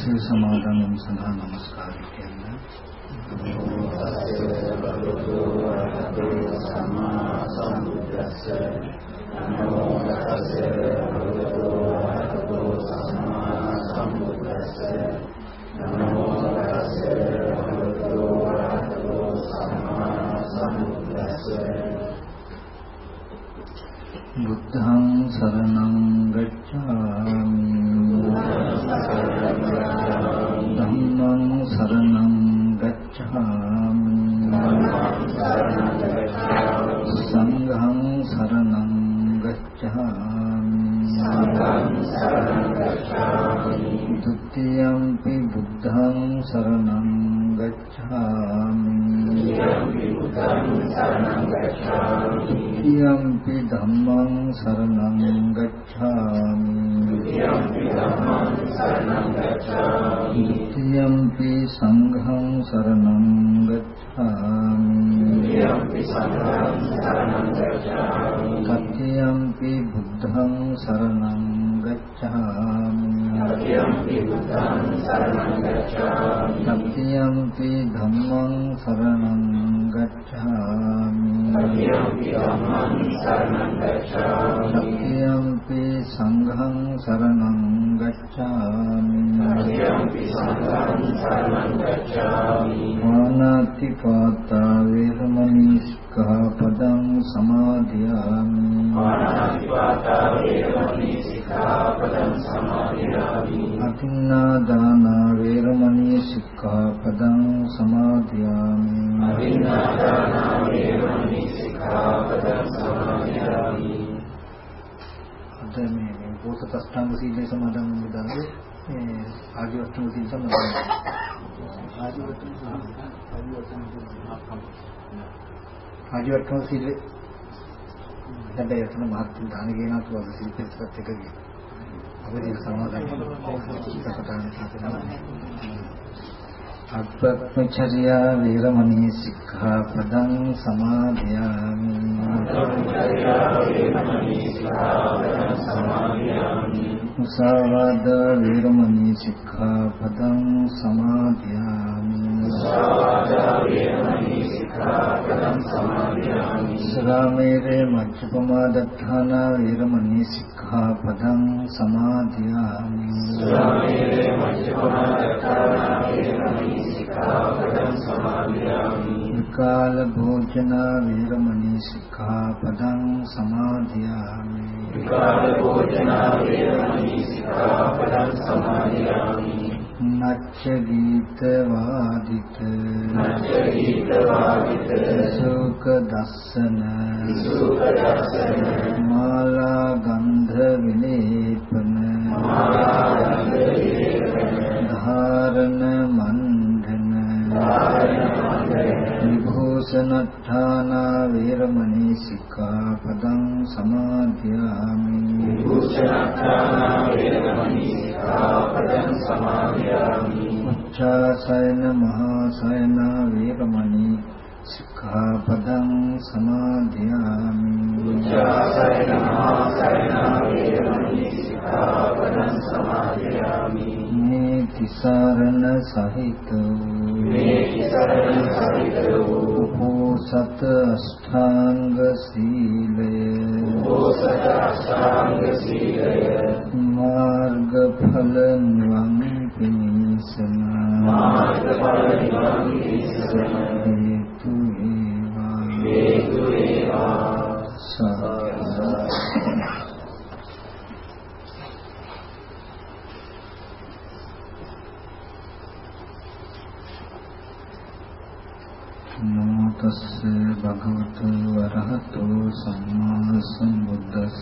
සිල් සමාදන් සඳහා নমස්කාර කියන්නේ සම්මා සම්බුද්දස්ස නමෝ තස්ස භගවතු වරහතෝ සම්මා සම්බුද්දස්ස නමෝ තස්ස භගවතු වරහතෝ සම්මා සම්බුද්දස්ස බුද්ධං සරණං ගච්ඡාමි සංඝං සරණං ගච්ඡාමි ဒ ුතියම්පි බුද්ධං සරණං ගච්ඡාමි ියම්පි ධම්මං සරණං ගච්ඡාමි ියම්පි සංඝං සරණං ගච්ඡාමි සත්‍යම්පි බුද්ධං සරණං ගච්ඡාමි සත්‍යම්පි ධම්මං සරණං ගච්ඡාමි සත්‍යම්පි සංඝං සරණං ගච්ඡාමි මානාති පාතා වේරමණී සික්ඛාපදං සමාදියාමි මානාති පාතා වේරමණී සික්ඛාපදං සමාදියාමි අතින්නා දාන වේරමණී සික්ඛාපදං සමාදියාමි අතින්නා දාන වේරමණී සික්ඛාපදං සමාදියාමි අද මේ බෝසත් අෂ්ටාංග සීලය සමාදන් වූ දවසේ මේ ආජීවත්ව සීල සමාදන් ආජීවත්ව ආජීවත්ව සීල හැබැයි එතන මහත් දාන ගේනත් වගේ සීල පිටපත් එක ගියේ. අපේ සමාදන්. සකටාන සාකච්ඡා අත්පත්චර්යා වේරමණී සික්ඛාපදං සමාදියාමි. මුසාවාද වේරමණී සික්ඛාපදං සමාදියාමි. සරාමේරේ මච්චපමා දත්තාන වේරමණී සික්ඛාපදං සමාදියාමි සරාමේරේ මච්චපමා දත්තාන වේරමණී සික්ඛාපදං සමාදියාමි විකාල භෝජන වේරමණී සික්ඛාපදං සමාදියාමි විකාල භෝජන වේරමණී සික්ඛාපදං සමාදියාමි නච්ච ගීත වාදිත නච්ච ගීත වාදිත සුඛ දස්සන සුඛ දස්සන මාලා ගන්ධ විලේපන මාලා ගන්ධ විලේපන ධාරණ මණ්ඩන ධාරණ මණ්ඩන විභූෂණඨාන වේරමණී සික්ඛාපදං සමාදියාමි විභූෂණඨාන වේරමණී උච්චාසයන මහාසයන වේරමණී සික්ඛාපදං සමාදියාමි උච්චාසයන මහාසයන වේරමණී සික්ඛාපදං සමාදියාමි මේ තිසරණ සහිතෝ මේ තිසරණ සහිතෝ උපෝසත අෂ්ඨාංග සීලය උපෝසත අෂ්ඨාංග සීලය මාර්ගඵල නිවන් පිණිසම මාර්ගඵල නිවන් පිණිසම හේතු වේවා හේතු වේවා සාදු නමෝ තස්ස භගවතු වරහතෝ සම්මා සම්බුද්දස්ස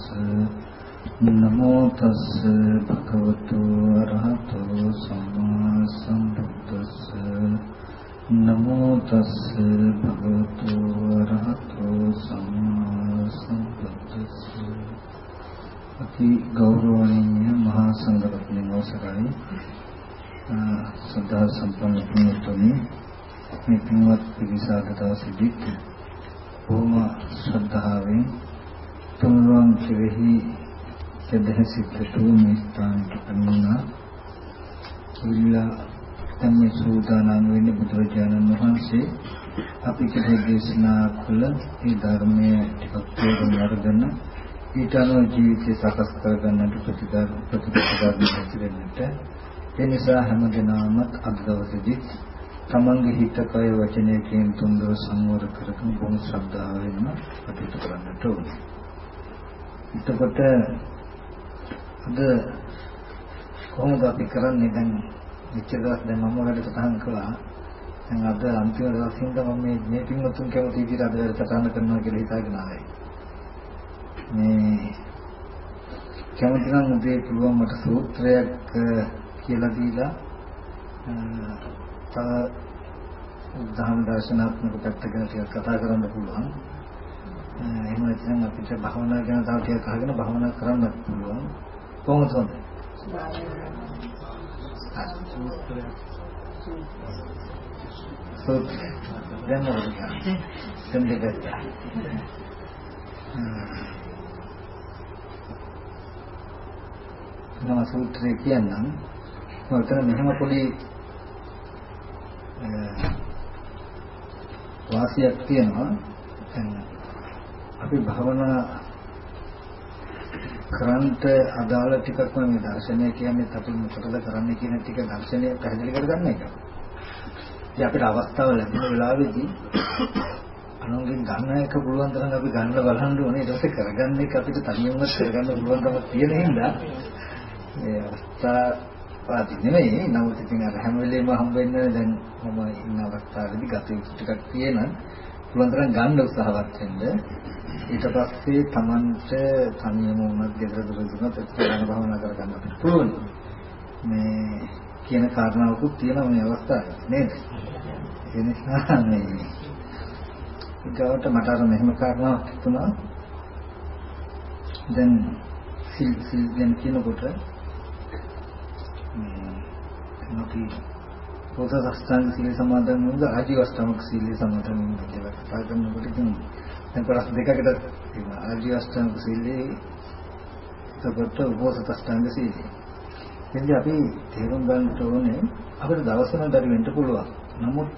නමෝ තස්ස භගවතු වරහතෝ සම්මා සම්බුද්දස්ස නමෝ තස්ස භගවතු වරහතෝ සම්මා සම්බුද්දස්ස අති ගෞරවනීය මහා සංඝරත්නය අවසරයි සදා සම්පන්න පුණ්‍යතුනි මේ පින්වත් පිරිසාද දවසේදී බොහොම ශ්‍රද්ධාවෙන් තුන්වන් කෙරෙහි සදහසිතතු මේ ස්ථානට පැමිණා කිල්ලා තමයි සූදානම් වෙන්නේ බුදුරජාණන් වහන්සේ. අපි කෙරෙහි දේශනා කළ මේ ධර්මයේ ටිකක් තේරුම් අරගෙන ඊට අනුව ජීවිතය සකස් කරගන්නට ප්‍රතිදාන ප්‍රතිපදාවක් ඇතිවෙන්නට ඒ නිසා හැමදෙනාම අද දවසේදී තමන්ගේ හිත කය වචනය කියන තුන්දව සංවර කරගෙන බොහොම ශ්‍රද්ධාවෙන්ම කටයුතු කරන්නට ඕනේ. එතකොට අද කොහොමද අපි කරන්නේ දැන් මෙච්චර දවස් දැන් මම ඔයාලට සටහන් කළා. දැන් අද අන්තිම දවසින් තමයි මේ මේ පින්වතුන් කැමති විදිහට අද වැඩ සටහන් කරනවා කියලා හිතාගෙන ආවේ. මේ කැමති නම් උදේ පුළුවන් මට සූත්‍රයක් කියලා දීලා තව උදාහරණ දර්ශනාත්මක පැත්තකට ටිකක් කතා කරන්න පුළුවන්. එහෙම නැත්නම් අපිට භවනා ගැන තව ටිකක් අහගෙන භවනා කරන්නත් පුළුවන්. කොහොමද හොඳ? සූත්‍රය. දැන් මොකද කියන්නේ? දැන් දෙකට. නම සූත්‍රය කියන්නම් මතන මෙහෙම පොඩි වාසියක් තියෙනවා දැන් අපි භවනා කරන්ට අදාළ ටිකක් මේ දර්ශනය කියන්නේ අපි මොකටද කරන්නේ කියන ටික දර්ශනය පැහැදිලි කරගන්න එක. ඉතින් අපිට අවස්ථාව ලැබෙන වෙලාවේදී අනුන්ගෙන් ගන්න එක පුළුවන් තරම් අපි ගන්න බලන්න ඕනේ. ඊට පස්සේ කරගන්න එක අපිට තනියම කරගන්න පුළුවන්කම තියෙන හින්දා මේ අවස්ථාවාදී නෙමෙයි. නමුත් ඉතින් අර හැම වෙලේම හම්බ වෙන්නේ දැන් මම ඉන්න අවස්ථාවේදී ගත යුතු ටිකක් තියෙනවා. පුළුවන් තරම් ගන්න උත්සාහවත් වෙන්න. ඊට පස්සේ Tamanට තනියම වුණත් ගෙදර දොර දුන්නත් එච්චරම භවනා කරගන්න අපිට පුළුවන්. මේ කියන කාරණාවකුත් තියෙනවා මේ අවස්ථාවේ නේද? ඒ නිසා මේ ඊටවට මට අර මෙහෙම කාරණාවක් තිබුණා දැන් සිල් සිල් ගැන කියනකොට අපි පොත අෂ්ටාංග සීල සමාදන් වුණද ආජීව අෂ්ටාංග සීල සමාදන් වුණා කියලා කතා කරනකොට ඉතින් දැන් කොටස් දෙකකට තියෙනවා. ආජීව අෂ්ටාංග සීලේ එතකොට උපෝසත අෂ්ටාංග සීලේ. එන්නේ අපි තේරුම් ගන්න ඕනේ අපිට දවසම දරි වෙන්න පුළුවන්. නමුත්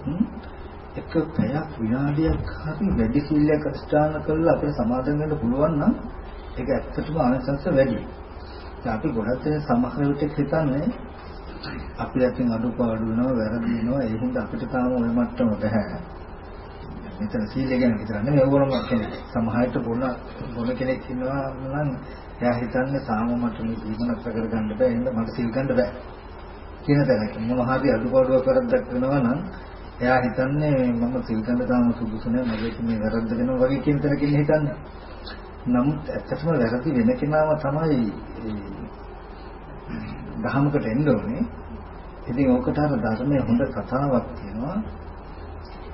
එක පැයක් විනාඩියක් හරි වැඩි සීලයක් අෂ්ටාංග කරලා අපිට සමාදන් වෙන්න පුළුවන් නම් ඒක ඇත්තටම ආනිසංස වැඩි. අපි ගොඩක් සමහර විට හිතන්නේ අපි අතින් අඩුපාඩු වෙනවා වැරදි වෙනවා ඒ හින්දා අපිට තාම ওই මට්ටම බෑ. මෙතන සීලය ගැන විතර නෙමෙයි ඕනම කෙනෙක්. සමහරට බොන බොන කෙනෙක් ඉන්නවා නම් එයා හිතන්නේ තාම මට මේ ජීවන අත්ර කරගන්න බෑ එහෙනම් මට සීල් ගන්න බෑ. කියන තැනක මොන හරි අඩුපාඩුවක් කරද්දක් වෙනවා නම් එයා හිතන්නේ මම සීල් ගන්න තාම සුදුසු නෑ මගේ මේ වැරද්ද වෙනවා වගේ කියන තැනකින් හිතන්නේ. නමුත් ඇත්තටම වැරදි වෙන කෙනාම තමයි දහමකට එන්න ඕනේ. ඉතින් ඕකට අර ධර්මයේ හොඳ කතාවක් තියෙනවා.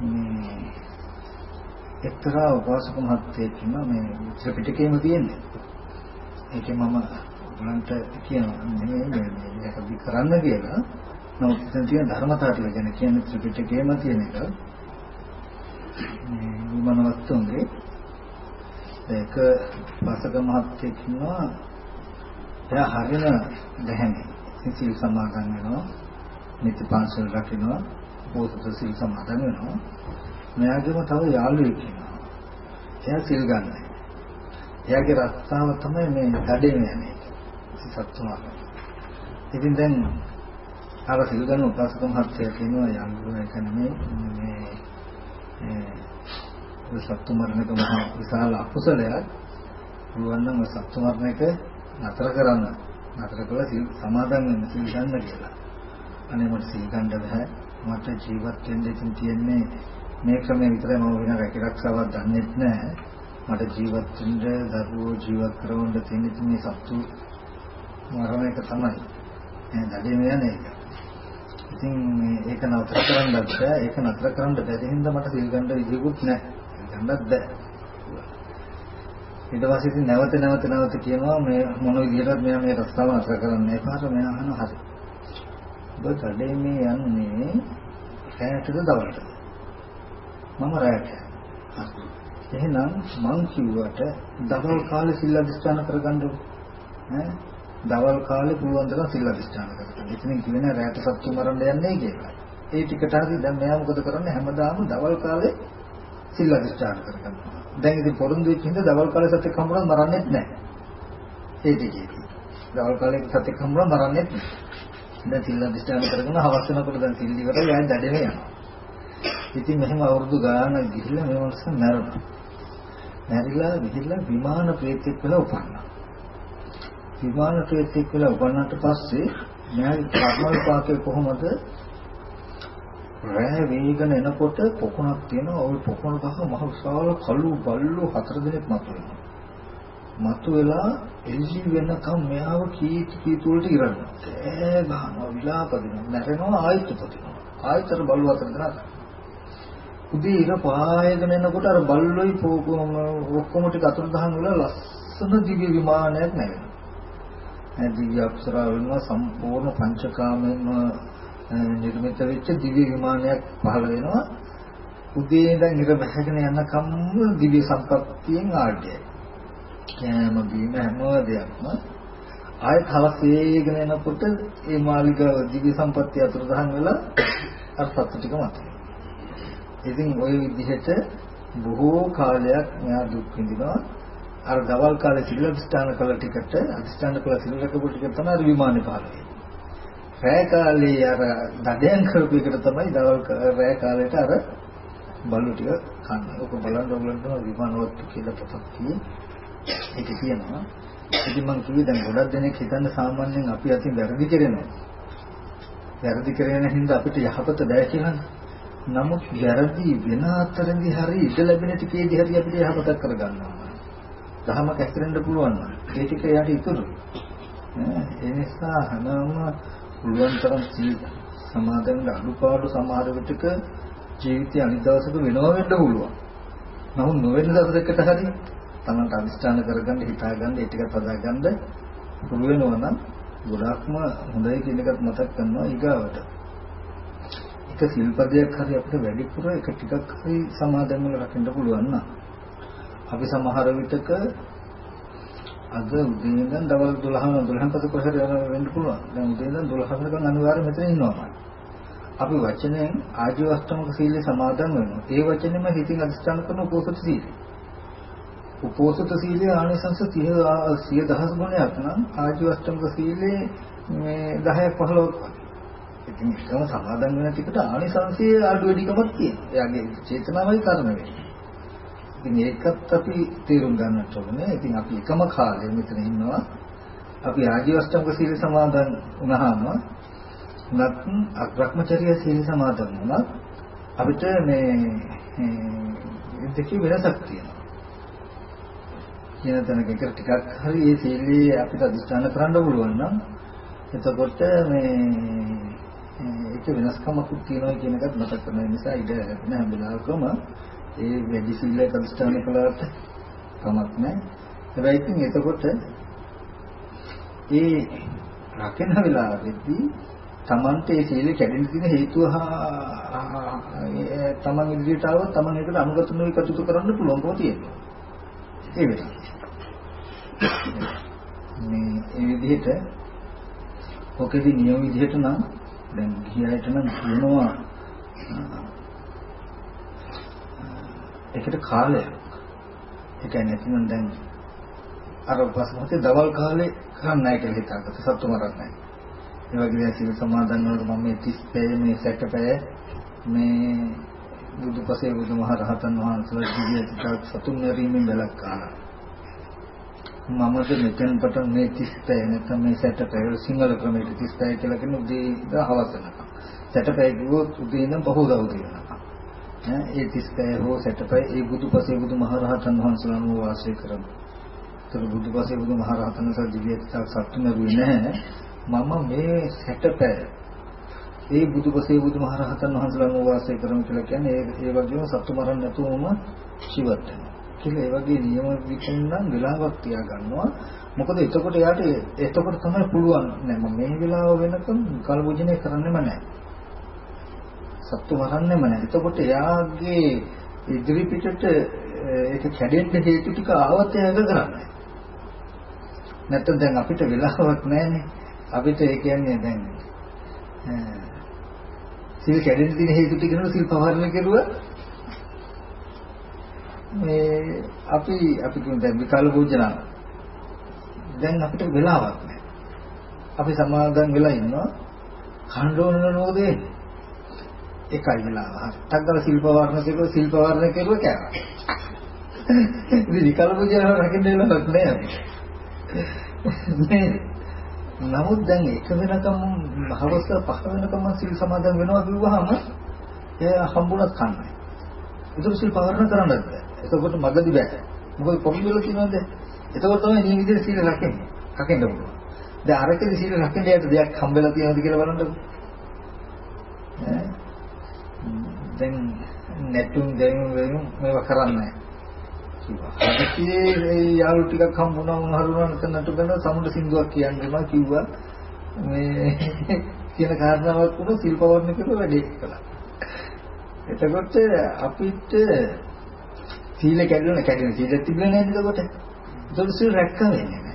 මේ එක්තරා උපාසක මහත්තයෙක් ඉන්නවා මේ ත්‍රිපිටකයේම තියෙන්නේ. ඒකේ මම උන්ට කියනවා නෙමෙයි මේ මේක කරන්න කියලා. නමුත් එතන තියෙන ධර්මතාව ටික ගැන කියන්නේ ත්‍රිපිටකයේම තියෙන එක. මේ විමනවත්තුන්ගේ ඒක පාසක මහත්තයෙක් ඉන්නවා එයා හරින දැහැනේ සිල් සමාදන් වෙනවා. නිත්‍ය පන්සල් රකින්නවා. පොතට සිල් සමාදන් වෙනවා. මෙයාගේම තව යාළුවෙක් ඉන්නවා. එයා සිල් ගන්නෑ එයාගේ රස්සාව තමයි මේ දඩේම යන්නේ. සත්තුමා ඉතින් දැන් අර සිල් ගන්න උපාසක මහත්තයා කියනවා යාළුවා කියන්නේ මේ මේ සත්තු මරණක මහා විශාල අකුසලයක් පුළුවන් නම් සත්තු මරණක නතර කරන්න නතර කළා සිල් සමාදන් වෙන්න සිල් ගන්න කියලා. අනේ මට සිල් ගන්න බෑ. මට ජීවත් වෙන්න ඉතින් තියෙන්නේ මේ ක්‍රමයේ විතරයි මම වෙන රැකිරක්ෂාවක් දන්නෙත් නෑ. මට ජීවත් වෙන්න දරුවෝ ජීවත් කරවන්න තියෙන මේ සත්තු මරණ එක තමයි. එහෙනම් දඩේ මේ යන්නේ ඒක. ඉතින් ඒක නතර කරන්නත් බෑ. ඒක නතර කරන්න බැරි හින්දා මට සිල් ගන්න විදියකුත් නෑ. ගන්නත් බෑ. ඊට පස්සේ ඉතින් නැවත නැවත නැවත කියනවා මේ මොන විදිහටද මෙයා මේ රස්සාව අතර කරන්නේ පාර මෙයා අහන හරි. ඔබ කඩේ මේ යන්නේ රැයටද දවල්ටද? මම රැයට. එහෙනම් මං කිව්වට දවල් කාලේ සිල් අධිෂ්ඨාන කරගන්න ඈ දවල් කාලේ පුළුවන් තරම් සිල් අධිෂ්ඨාන කරගන්න. ඉතින් කියන්නේ රැට සත්තු මරන්න යන්නේ කියලා. ඒ ටිකට හරි දැන් මෙයා මොකද කරන්නේ හැමදාම දවල් කාලේ සිල් අධිෂ්ඨාන කරගන්නවා. දැන් ඉතින් පොරොන්දු වෙච්ච හින්දා දවල් කාලේ සත්‍ය කම්බුණා මරන්නේත් නැහැ. ඒ ටිකේදී. දවල් කාලේ සත්‍ය කම්බුණා මරන්නේත් නැහැ. දැන් සිල් අධිෂ්ඨාන කරගෙන හවස් වෙනකොට දැන් සිල් ඉවරයි යන් දැඩෙන යනවා. ඉතින් මෙහෙම අවුරුදු ගානක් ගිහිල්ලා මේ මොනස මැරුණා. මැරිලා ගිහිල්ලා විමාන ප්‍රේතෙක් වෙලා උපන්නා. විමාන ප්‍රේතෙක් වෙලා උපන්නාට පස්සේ මෙයාගේ කර්ම විපාකේ කොහොමද රෑ වේගන එනකොට පොකුණක් තියෙනවා. ওই පොකුණ ගහ මහ විශාල කළු බල්ලු හතර දෙනෙක් මතුවෙනවා මතුවෙලා එල්ජි වෙනකම් මෙයාව කීටි කීතු වලට ඉරනවා. ඒ ගහනවා විලාප දෙනවා නැරෙනවා ආයෙත් උපදිනවා. ආයෙතර බල්ලු හතර දෙනා. උදේ ඉර පායගෙන එනකොට අර බල්ලොයි ඔක්කොම ටික අතුරුදහන් වෙලා ලස්සන දිව්‍ය විමානයක් නැගෙනවා. ඒ දිව්‍ය අප්සරා වෙනවා සම්පූර්ණ පංචකාමයෙන්ම නිර්මිත වෙච්ච දිව්‍ය විමානයක් පහළ වෙනවා. උදේ ඉඳන් ඉර බහගෙන යනකම් දිව්‍ය සම්පත්තියෙන් ආඩයයි. කෑම බීම හැම දෙයක්ම ආයෙත් හවස වේගෙන යනකොට ඒ මාලිග දිව්‍ය සම්පත්තිය අතුරුදහන් වෙලා අර සත්තු ටික මතුවේ. ඉතින් ওই විදිහට බොහෝ කාලයක් මෙයා දුක් විඳිනවා. අර දවල් කාලේ සිල් අධිෂ්ඨාන කළ ටිකට අධිෂ්ඨාන කළ සිල් රැකපු ටික තමයි විමානේ පහළ වෙන්නේ. රෑ කාලේ අර දඩයන් කරපු එකට තමයි දවල් රෑ කාලේට අර බලු ටික කන්නේ. ඔක බලන්න ඕගලන්ට විමානවත් කියලා පොතක් තියෙන්නේ. ඒක කියනවා. ඉතින් මම කිව්වේ දැන් ගොඩක් දෙනෙක් හිතන්න සාමාන්‍යයෙන් අපි අතින් වැරදි කරනවා. වැරදි කරගෙන හින්දා අපිට යහපත බෑ කියලානේ. නමුත් වැරදි වෙන අතරදී හරි ඉඩ ලැබෙන ටිකේදී හරි අපිට යහපතක් කරගන්නවා. දහම කැස්තරෙන්න පුළුවන් නම් ඒ ටික යට ඉතුරු. ඒ නිසා හැමෝම පුළුවන් තරම් සමාදන් අඩුපාඩු සමහර විටක ජීවිතය අනිත් දවසක වෙනව වෙන්න පුළුවන්. නමුත් නොවෙන දවසකට හරි තමන්ට අනිෂ්ඨාන කරගන්න හිතාගන්න ඒ ටිකත් හදාගන්න පුළුවන් වෙනවා නම් ගොඩාක්ම හොඳයි කියන එකත් මතක් කරනවා ඊගාවට. එක සිල්පදයක් හරි අපිට වැඩිපුර එක ටිකක් හරි සමාදන් වෙලා රකින්න පුළුවන් නම් අපි සමහර විටක අද උදේ ඉඳන් දවල් 12 12 පස්සේ කොහෙද වෙන්න පුළුවන්. දැන් උදේ ඉඳන් 12 වෙනකන් අනිවාර්යයෙන් මෙතන ඉන්නවා. අපි වචනයෙන් ආජීව අෂ්ටමක සීලය සමාදන් වෙනවා. ඒ වචනේම හිතින් අධිෂ්ඨාන කරන උපෝසත සීලය. උපෝසත සීලයේ ආනිසංස 30 සිය දහස් ගුණයක් නම් ආජීව අෂ්ටමක සීලේ මේ 10ක් 15ක් ඉතින් එකම සමාදන් වෙන ටිකට ආනිසංසයේ අඩු වැඩිකමක් තියෙනවා. එයාගේ චේතනාවයි කර්ම වෙන්නේ. ඉතින් ඒකත් අපි තේරුම් ගන්නට ඕනේ. ඉතින් අපි එකම කාලේ මෙතන ඉන්නවා. අපි ආජීවස්තංග සීල සමාදන් වුණාම නත් අබ්‍රහ්මචර්ය සීල සමාදන් වුණා අපිට මේ දෙකේ වෙනසක් තියෙනවා. කියන තැනක එක ටිකක් හරි මේ සීලයේ අපිට අදිස්ථාන කරන්න පුළුවන් නම් එතකොට මේ ඒක වෙනස්කමක් තියෙනවා කියන එකත් මතක් කරන නිසා ඉඩ ලැබෙන හැම වෙලාවකම ඒ වැඩි සීල කනිෂ්ඨාන කළාට කමක් නැහැ. හැබැයි ඉතින් එතකොට ඒ රකින්න වෙලාවෙදී තමන්ට ඒ සීල කැඩෙන්න තියෙන හේතුව තමන් ඉදිරියට ආවොත් තමන් ඒකට අනුගත නොවි කටයුතු කරන්න පුළුවන්කම තියෙනවා. ඒ වෙලාව. මේ ඒ විදිහට ඔකෙදි නියම විදිහට නම් දැන් ගියාට නම් කියනවා ඒකට කාලයක්. ඒ කියන්නේ නැතිනම් දැන් අර ප්‍රශ්නෝත්තේ දවල් කාලේ කරන්නේ නැහැ කියලා හිතාගත්ත සත්තු මරන්නේ නැහැ. ඒ වගේ දැන් සිල් සමාදන් වලට මම මේ 30 පැය මේ සැකපැය මේ බුදුපසේ බුදුමහරහතන් වහන්සේලා ජීවිතයක් සතුන් මරීමෙන් වැළක්වනවා. මමද මෙතෙන් පටන් මේ 30 පැය නැත්නම් මේ සැකපැය සිංහල ක්‍රමයට 30 පැය කියලා කියන උදේ ඉඳලා හවස වෙනකම්. සැකපැය කිව්වොත් උදේ ඉඳන් බහුදා උදේ වෙනකම්. ඒ 35 හෝ 60 ඒ බුදුපසේ බුදුමහරහතන් වහන්සේලාම වාසය කරමු. ඒතර බුදුපසේ බුදුමහරහතන් වහන්සේ දිව්‍යත්‍යක් සත්‍ය නරුවේ නැහැ. මම මේ 60 ඒ බුදුපසේ බුදුමහරහතන් වහන්සේලාම වාසය කරමු කියලා කියන්නේ ඒ ඒ වගේම සත්තු මරන්න නැතුවම ජීවත් වෙනවා. කියලා ඒ වගේ නියම විකෙන් නම් වෙලාවක් තියා ගන්නවා. මොකද එතකොට යාට එතකොට තමයි පුළුවන් නෑ මම මේ වෙලාව වෙනකම් කල්පෝජනය කරන්නෙම නෑ. සත්තු මරන්නෙම නැහැ. එතකොට එයාගේ ඉදිරි පිටට ඒක කැඩෙන්න හේතු ටික ආවත යඟ කරන්නේ. නැත්නම් දැන් අපිට වෙලාවක් නැහැනේ. අපිට ඒ කියන්නේ දැන් සිල් කැඩෙන්න තියෙන හේතු ටික නෝ සිල් පවරණ කෙරුවා මේ අපි අපි කියන දැන් විකල් භෝජන දැන් අපිට වෙලාවක් නැහැ. අපි සමාදන් වෙලා ඉන්නවා කණ්ඩෝන නෝදේ එකයි වෙලාව. ටක් ගාලා ශිල්ප වර්ණ කෙරුවා ශිල්ප වර්ණ කෙරුවා කෑවා. ඉතින් විකල් භෝජන රකින්න වෙලාවක් නැහැ. නමුත් දැන් එක වෙනකම් හවස පහ වෙනකම් සිල් සමාදන් වෙනවා කිව්වහම එයා හම්බුණත් කන්නේ. ඒක සිල් පවරණ කරන්නත් බෑ. එතකොට මගදී බෑ. මොකද පොඩ්ඩල කියනවාද? එතකොට තමයි මේ විදිහට සීල රැකෙන්නේ. රැකෙන්න පුළුවන්. දැන් අරකේ සීල රැකෙන්න යට දෙයක් හම්බෙලා තියෙනවද කියලා බලන්නකො. දැන් නැටුම් දැනුම් වෙනුම් මේවා කරන්නේ කිව්වා. හදිසියේ යාළු ටිකක් හම්බුණා මොන හරුණා නැතනට බඳ සමුද සින්දුවක් කියන්නවා කිව්වා. මේ කියන කාරණාවක් වුණා සිල්පවර්ණ කියලා වැඩේ කළා. එතකොට අපිට සීල කැඩුණා කැඩෙන සීල තිබුණේ නැද්ද එතකොට? ඒතකොට සීල රැක්ක වෙන්නේ නැහැ.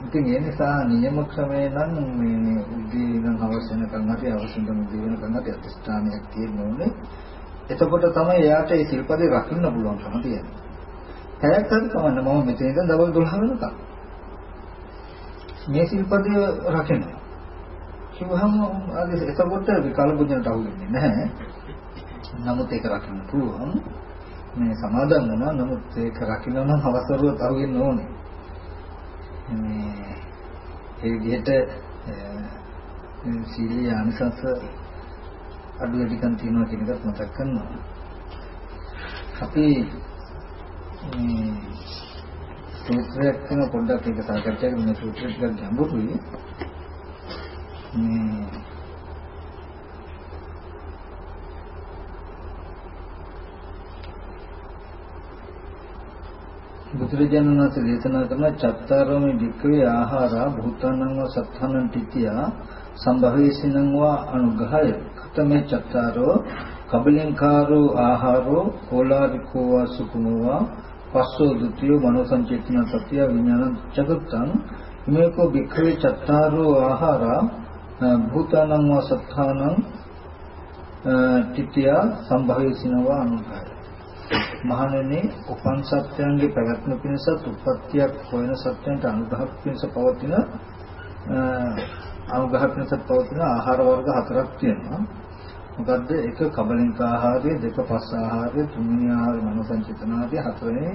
ඉතින් ඒ නිසා නියම ක්‍රමේ නම් මේ උදී නම් අවශ්‍ය නැකන් හරි අවශ්‍ය නම් උදී වෙනකන් හරි අධිෂ්ඨානයක් තියෙන්න ඕනේ. එතකොට තමයි එයාට ඒ සිල්පදේ රකින්න පුළුවන්කම තියෙන්නේ. හැයක් හරි කවන්න මම මෙතන ඉඳන් දවල් 12 වෙනකම්. මේ සිල්පදේ රකින්න. කිව්වහම අද එතකොට විකල්ප බුද්ධන්ට අහු වෙන්නේ නැහැ. නමුත් ඒක රකින්න පුළුවන්. මේ සමාදන් වෙනවා නමුත් ඒක රකින්න නම් අවසරුව තව වෙන්න ඕනේ මේ ඒ විදිහට සීලී ආනිසංස අඩු වැඩිකම් තියෙනවා කියන එකත් මතක් කරනවා. අපි මේ සූත්‍රයක් කරන පොඩ්ඩක් ඒක සාකච්ඡා කරන සූත්‍රය ටිකක් ගැඹුරුයි. මේ බුදුරජාණන් වහන්සේ දේශනා කරන චත්තාරෝම වික්‍රේ ආහාරා භූතානං වා සත්තානං තිතියා සම්භවේසිනං වා අනුග්‍රහය. කතමේ චත්තාරෝ කබලින්කාරෝ ආහාරෝ කෝලාරිකෝ වා සුකුමෝ පස්සෝ ဒ ුතියෝ මනෝ සංචේතන සත්‍ය විඥාන චතුත්තං. මේකෝ වික්‍රේ චත්තාරෝ ආහාරා භූතානං වා සත්තානං තිතියා සම්භවේසිනං වා අනුග්‍රහය. මහණෙනි උපන් සත්‍යයන්ගේ පැවැත්ම පිණිසත් උප්පත්තියක් හොයන සත්‍යයන්ට අනුග්‍රහ පිණිස පවතින අනුග්‍රහ පිණිස පවතින ආහාර වර්ග හතරක් තියෙනවා. මොකද්ද? එක කබලින්ක ආහාරය, දෙක පස් ආහාරය, තුන්වෙනි ආහාරය මනෝ සංචේතන ආදී හතරවෙනි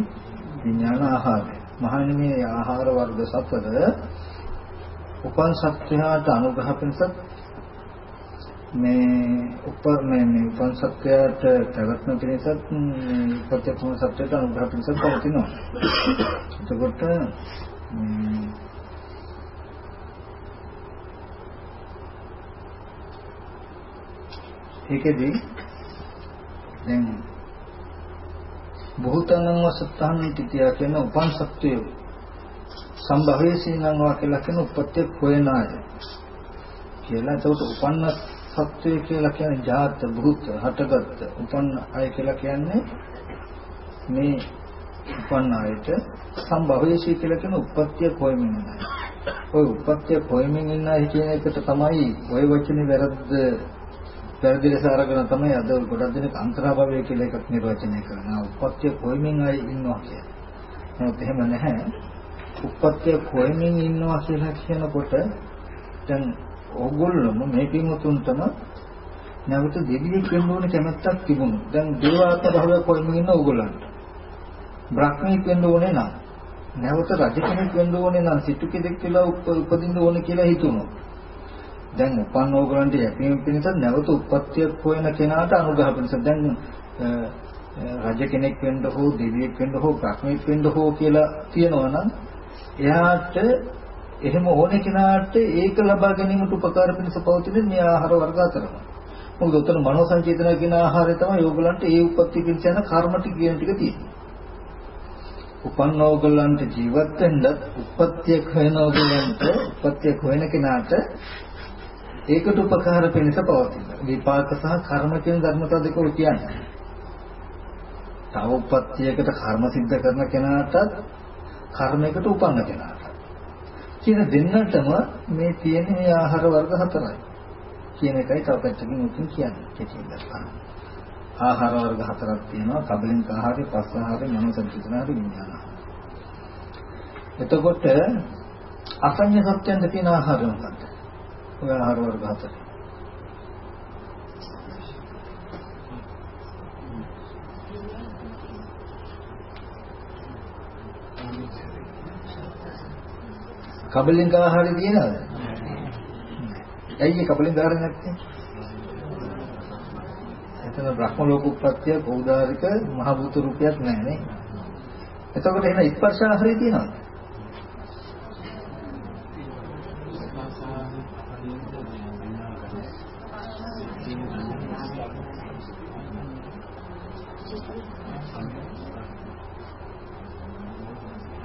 විඥාන ආහාරය. මහණෙනි මේ ආහාර වර්ග සතර උපන් සත්‍යයට අනුග්‍රහ පිණිසත් මේ උප මේ මේ උපන් සත්‍යයට පැවැත්ම පිණිසත් මේ ප්‍රත්‍යක්ෂම සත්‍යයට අනුග්‍රහ පිණිසත් පවතිනවා. එතකොට ඒකෙදි දැන් බොහෝතනං වසත්තහන් තිතිය කියන උපන් සත්‍යය සම්භවයේ සීනං වා කියලා කියන උපත්‍ය හොයන අය කියලා ඒකට උපන්නත් සත්වය කියලා කියන්නේ ජාත භූත හටගත්ත උපන්න අය කියලා කියන්නේ මේ උපන්න අයට සම්භවයේශී කියලා කියන උප්පත්තිය කොයිමින් ඉන්නයි. ওই උප්පත්තිය කොයිමින් ඉන්නයි කියන එකට තමයි ওই වචනේ වැරද්ද වැරදි ලෙස අරගෙන තමයි අද ගොඩක් දෙනෙක් අන්තරාභවය කියලා එකක් නිර්වචනය කරනවා. උප්පත්තිය කොයිමින් අය ඉන්නවා කියන්නේ. නමුත් එහෙම නැහැ. උප්පත්තිය කොයිමින් ඉන්නවා කියලා කියනකොට දැන් ඕගොල්ලොම මේ පින්වතුන්ටම නැවත දෙවියෙක් වෙන්න ඕන කැමැත්තක් තිබුණා. දැන් දේවාත්ම භාවයක් කොහෙම ඉන්න ඕගොල්ලන්ට. බ්‍රහ්මීක් වෙන්න ඕනේ නම් නැවත රජ කෙනෙක් වෙන්න ඕනේ නම් සිටු කෙනෙක් කියලා උපදින්න ඕනේ කියලා හිතුණා. දැන් උපන් ඕගලන්ට යැපීම පිණිස නැවත උත්පත්තියක් හොයන කෙනාට අනුග්‍රහ පිණිස දැන් රජ කෙනෙක් වෙන්න හෝ දෙවියෙක් වෙන්න හෝ බ්‍රහ්මීක් වෙන්න හෝ කියලා කියනවා නම් එයාට එහෙම ඕනේ කෙනාට ඒක ලබා ගැනීමට උපකාර පිණිස පවතින මේ ආහාර වර්ග අතරම. මොකද උතන මනෝ සංචේතන කියන ආහාරය තමයි ඕගලන්ට ඒ උපත්ති පිණිස යන කර්ම ටික කියන ටික තියෙන්නේ. උපන්න ඕගලන්ට ජීවත් වෙන්න උපත්තියක් වෙන ඕගලන්ට උපත්තියක් වෙන කෙනාට ඒකට උපකාර පිණිස පවතින. විපාක සහ කර්ම කියන ධර්මතා දෙක කියන්නේ. තව උපත්තියකට කර්ම සිද්ධ කරන කෙනාටත් කර්මයකට උපන්න කෙනාට කියන දෙන්නටම මේ තියෙන මේ ආහාර වර්ග හතරයි කියන එකයි තව පැත්තකින් උතුම් කියන්නේ කෙටියෙන් දැක්කම. ආහාර වර්ග හතරක් තියෙනවා කබලින්ක ආහාරය, පස්ස ආහාරය, මනෝසංචිතන ආහාරය, විඥාන ආහාරය. එතකොට අසඤ්ඤ සත්‍යයන්ට තියෙන ආහාරය මොකක්ද? ඔය ආහාර වර්ග හතරයි. කබලින්ක ආහාරය තියෙනවද? ඇයි කබලින්ක ආහාර නැත්තේ? එතන බ්‍රහ්ම ලෝක උප්පත්තිය කෞදාරික මහ භූත රූපයක් නැහැ නේ. එතකොට එහෙනම් ස්පර්ශ ආහාරය තියෙනවද?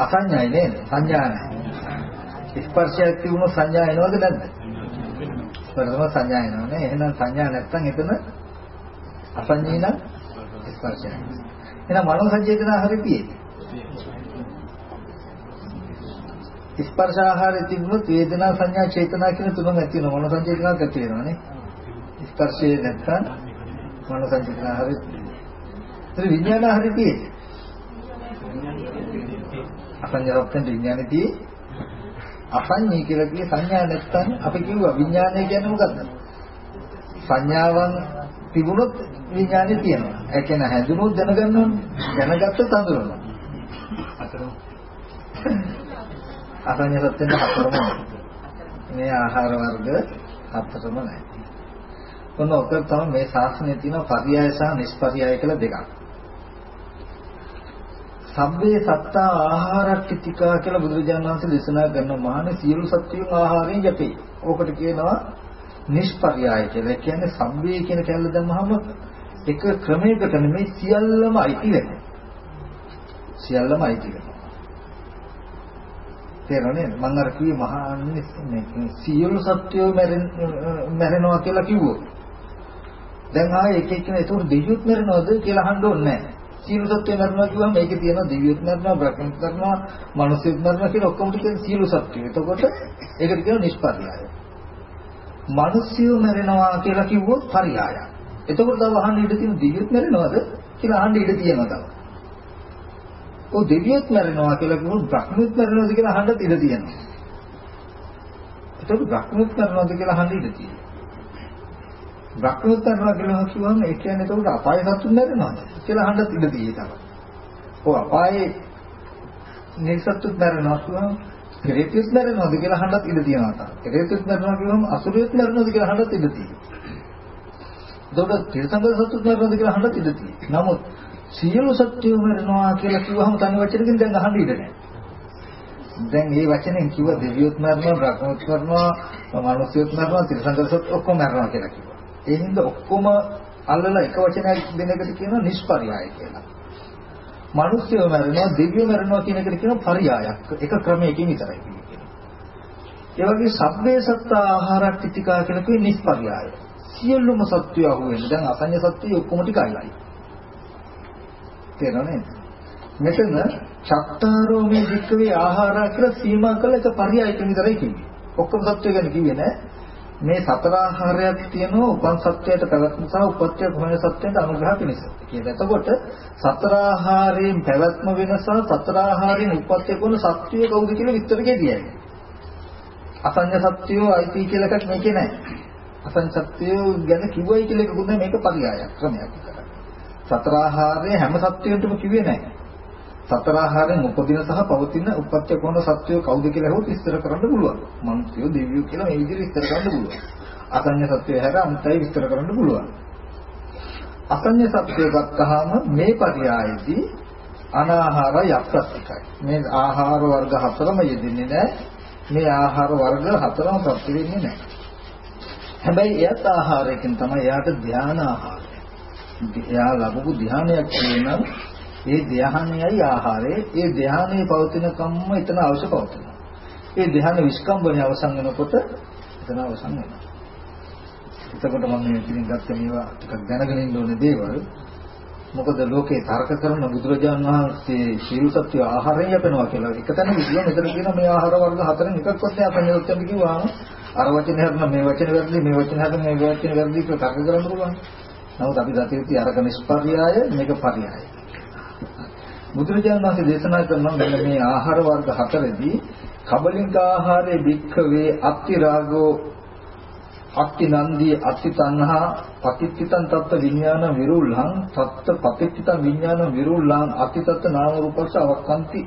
අසඤ්ඤයි නේද? සංඥා නැහැ. ස්පර්ශයක් තිබුණු සංඥා එනවද නැද්ද? ස්පර්ශම සංඥා එනවනේ. එහෙනම් සංඥා නැත්තම් එතන අසඤ්ඤේ නම් ස්පර්ශය. එහෙනම් මනෝ සංජේතන හරි තියෙන්නේ. ස්පර්ශ ආහාරය තිබුණොත් වේදනා සංඥා චේතනා කියන තුනම ඇති වෙනවා. මනෝ සංජේතනක් ඇති වෙනවානේ. ස්පර්ශයේ නැත්තම් මනෝ සංජේතන ආහාරය. ඒ විඥාන ආහාරය තියෙන්නේ. අසඤ්ඤාවත්තෙන් විඥානේ තියෙන්නේ අසඤ්ඤී කියලා කියේ සංඥා නැත්තම් අපි කිව්වා විඥානය කියන්නේ මොකද්ද? සංඥාවන් තිබුණොත් විඥානය තියෙනවා. ඒ කියන්නේ හැදුනොත් දැනගන්න ඕනේ. දැනගත්තොත් හඳුනනවා. අසඤ්ඤ සත්‍යෙන් හතරම මේ ආහාර වර්ග හතරම නැහැ. ඔන්න ඔක තමයි මේ ශාස්ත්‍රයේ තියෙන පරියාය සහ නිෂ්පරියාය කියලා දෙකක්. සබ්බේ සත්තා ආහාරට්ටිතිකා කියලා බුදුරජාණන් වහන්සේ දේශනා කරන මහාන සියලු සත්වයන් ආහාරයෙන් යපේ. ඕකට කියනවා නිෂ්පර්යාය කියලා. ඒ කියන්නේ සබ්බේ කියන කැලල දැම්මහම එක ක්‍රමයකට නෙමෙයි සියල්ලම අයිති වෙනවා. සියල්ලම අයිති වෙනවා. තේරෙන්නේ මම අර කිව්වේ මහාන්නේ සියලු සත්වයෝ මැරෙනවා කියලා කිව්වෝ. දැන් ආයේ එක එක්කෙනා ඒතකොට දෙවියොත් මැරෙනවද කියලා අහන්න ඕනේ නැහැ. සියලු සත්ත්වයන් මරනවා කිව්වම මේකේ තියෙනවා දිව්‍යොත් මරනවා බ්‍රහ්මොත් මරනවා මනුස්සයෙක් මරනවා කියන ඔක්කොම ටික සියලු සත්ත්වයන්. එතකොට ඒකට කියනවා නිෂ්පර්යාය. මිනිස්සු මරනවා කියලා කිව්වොත් පරියාය. එතකොට තව අහන්න ඉඩ තියෙන දිව්‍යොත් මරනවද කියලා අහන්න ඉඩ තියෙනවා තව. ඔව් දිව්‍යොත් මරනවා කියලා කිව්වොත් බ්‍රහ්මොත් මරනවද කියලා අහන්නත් ඉඩ තියෙනවා. එතකොට බ්‍රහ්මොත් මරනවද කියලා අහන්න ඉඩ තියෙනවා. බ්‍රහ්මෝත්තරනවා කියලා කිව්වම ඒ කියන්නේ එතකොට අපාය සතුන් නැරෙනවද කියලා අහන්නත් ඉඩ තියෙයි තමයි. ඔව් අපායේ නිර්සත්තුත් නැරෙනවා කියවම පෙරේතයත් නැරෙනවද කියලා අහන්නත් ඉඩ තියෙනවා තමයි. පෙරේතයත් නැරෙනවා කියවම අසුරයත් නැරෙනවද කියලා අහන්නත් ඉඩ තියෙයි. එතකොට තිරසංගත සතුත් නැරෙනවද කියලා අහන්නත් ඉඩ තියෙයි. නමුත් සියලු සත්‍යෝ මරනවා කියලා කිව්වහම තනි වචනකින් දැන් අහන්න ඉඩ නැහැ. දැන් මේ වචනෙන් කිව්ව දෙවියොත් මරනවා, බ්‍රහ්මොත් මරනවා, මනුස්සයොත් මරනවා, තිරසංගත සතුත් ඔක්කොම මරනවා කියලා කිව්වා. ඒ හින්දා ඔක්කොම අල්ලලා එක වචනයක් දෙනකට කියනවා නිෂ්පර්යාය කියලා. මිනිස්සුව මරනවා, දෙවියෝ මරනවා කියන එකට කියනවා පරියායක්. එක ක්‍රමයකින් විතරයි කියන්නේ. ඒ වගේ සබ්බේ සත්ත ආහාරක් ටිකා කියලා කියේ නිෂ්පර්යාය. සියලුම සත්‍යය අහුවෙන්නේ. දැන් අසඤ්ඤ සත්‍යය ඔක්කොම ටිකයිලයි. තේරෙනවද? මෙතන චත්තාරෝ මේ වික්කවේ ආහාර කියලා සීමා කළ එක පරියායකින් විතරයි කිව්වේ. ඔක්කොම සත්‍ය ගැන කිව්වේ නෑ. මේ සතර ආහාරයක් තියෙනවා උපන් සත්‍යයට පැවැත්ම සහ උපත්ය කොහොමද සත්‍යයට අනුග්‍රහ පිණිස කියලා. එතකොට සතර ආහාරයෙන් පැවැත්ම වෙනස සතර ආහාරයෙන් උපත්ය කොන සත්‍යය කවුද කියලා විස්තර කියයි. අසඤ්ඤ සත්‍යෝ අයිති කියලා එකක් මේකේ නැහැ. අසඤ්ඤ සත්‍යෝ ගැන කිව්වයි කියලා එකකුත් නැහැ මේක පරියායක් ක්‍රමයක් විතරයි. සතර ආහාරයේ හැම සත්‍යයකටම කිව්වේ නැහැ. සතර ආහාරයෙන් උපදින සහ පවතින උපත්ය කොන සත්‍යය කවුද කියලා හොත් විස්තර කරන්න පුළුවන්. මනුස්සයෝ දෙවියෝ කියලා මේ විදිහට විස්තර කරන්න පුළුවන්. අසඤ්ඤ සත්‍යය හැර අන්තයි විස්තර කරන්න පුළුවන්. අසඤ්ඤ සත්‍යය ගත්තාම මේ පරියායේදී අනාහාර යක්ෂත්තිකයි. මේ ආහාර වර්ග හතරම යෙදෙන්නේ නැහැ. මේ ආහාර වර්ග හතරම සත්‍ය වෙන්නේ නැහැ. හැබැයි එයත් ආහාරයකින් තමයි එයාට ධාන ආහාරය. එයා ලැබපු ධානයක් කියනනම් ඒ ධානයයි ආහාරය ඒ ධානයේ පවතින කම්ම එතන අවශ්‍ය පවතිනවා. ඒ ධාන විස්කම්බනේ අවසන් වෙනකොට එතන අවසන් වෙනවා. එතකොට මම මේ ඉතින් ගත්ත මේවා ටිකක් දැනගෙන ඉන්න ඕනේ දේවල්. මොකද ලෝකේ තර්ක කරන බුදුරජාණන් වහන්සේ සීල සත්‍ය ආහාරය යපනවා කියලා. එක තැනක කිව්වා මෙතන කියන මේ ආහාර වර්ග හතරෙන් එකක්වත් නෑ අපේ උත්තර කිව්වාම අර වචනේ හරන මේ වචනේ වැරදි මේ වචනේ හරන මේ වචනේ වැරදි කියලා තර්ක කරන්න පුළුවන්. නමුත් අපි දතියුති අරක නිෂ්පර්යාය මේක පර්යාය. බුදුරජාණන් වහන්සේ දේශනා කරන මෙන්න මේ ආහාර වර්ග හතරෙදී කබලින්ක ආහාරයේ භික්ඛවේ අත්ති රාගෝ අත්ති නන්දී අත්ති තණ්හා පටිච්චිතං තත්ත විඥාන විරුල්ලං තත්ත පටිච්චිතං විඥාන විරුල්ලං අත්ති තත්ත නාම රූපස්ස අවක්ඛන්ති.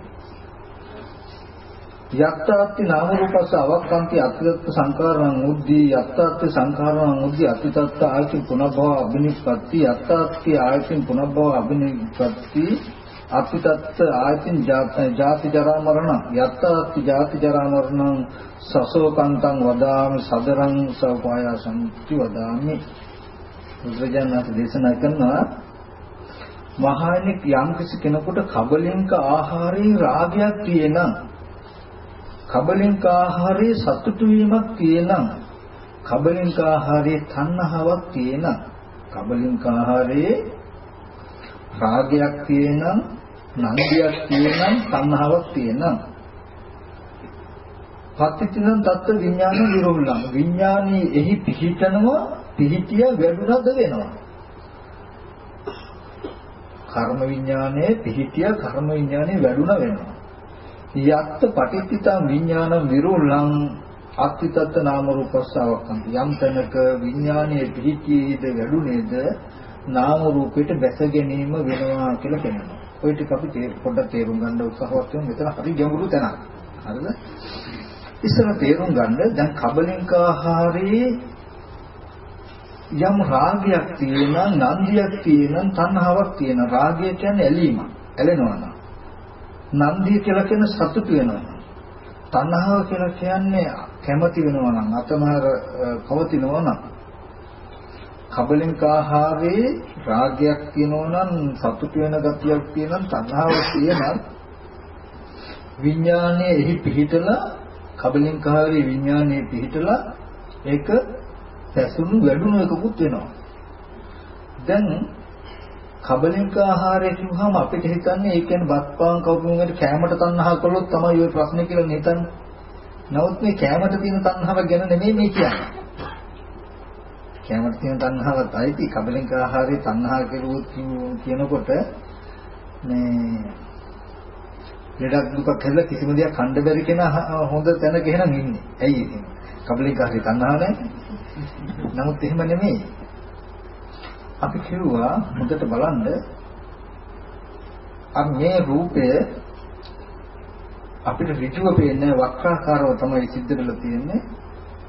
යත්තාත්ති නාම රූපස්ස අවක්ඛන්ති අත්ති තත්ත සංකාරණං උද්ධි යත්තාත්ති සංකාරණං උද්ධි අත්ති තත්ත ආයති පුනබ්බව අබිනිප්පත්ති යත්තාත්ති ආයති පුනබ්බව අබිනිප්පත්ති අත්තිතත් ආයතින් ජාති ජරා මරණ යත්තාති ජාති ජරා මරණ සසෝකන්තං වදාමි සදරං සෝපායසං වදාමි. බුදුරජාණන් දේශනා කරනවා මහානික යම් කිසි කෙනෙකුට කබලින්ක ආහාරයේ රාගයක් තියෙනම් කබලින්ක ආහාරයේ සතුටු වීමක් තියෙනම් කබලින්ක ආහාරයේ තණ්හාවක් තියෙනම් කබලින්ක ආහාරයේ රාගයක් තියෙනම් නන්දියක් තියෙනම් සංහාවක් තියෙනම්. පත්‍ත්‍ිනම් තත්ත්ව විඥාන විරෝල්ලම් විඥානී එහි පිහිටනවා පිහිටිය වැඩුණද වෙනවා. කර්ම විඥානයේ පිහිටිය කර්ම විඥානයේ වැඩුණ වෙනවා. යත්ත පටිච්චිතං විඥාන විරෝල්ලම් අත්තිතත් නාම රූපස්සාවක් යම් තැනක විඥානයේ පිහිටියේද වැඩුණේද නාම රූපයට බැස ගැනීම වෙනවා කියලා කියනවා. ওই ටික අපි පොඩ්ඩක් තේරුම් ගන්න උත්සාහවත් වෙමු. මෙතන හරි ගැඹුරු තැනක්. හරිද? ඉස්සර තේරුම් ගන්න දැන් කබලින්ක ආහාරයේ යම් රාගයක් තියෙනවා, නන්දියක් තියෙනවා, තණ්හාවක් තියෙනවා. රාගය කියන්නේ ඇලීම. ඇලෙනවා නම්. නන්දිය කියලා කියන සතුට වෙනවා. තණ්හාව කියලා කියන්නේ කැමති වෙනවා නම්, අතමහර පවතිනවා නම්. කබලින්ක ආහාරයේ රාගයක් තියෙනවා නම් සතුට වෙන ගතියක් තියෙනවා තණ්හාවක් තියෙනවා විඥානයේ එහි පිහිටලා කබලින්ක ආහාරයේ විඥානයේ පිහිටලා ඒක පැසුණු වැඩුණු එකකුත් වෙනවා. දැන් කබලින්ක ආහාරය කිව්වම අපිට හිතන්නේ ඒ කියන්නේ බත් පාන් කවුරුන්කට කැමට තණ්හා කළොත් තමයි ওই ප්‍රශ්නේ කියලා හිතන්නේ. නමුත් මේ කැමට තියෙන තණ්හාව ගැන නෙමෙයි මේ කියන්නේ. කැමති තියෙන තණ්හාවත් අයිති කබලින්ක ආහාරයේ තණ්හා කෙරුවොත් කියනකොට මේ ලෙඩක් දුකක් හැදලා කිසිම දෙයක් කණ්ඩ බැරි කෙනා හොඳ තැනක එහෙනම් ඉන්නේ. ඇයි ඉතින්? කබලින්ක ආහාරයේ තණ්හාව නැහැ. නමුත් එහෙම නෙමෙයි. අපි කිව්වා හොඳට බලන්න අර මේ රූපය අපිට ඍජුව පේන්නේ වක්‍රාකාරව තමයි සිද්ධ වෙලා තියෙන්නේ.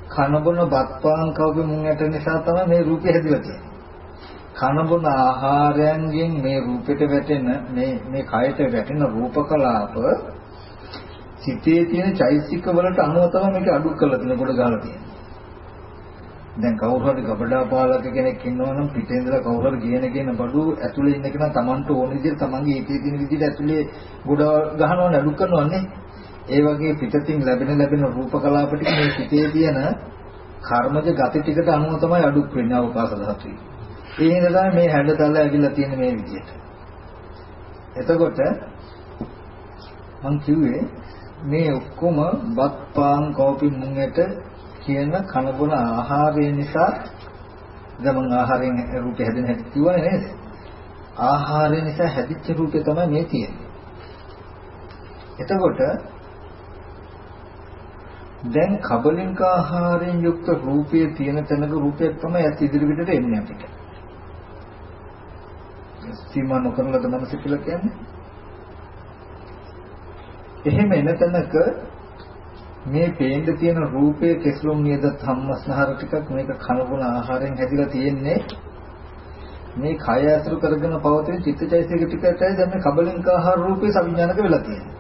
කනබොන බත්පාන් කවගේ මුං ඇට නිසා තමයි මේ රූපය හැදිලා තියෙන්නේ. කනබොන ආහාරයන්ගෙන් මේ රූපෙට වැටෙන මේ මේ කයට වැටෙන රූප කලාප සිතේ තියෙන චෛසික වලට අනුව තමයි මේක අඩු කරලා තියෙන කොට ගාලා තියෙන්නේ. දැන් කවුරු හරි ගබඩා පාලක කෙනෙක් ඉන්නවනම් පිටේ ඉඳලා කවුරු හරි ගේන ගේන බඩු ඇතුලේ ඉන්න කෙනා Tamanට ඕන විදිහට Tamanගේ ඒකේ තියෙන විදිහට ඇතුලේ ගොඩ ගහනවනේ අඩු කරනවනේ. ඒ වගේ පිටතින් ලැබෙන ලැබෙන රූප කලාප ටික මේ පිටේ තියෙන කර්මජ ගති ටිකට අනුව තමයි අඩුක් වෙන්නේ අවකාශ ධාතුවේ. ඒ හින්දා මේ හැඩතල ඇවිල්ලා තියෙන මේ විදිහට. එතකොට මම කිව්වේ මේ ඔක්කොම බත් පාන් කෝපි මුංගට කියන කනබුන ආහාරය නිසා ගමන් ආහාරයෙන් රූපය හැදෙන හැටි කිව්වනේ නේද? ආහාරය නිසා හැදිච්ච රූපය තමයි මේ තියෙන්නේ. එතකොට දැන් කබලින්ක ආහාරයෙන් යුක්ත රූපයේ තියෙන තැනක රූපයක් තමයි ඇත් ඉදිරිපිටට එන්නේ අපිට. සීමා නොකරලද මනස කියලා කියන්නේ. එහෙම එන තැනක මේ පේන්න තියෙන රූපයේ කෙස්ලොම් නියද ධම්මස්නහර ටිකක් මේක කනබුන ආහාරයෙන් හැදිලා තියෙන්නේ මේ කය ඇසුරු කරගෙන පවතින චිත්තචෛතසික ටිකටයි දැන් මේ කබලින්ක ආහාර රූපේ සවිඥානික වෙලා තියෙන්නේ.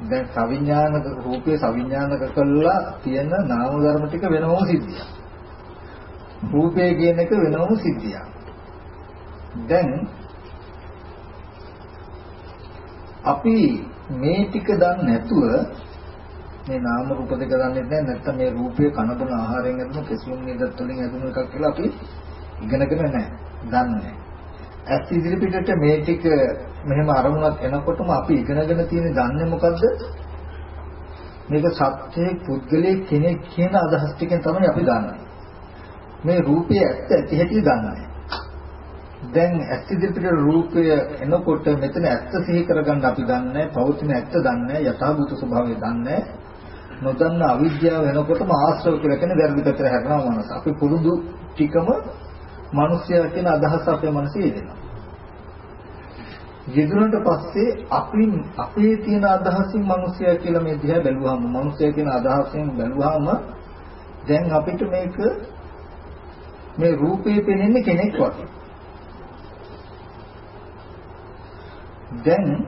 දැන් සවිඥානික රූපේ සවිඥානික කළා තියෙන නාම ධර්ම ටික වෙනවම සිද්ධියක්. රූපය කියන එක වෙනවම සිද්ධියක්. දැන් අපි මේ ටික දන්නේ නැතුව මේ නාම රූප දෙක දන්නේ නැහැ නැත්නම් මේ රූපය කනබුන ආහාරයෙන් ලැබුණු කෙසුම් නිදත් වලින් ලැබුණු එකක් කියලා අපි ඉගෙනගෙන නැහැ. දන්නේ නැහැ. ඇස් ඉදිරි පිටට මේ ටික මෙහෙම අරමුණක් එනකොටම අපි ඉගෙනගෙන තියෙන දන්නේ මොකද්ද? මේක සත්‍යයේ පුද්ගලයේ කෙනෙක් කියන අදහස් ටිකෙන් තමයි අපි දන්නේ. මේ රූපය ඇත්ත ඇති හැටි දන්නේ. දැන් ඇස් ඉදිරියට රූපය එනකොට මෙතන ඇත්ත සිහි කරගන්න අපි දන්නේ පෞතින ඇත්ත දන්නේ යථාභූත ස්වභාවය දන්නේ නොදන්න අවිද්‍යාව වෙනකොටම ආශ්‍රව කියලා කියන වැරදි පැත්තට හැරෙනවා මනස. අපි පුරුදු ටිකම මිනිස්යා කියන අදහස අපේ මනසේ එනවා. යෙදුනට පස්සේ අපි අපේ තියෙන අදහසින් මිනිස්යා කියලා මේ දිහා බැලුවාම මිනිස්යා කියන අදහසෙන් බැලුවාම දැන් අපිට මේක මේ රූපේ පෙනෙන්නේ කෙනෙක් වගේ. දැන්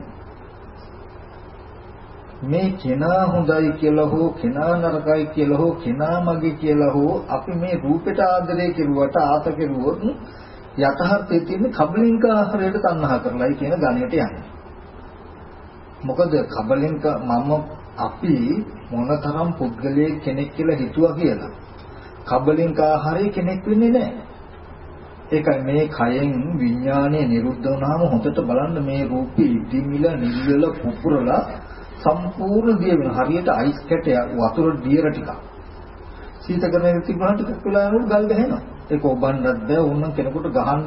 මේ කෙනා හොඳයි කියලා හෝ කෙනා නරකයි කියලා හෝ කෙනා මගේ කියලා හෝ අපි මේ රූපෙට ආදරය කෙරුවට ආත කෙරුවොත් යතහත්යේ තියෙන කබලින්ක ආහාරයට තණ්හා කරලායි කියන ගණයට යන්නේ. මොකද කබලින්ක මම අපි මොනතරම් පුද්ගලයෙක් කෙනෙක් කියලා හිතුවා කියලා. කබලින්ක ආහාරය කෙනෙක් වෙන්නේ නැහැ. ඒකයි මේ කයෙන් විඥානය නිරුද්ධ වුණාම හොඳට බලන්න මේ රූපේ ඉදිමිල නිල්වල පුපුරලා සම්පූර්ණ දිය වෙන හරියට අයිස් කැටය වතුර දියර ටිකක් සීත කරන තිබුණා ටිකක් වෙලා යනකොට ගල් ගහනවා. ඒක ඔබන්නත් බෑ ඕනනම් කෙනෙකුට ගහන්න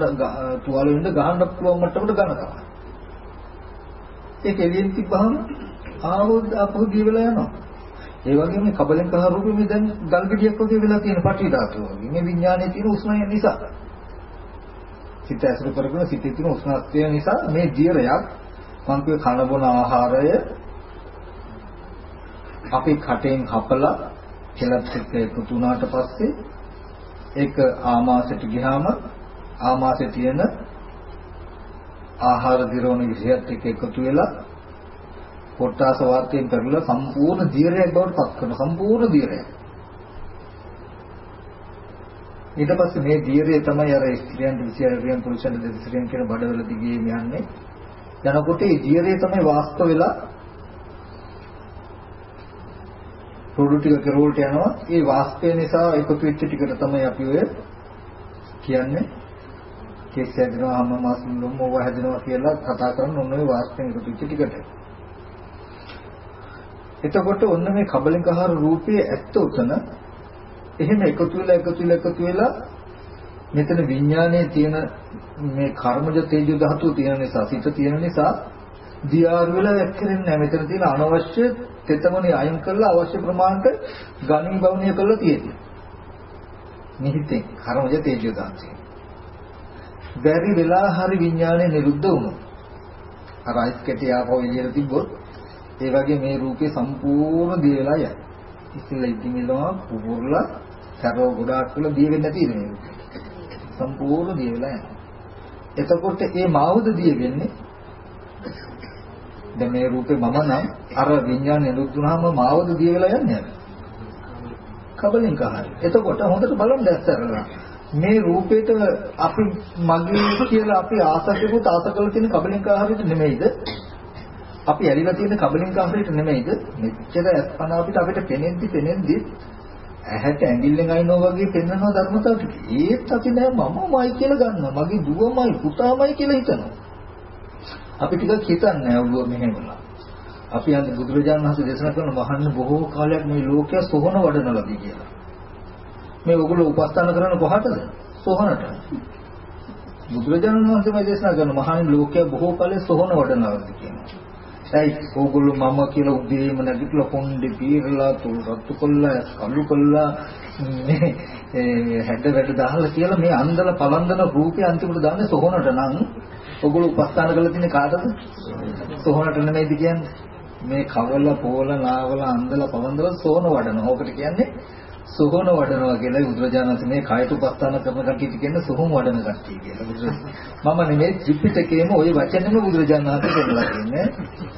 තුවාල වෙන්න ගහන්න පුළුවන් මට්ටමට ගන්න තමයි. ඒක එළියෙන් තිබ්බහම ආවොත් අපහු දිය වෙලා යනවා. ඒ වගේම කබලෙන් කහ රූපෙ මේ දැන් ගල් ගෙඩියක් වගේ වෙලා තියෙන පටි ධාතුව වගේ. මේ විඥානයේ තියෙන උෂ්ණය නිසා. සිත ඇසුරු කරගෙන සිතේ තියෙන උෂ්ණත්වය නිසා මේ දියරයක් මං කිය කන බොන ආහාරය අපි කටෙන් හපලා කෙලත් එක්ක එකතු වුණාට පස්සේ ඒක ආමාශයට ගියාම ආමාශයේ තියෙන ආහාර දිරවන විෂයත් එක්ක එකතු වෙලා කොට්ටාස වාතයෙන් පෙරලා සම්පූර්ණ දියරයක් බවට පත් කරන සම්පූර්ණ දියරයක් ඊට පස්සේ මේ ධීරය තමයි අර ස්ත්‍රියන් විචාරයෙන් පුරුෂයන් දෙවිස්ත්‍රියන් කියන බඩවල දිගේ යන්නේ. යනකොට ඒ ධීරය තමයි වාස්ත වෙලා පොඩු ටික කරවලට යනවා. ඒ වාස්තය නිසා එකතු වෙච්ච ටිකට තමයි අපි ඔය කියන්නේ කෙස් හැදෙනවා, හැම මාසෙම ලොම් ඕව හැදෙනවා කියලා කතා කරන ඔන්න ඔය වාස්තෙන් එකතු වෙච්ච ටිකට. එතකොට ඔන්න මේ කබලින්කහර රූපයේ ඇත්ත උතන එහෙම එකතු වෙලා එකතු වෙලා එකතු වෙලා මෙතන විඥානයේ තියෙන මේ කර්මජ තේජෝ ධාතුව තියෙන නිසා සිත තියෙන නිසා දියාර වෙලා වැක්කෙන්නේ නැහැ. මෙතන තියෙන අනවශ්‍ය තෙතමනේ අයින් කරලා අවශ්‍ය ප්‍රමාණයට ගණී බවණිය කරලා තියෙනවා. නිහිතෙන් කර්මජ තේජෝ ධාතුව. බැරි වෙලා හරි විඥානය නිරුද්ධ වුණා. අර අයිස් කැටි ආපහු එළියට තිබ්බොත් ඒ වගේ මේ රූපේ සම්පූර්ණ දිය වෙලා යයි. ඉස්සෙල්ලා ඉදිමිලවා පුපුරලා සරව ගොඩාක් වල දිය වෙන්නේ නැති නේ. සම්පූර්ණ දිය වෙලා යනවා. එතකොට මේ මාවුද දිය වෙන්නේ දැන් මේ රූපේ මම නම් අර විඥාන නිරුද්ධුනහම මාවුද දිය වෙලා යන්නේ කබලින් කහරි. එතකොට හොඳට බලන්න දැස්සරලා මේ රූපේට අපි මගේ කියලා අපි ආසකෙකුත් ආස කරලා තියෙන කබලින් කහරිට නෙමෙයිද? අපි ඇලිලා තියෙන කබලින් කහරිට නෙමෙයිද? මෙච්චර අස්පන අපිට අපිට පෙනෙද්දි පෙනෙද්දි ඇහැට ඇඟිල්ලෙන් අයින්නවා වගේ පෙන්වනවා ධර්මතාව ටික. ඒත් අපි නෑ මමමයි කියලා ගන්නවා. මගේ දුවමයි පුතාමයි කියලා හිතනවා. අපි ටිකක් හිතන්නේ ඔළුව මෙහෙමලා. අපි අද බුදුරජාණන් වහන්සේ දේශනා කරන මහන්න බොහෝ කාලයක් මේ ලෝකය සොහන වඩනවාදී කියලා. මේ ඔගොල්ලෝ උපස්ථාන කරන කොහටද? සොහනට. බුදුරජාණන් වහන්සේ මේ දේශනා කරන මහන්න ලෝකය බොහෝ කාලයක් සොහන වඩනවාදී කියනවා. ඇයි ඕගොල්ලෝ මම කියලා උදේම නැගිටලා කොණ්ඩේ පීරලා තුල් රත්තු කොල්ලා කළු කොල්ලා මේ හැඩ වැඩ දාලා කියලා මේ අන්දල පලන්දන රූපේ අන්තිමට දාන්නේ සොහොනට නම් ඕගොල්ලෝ උපස්ථාන කරලා තියෙන කාටද සොහොනට නෙමෙයිද කියන්නේ මේ කවල පෝල නාවල අන්දල පලන්දල සොහොන වඩන. ඕකට කියන්නේ සුහුණ වඩනවා කියලා බුදුරජාණන් මේ කයට උපස්ථාන කරන කට්ටියට කියන්නේ සුහුම් වඩන කට්ටිය කියලා. බුදුරජාණන් මම නෙමෙයි ත්‍රිපිටකයේම ওই වචනෙම බුදුරජාණන් වහන්සේ දෙන්නලා තියෙන්නේ.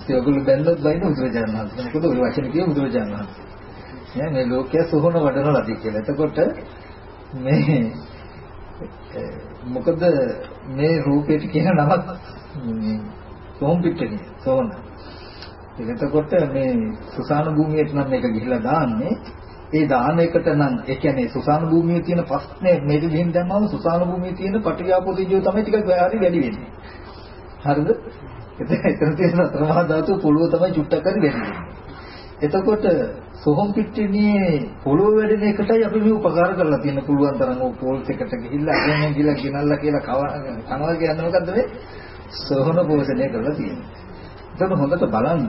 ඒ ඔයගොල්ලෝ බැලුවොත් බයින බුදුරජාණන් වහන්සේ. මොකද ওই වචන කියේ බුදුරජාණන් වහන්සේ. මේ ලෝකයේ සුහුණ වඩනලාදී කියලා. එතකොට මේ මොකද මේ රූපයට කියන නමක් සෝම් පිටකේ සෝන. එතකොට මේ සුසාන භූමියට නම් මේක ගිහිලා දාන්නේ ඒ දාන එකට නම් ඒ කියන්නේ සුසාන භූමියේ තියෙන ප්‍රශ්නේ මේක ගිහින් දැම්මම සුසාන භූමියේ තියෙන පටිඝාපෝතිජෝ තමයි ටිකක් හරි වැඩි වෙන්නේ. හරිද? එතන තියෙන අතරමහා ධාතු පොළොව තමයි චුට්ටක් හරි වැඩි වෙන්නේ. එතකොට සොහොන් පිටිනේ පොළොව වැඩෙන එකටයි අපි මේ උපකාර කරලා තියෙන පුළුවන් තරම් ඕ පෝල්ස් එකට ගිහිල්ලා අරගෙන ගිහලා ගෙනල්ලා කියලා කනවා කියන්නේ මොකද්ද මේ සොහොන පෝෂණය කරලා තියෙන්නේ. එතකොට හොඳට බලන්න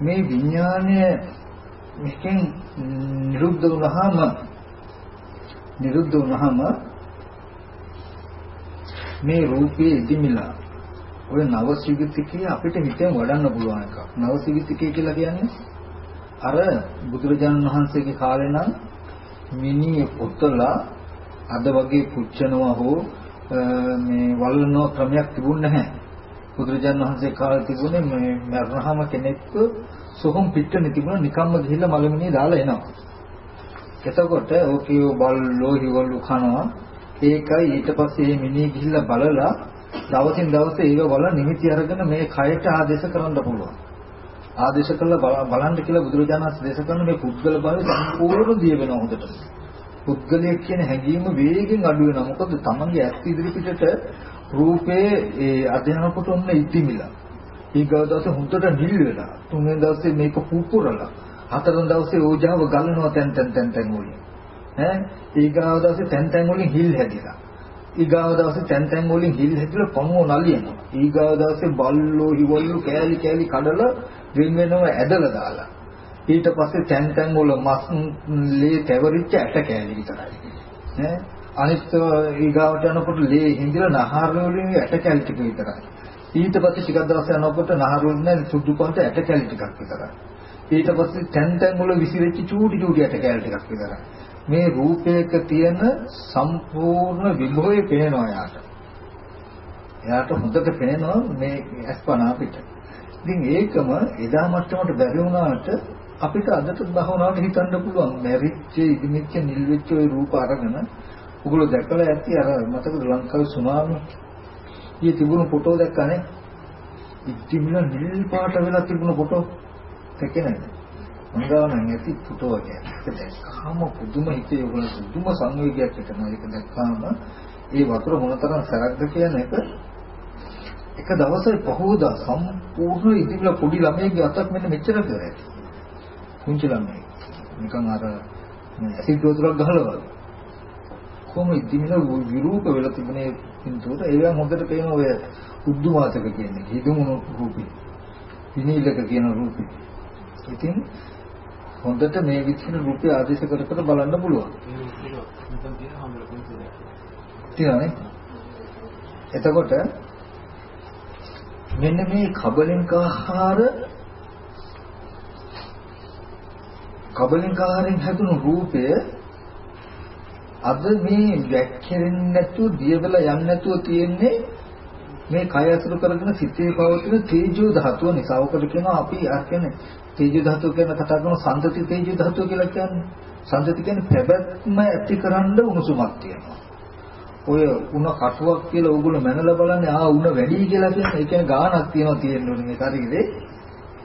මේ විඥානය මේකෙන් නිරුද්ධ වුණාම නිරුද්ධ වුණාම මේ රූපයේ ඉදිමිලා ඔය නවසිවිතිකේ අපිට හිතෙන් වඩන්න පුළුවන් එකක්. නවසිවිතිකේ කියලා කියන්නේ අර බුදුරජාණන් වහන්සේගේ කාලේ නම් මිනි ඔතලා අද වගේ පුච්චනවා හෝ මේ වල්නෝ ක්‍රමයක් තිබුණ නැහැ. බුදුරජාණන් වහන්සේ කාලේ තිබුණේ මේ මරණහම කෙනෙක්ව සොහොන් පිට්ටනේ තිබුණා නිකම්ම ගිහිල්ලා මලමිනිය දාලා එනවා. එතකොට ඕකේ බල්ලෝ හිවලු කනවා. ඒකයි ඊට පස්සේ මේ මිනිහ ගිහිල්ලා බලලා දවසින් දවස ඒක වල නිමිති අරගෙන මේ කයට ආදේශ කරන්න පුළුවන්. ආදේශ කළා බලන්න කියලා බුදුරජාණන් වහන්සේ දේශ කරන මේ පුද්ගල භාවය සම්පූර්ණ දිය වෙනවා හොඳට. පුද්ගලයෙක් කියන හැඟීම වේගෙන් අඩු වෙනවා. මොකද තමන්ගේ ඇස් ඉදිරි පිටට රූපේ ඒ අධ්‍යයනකොට ඔන්න ඉතිමිලා. ඊගව දවසේ හුන්නට නිල් වෙලා තුන්වෙනි දවසේ මේක පුපුරලා හතරවෙනි දවසේ ඕජාව ගලනවා තැන් තැන් තැන් තැන් වලින්. ඈ? ඊගව දවසේ තැන් තැන් වලින් හිල් හැදිලා. ඊගව දවසේ තැන් තැන් වලින් හිල් හැදිලා පණුව නලියනවා. ඊගව දවසේ බල්ලෝ හිවල්ලු කෑලි කෑලි කඩලා වෙන වෙනම ඇදලා දාලා. ඊට පස්සේ තැන් තැන් වල මස් ලේ තැවරිච්ච ඇට කෑලි විතරයි. ඈ? අනිත් ඊගාවට යනකොට ලේ හිඳිලා නහර වලින් ඇට කෑලි ටික විතරයි ඊට පස්සේ ටිකක් දවස් යනකොට නහරුන් නැන් සුදු පහට ඇට කැලි ටිකක් විතරයි. ඊට පස්සේ තැන් තැන් වල විසිරෙච්ච චූටි චූටි ඇට කැලි ටිකක් විතරයි. මේ රූපයක තියෙන සම්පූර්ණ විභවය පේනවා යාට. එයාට හොඳට පේනවා මේ අස්පනා පිට. ඉතින් ඒකම එදා මට්ටමට බැරි වුණාට අපිට අදට භවනාවට හිතන්න පුළුවන්. මැරිච්ච ඉදිමිච්ච නිල් වෙච්ච ওই රූප අරගෙන උගල දැකලා ඇති අර මතකද ලංකාවේ සුනාමි ඊයේ තිබුණු ෆොටෝ දැක්කනේ. ඉතිමිල නිල් පාට වෙලා තිබුණු ෆොටෝ දැක්කේ නේද? මංගාව නම් ඇති ෆොටෝ එක. ඒක දැක්කම පුදුම හිතේ උගල පුදුම සංවේගයක් හිතනවා. ඒක දැක්කම ඒ වතුර මොනතරම් සරක්ද කියන එක එක දවසේ පහෝදා සම්පූර්ණ ඉතිමිල පොඩි ළමයෙක්ගේ අතක් මෙන්න මෙච්චර කරේ. කුංචි ළමයෙක්. නිකන් අර ඇසිඩ් වතුරක් ගහලා වගේ. කොහොම ඉතිමිල විරූප වෙලා තිබුණේ පින්තූර ඒවා හොඳට පේන ඔය උද්දුමාතක කියන්නේ හිදුමුණු රූපේ. විනීලක කියන රූපේ. ඉතින් හොඳට මේ විදිහට රූපය ආදේශ කර කර බලන්න පුළුවන්. තියෙනනේ. එතකොට මෙන්න මේ කබලින්ක ආහාර කබලින්ක ආහාරයෙන් හැදුණු රූපය අද මේ වැක්කිරෙන්නේ නැතුව දියවලා යන්නේ නැතුව තියෙන්නේ මේ කය අසුර කරගෙන සිතේ පවතින තේජෝ ධාතුව නිසා. ඔකට කියනවා අපි අර කියන්නේ තේජෝ ධාතුව කියන කතා කරන සම්දති තේජෝ ධාතුව කියලා කියන්නේ. සම්දති කියන්නේ පැවැත්ම ඇතිකරන උණුසුමක් තියෙනවා. ඔය උණ කටුවක් කියලා ඕගොල්ලෝ මැනලා බලන්නේ ආ උණ වැඩි කියලා කියන්නේ ඒ කියන්නේ ගාණක් තියෙනවා තියෙන්නේ මේ ශරීරේ.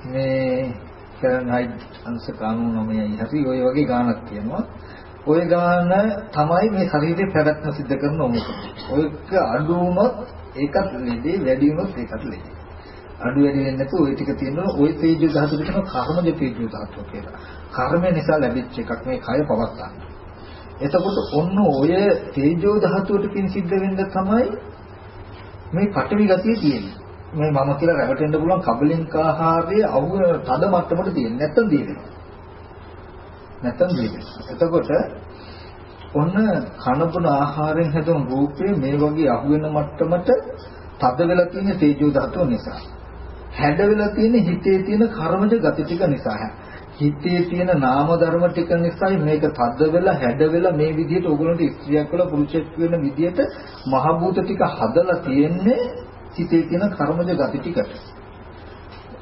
මේ කරනයි අංශ කානු 9යි හරි ඔය වගේ ගාණක් තියෙනවා. ওই ගාන තමයි මේ ශරීරේ පැවැත්ම සිද්ධ කරන ඔමුක. ඔයක අඩු වුණොත් ඒකත් ලෙඩේ වැඩි වුණොත් ඒකත් ලෙඩේ. අඩු වැඩි වෙන්නේ නැතුව ওই ටික තියෙනවා ওই තේජෝ ධාතු දෙකම කර්මජ තේජෝ ධාතු කියලා. කර්මය නිසා ලැබිච්ච එකක් මේ කය පවත්තා. එතකොට ඔන්න ඔය තේජෝ ධාතුවට පින් සිද්ධ වෙන්න තමයි මේ පටවි ගතිය තියෙන්නේ. මේ මම කියලා රැවටෙන්න පුළුවන් කබලින්ක ආහාරයේ අවුව තද මට්ටමට තියෙන්නේ නැත්තම් දිවෙනවා. නැත්තම් දිවෙනවා. එතකොට ඔන්න කනබුන ආහාරයෙන් හැදුණු රූපේ මේ වගේ අහුවෙන මට්ටමට තද වෙලා තියෙන තේජෝ ධාතුව නිසා. හැඩ වෙලා තියෙන හිතේ තියෙන කර්මජ ගති ටික නිසා. හිතේ තියෙන නාම ධර්ම ටික නිසායි මේක තද වෙලා හැඩ වෙලා මේ විදිහට ඕගොල්ලන්ට ස්ත්‍රියක් වෙලා පුරුෂයෙක් වෙන විදිහට මහ භූත ටික හදලා තියෙන්නේ හිතේ තියෙන කර්මජ ගති ටිකට.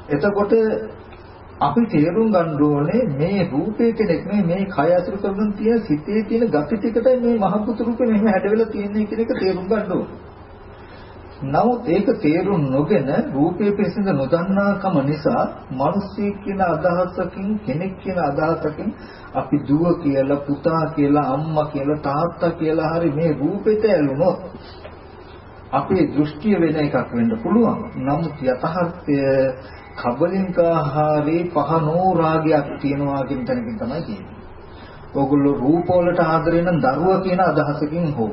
එතකොට අපි තේරුම් ගන්න ඕනේ මේ රූපේ කෙනෙක් නෙමෙයි මේ කය අසුර කරගෙන තියෙන සිතේ තියෙන gati ටිකටයි මේ මහ පුතු රූපේ මෙහෙම හැඩවෙලා තියෙන්නේ කියන එක තේරුම් ගන්න ඕනේ. නමුත් ඒක තේරුම් නොගෙන රූපේ පිසින්ද නොදන්නාකම නිසා මිනිස්සෙක් කියන අදහසකින් කෙනෙක් කියන අදහසකින් අපි දුව කියලා පුතා කියලා අම්මා කියලා තාත්තා කියලා හරි මේ රූපෙට ඇලුනොත් අපේ දෘෂ්ටිය වෙන එකක් වෙන්න පුළුවන්. නමුත් යථාර්ථය කබලින්කාහාරේ පහනෝ රාගයක් තියනවා කියන තැනකින් තමයි කියන්නේ. ඕගොල්ලෝ රූප වලට ආදරේ නම් දරුවා කියන අදහසකින් හෝ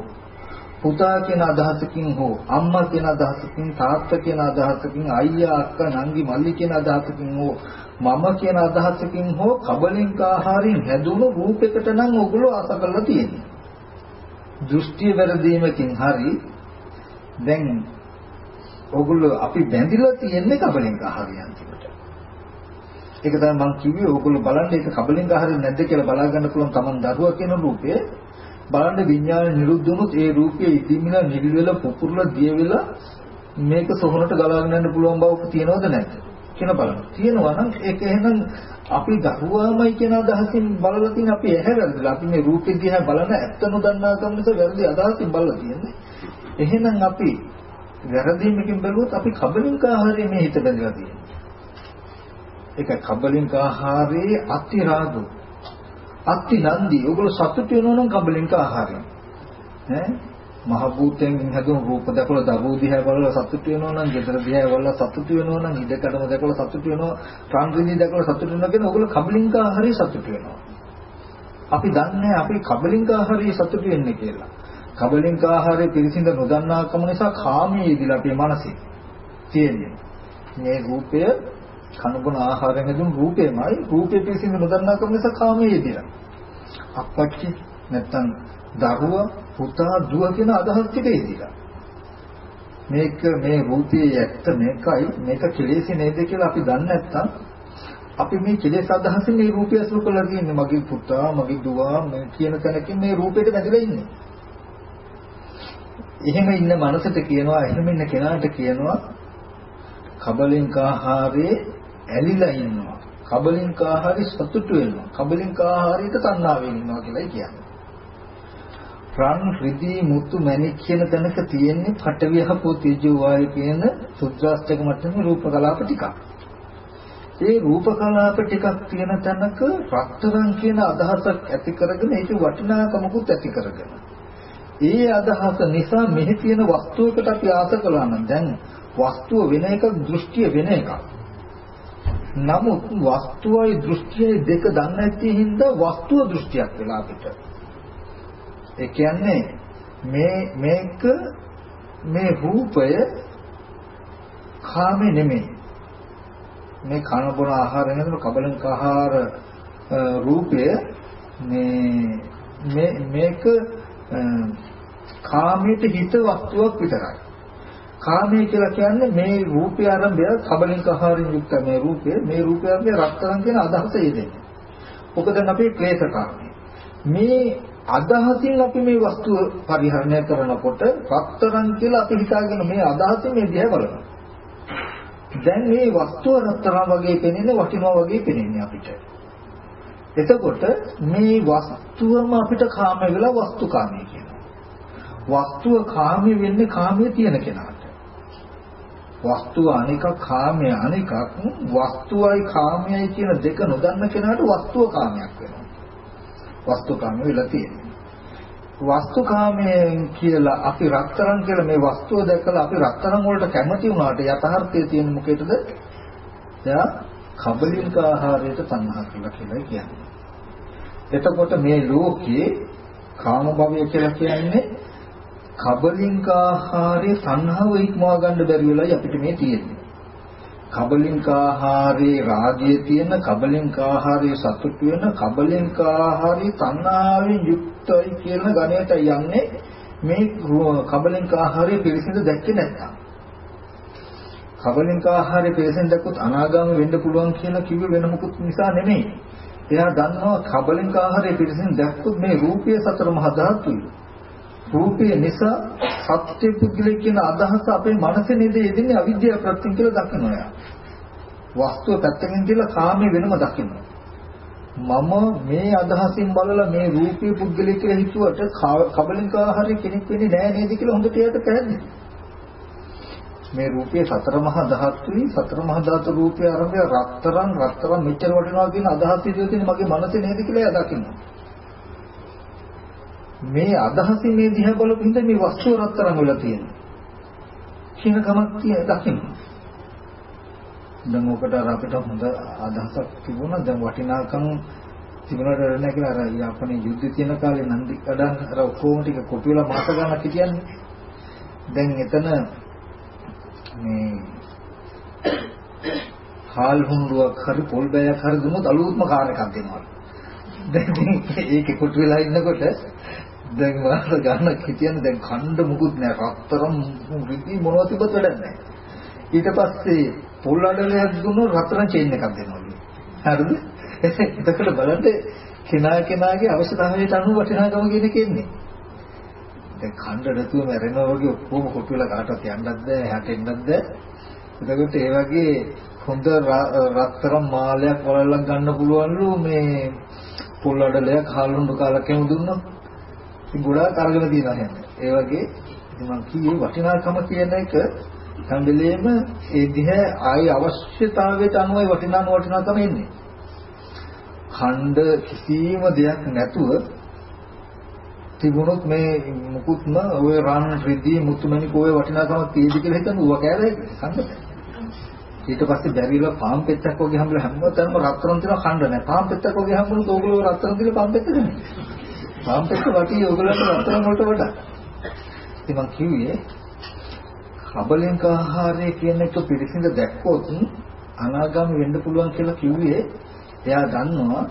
පුතා කියන අදහසකින් හෝ අම්මා කියන අදහසකින් තාත්තා කියන අදහසකින් අයියා අක්කා නංගි මල්ලි කියන අදහසකින් හෝ මම කියන අදහසකින් හෝ කබලින්ක ආහාරයෙන් හැදුණු රූපයකට නම් ඕගොල්ලෝ ආස කරලා තියෙන්නේ. දෘෂ්ටි වැරදීමකින් හරි දැන් ඕගොල්ලෝ අපි බැඳිලා තියෙන්නේ කබලින්ක ආහාරයන් කියකට. ඒක තමයි මම කිව්වේ ඕගොල්ලෝ බලන්න ඒක කබලින්ක ආහාරය නැද්ද කියලා බලා ගන්න පුළුවන් Taman දරුවා කියන රූපේ බලන්න විඥාන නිරුද්ධ වුණොත් ඒ රූපය ඉදිමිලා නිල් වෙලා පුපුරලා දිය වෙලා මේක සොහනට ගලාගෙන යන්න පුළුවන් බවක තියනවද නැද්ද කියන බලන්න. තියෙනවා නම් ඒක එහෙනම් අපි දරුවාමයි කියන අදහසින් බලලා තියෙන අපි ඇහැ වැරදිලා අපි මේ රූපෙ දිහා බලන ඇත්ත නොදන්නා කම නිසා වැරදි අදහසින් බලලා තියෙන්නේ. එහෙනම් අපි වැරදීමකින් බැලුවොත් අපි කබලින්ක ආහාරයේ මේ හිත බැඳලා තියෙන්නේ. ඒක කබලින්ක ආහාරයේ අතිරාගු අත්ති නන්දි. ඔයගොල්ලෝ සතුට වෙනවා නම් කබලින්ක ආහාරයෙන් ඈ? මහ භූතයෙන් හැදුණු රූප දැකලා දරුවෝ දිහා බලලා සතුට වෙනවා නම් ගෙදර දිහා බලලා සතුට වෙනවා නම් ඉඩකඩම දැකලා සතුට වෙනවා රාන්ද්‍රිනී දැකලා සතුට වෙනවා කියන ඔයගොල්ලෝ කබලින්ක ආහාරයේ සතුට වෙනවා. අපි දන්නේ අපි කබලින්ක ආහාරයේ සතුට වෙන්නේ කියලා. කබලින්ක ආහාරය පිළිසිඳ නොදන්නාකම නිසා කාමයේදීලා අපේ මනසේ තියෙන්නේ. මේ රූපය කනබුන ආහාරයෙන් හැදුණු රූපයමයි රූපය පිළිසිඳ නොදන්නාකම නිසා කාමයේදීලා. අපච්චි නැත්තම් දරුව පුතා දුව කියන අදහස් පිටේදීලා. මේක මේ රූපයේ ඇත්ත මේකයි මේක කෙලෙසි නේද කියලා අපි දන්නේ නැත්තම් අපි මේ කෙලෙස් අදහසින් මේ රූපය අසුර කරලා තියෙන්නේ මගේ පුතා මගේ දුව කියන තැනකින් මේ රූපයට වැදලා ඉන්නේ. එහෙම ඉන්න මනසට කියනවා එහෙම ඉන්න කෙනාට කියනවා කබලින්ක ආහාරයේ ඇලිලා ඉන්නවා. කබලින්ක ආහාරي සතුටු වෙනවා. කබලින්ක ආහාරයට තණ්හාවෙන් ඉන්නවා කියලායි කියන්නේ. රන් රිදී මුතු මැණික් කියන තැනක තියෙන්නේ පටවියහපෝ තේජෝ වායු කියන සුත්‍රාස්තක මට්ටමේ රූප කලාප ටිකක්. ඒ රූප කලාප ටිකක් තියෙන තැනක රත්තරන් කියන අදහසක් ඇති කරගෙන ඒක වටිනාකමකුත් ඇති කරගෙන. ඒ අදහස නිසා මෙහි තියෙන වස්තුවකට අපි ආස කළා නම් දැන් වස්තුව වෙන එකක් දෘෂ්ටිය වෙන එකක්. නමුත් වස්තුවයි දෘෂ්ටියයි දෙක දන්නේ නැති හින්දා වස්තුව දෘෂ්ටියක් වෙලා අපිට. ඒ කියන්නේ මේ මේක මේ රූපය කාමේ නෙමෙයි. මේ කන බොන ආහාර නේද කබලංක ආහාර රූපය මේ මේක කාමයට හිත වස්තුවක් විතරයි. කාමයේ කියලා කියන්නේ මේ රූපය ආරම්භය කබලින්ක ආහාරයෙන් යුක්ත මේ රූපය මේ රූපයගේ රත්තරන් කියන අදහස යෙදෙන්නේ. ඔක දැන් අපේ ක්ලේශ කාමය. මේ අදහසින් අපි මේ වස්තුව පරිහරණය කරනකොට රත්තරන් කියලා අපි හිතාගෙන මේ අදහසින් මේ දිහා බලනවා. දැන් මේ වස්තුව රත්තරන් වගේ පෙනෙන්නේ වටිනවා වගේ පෙනෙන්නේ අපිට. එතකොට මේ වස්තුවම අපිට කාම වෙලා වස්තුකාමී කියනවා. වස්තුව කාමී වෙන්නේ කාමයේ තියෙන කෙනාට. වස්තුව අනිකක් කාමය අනිකක් වස්තුවයි කාමයයි කියන දෙක නොදන්න කෙනාට වස්තුව කාමයක් වෙනවා. වස්තු කාමය වෙලා තියෙනවා. වස්තු කාමයෙන් කියලා අපි රත්තරන් කියලා මේ වස්තුව දැකලා අපි රත්තරන් වලට කැමති වුණාට යථාර්ථයේ තියෙන මොකේද? එයා කබලින්ක ආහාරයට තණ්හා කියලා කියලා කියන්නේ. එතකොට මේ ලෝකේ කාම භවය කියලා කියන්නේ කබලින්කාහාරයේ සංහව ඉක්මවා ගන්න බැරි වෙලයි අපිට මේ තියෙන්නේ. කබලින්කාහාරයේ රාගය තියෙන කබලින්කාහාරයේ සතුට වෙන කබලින්කාහාරයේ තණ්හාවෙන් යුක්තයි කියන ගණයට යන්නේ මේ කබලින්කාහාරයේ පිළිසිඳ දැක්කේ නැත්තම්. කබලින්කාහාරයේ පිළිසිඳ දැක්කොත් අනාගාමී වෙන්න පුළුවන් කියලා කිව්වේ වෙන මොකුත් නිසා නෙමෙයි. එයා දන්නවා කබලින්කාහාරයේ පිළිසිඳ දැක්කොත් මේ රූපය සතර මහා ධාතුයි. රූපය නිසා සත්‍ය පුද්ගලෙක් කියන අදහස අපේ මනසේ නේද යෙදෙන්නේ අවිද්‍යාව ප්‍රත්‍යයෙන් කියලා දකිනවා යා. වස්තුව පැත්තකින් තියලා කාමයේ වෙනම දකිනවා. මම මේ අදහසින් බලලා මේ රූපී පුද්ගලෙක් කියලා හිතුවට කබලින්ක ආහාරය කෙනෙක් වෙන්නේ නැහැ නේද කියලා හොඳට එයාට පැහැදිලි. මේ රූපයේ සතර මහා ධාතුයි සතර මහා ධාතු රූපය ආරම්භය රත්තරන් රත්තරන් මෙච්චර වටිනවා කියන අදහස් ඉදිරිය තියෙන මගේ මනසේ නේද කියලා එයා දකිනවා. මේ අදහසින් මේ දිහා බලපු හින්දා මේ වස්තුව රත්තරන් වෙලා තියෙනවා. කියන කමක් තියෙන දකිනවා. දැන් ඔකට අර අපිට හොඳ අදහසක් තිබුණා දැන් වටිනාකම් තිබුණාට නැහැ කියලා අර යාපනයේ යුද්ධ තියෙන කාලේ නන්දි කඩන් අර ඔක්කොම ටික කොපි වල මාස ගන්නක් හිටියන්නේ. දැන් එතන මේ හාල් හුණුවක් හරි පොල් බෑයක් හරි දුන්නොත් අලුත්ම කාර් එකක් දෙනවා. දැන් ඒකේ කොට වෙලා ඉන්නකොට දැන් වාස ගන්න හිටියන්නේ දැන් ඛණ්ඩ මුකුත් නෑ රත්තරන් රිදි මොනවද තිබ්බත් වැඩක් නෑ. ඊට පස්සේ පොල් අඩලයක් දුන්නොත් රත්තරන් චේන් එකක් දෙනවලු. හරිද? එතකොට බලන්න කෙනා කෙනාගේ අවශ්‍යතාවයට අනුව වටිනාකම කියන එක එන්නේ. දැන් ඛණ්ඩ නැතුව මැරෙනවා වගේ ඔක්කොම කොටු වෙලා කාටවත් යන්නත් බෑ, එහාට එන්නත් බෑ. එතකොට ඒ වගේ හොඳ රත්තරන් මාලයක් වලල්ලක් ගන්න පුළුවන්ලු මේ පොල් අඩලයක් හාල්ුණු කාලක් එහෙම දුන්නොත්. ඉතින් ගොඩාක් අරගෙන තියෙනවා නේද? ඒ වගේ ඉතින් මම කියේ වටිනාකම කියන එක හැම වෙලේම ඒ දිහා ආයි අවශ්‍යතාවයට අනුවයි වටිනා නොවටිනාකම එන්නේ. ඛණ්ඩ කිසිම දෙයක් නැතුව තිබුණොත් මේ මුකුත්ම ඔය රන් රිදී මුතුමැණික ඔය වටිනාකමක් තියෙදි කියලා හිතන ඌව කෑවේ ඛණ්ඩ. ඊට පස්සේ බැරිලා පාම් පෙත්තක් වගේ හැමල හැමතැනම රත්තරන් තියෙන ඛණ්ඩ නැහැ. පාම් පෙත්තක් වගේ හැමලුත් ඕගොල්ලෝ රත්තරන් දිලා පාම් පෙත්ත නෙමෙයි. පාම් පෙත්ත වටි ඕගොල්ලන්ට රත්තරන් වලට වඩා. ඉතින් මං කිව්වේ කබලෙන්ක ආහාරය කියන එක පිළිසිඳ දැක්කොත් අනාගාමී වෙන්න පුළුවන් කියලා කිව්වේ එයා දන්නවා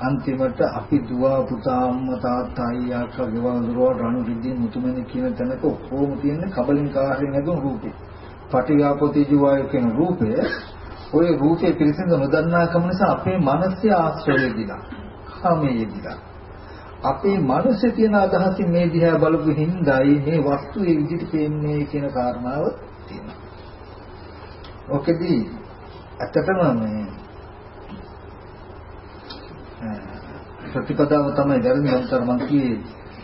අන්තිමට අපි දුව පුතා අම්මා තාත්තා අයියා අක්කා ගෙවල් දරුවෝ රණු රිදී මුතුමැණි කියන තැනක ඔක්කොම තියෙන කබලින් කාර්යයෙන් නැදුණු රූපේ. පටිඝාපෝති ජීවාය කියන රූපය ওই රූපේ පිළිසිඳ නොදන්නාකම නිසා අපේ මනසේ ආශ්‍රය දිලා. කාමයේ දිලා. අපේ මනසේ තියෙන අදහසින් මේ දිහා බලපු හින්දායි මේ වස්තු ඒ විදිහට පේන්නේ කියන කාරණාව තියෙනවා. ඔකෙදී ඇත්තටම මේ ප්‍රතිපදාව තමයි ධර්මයේ අන්තර් මං කියේ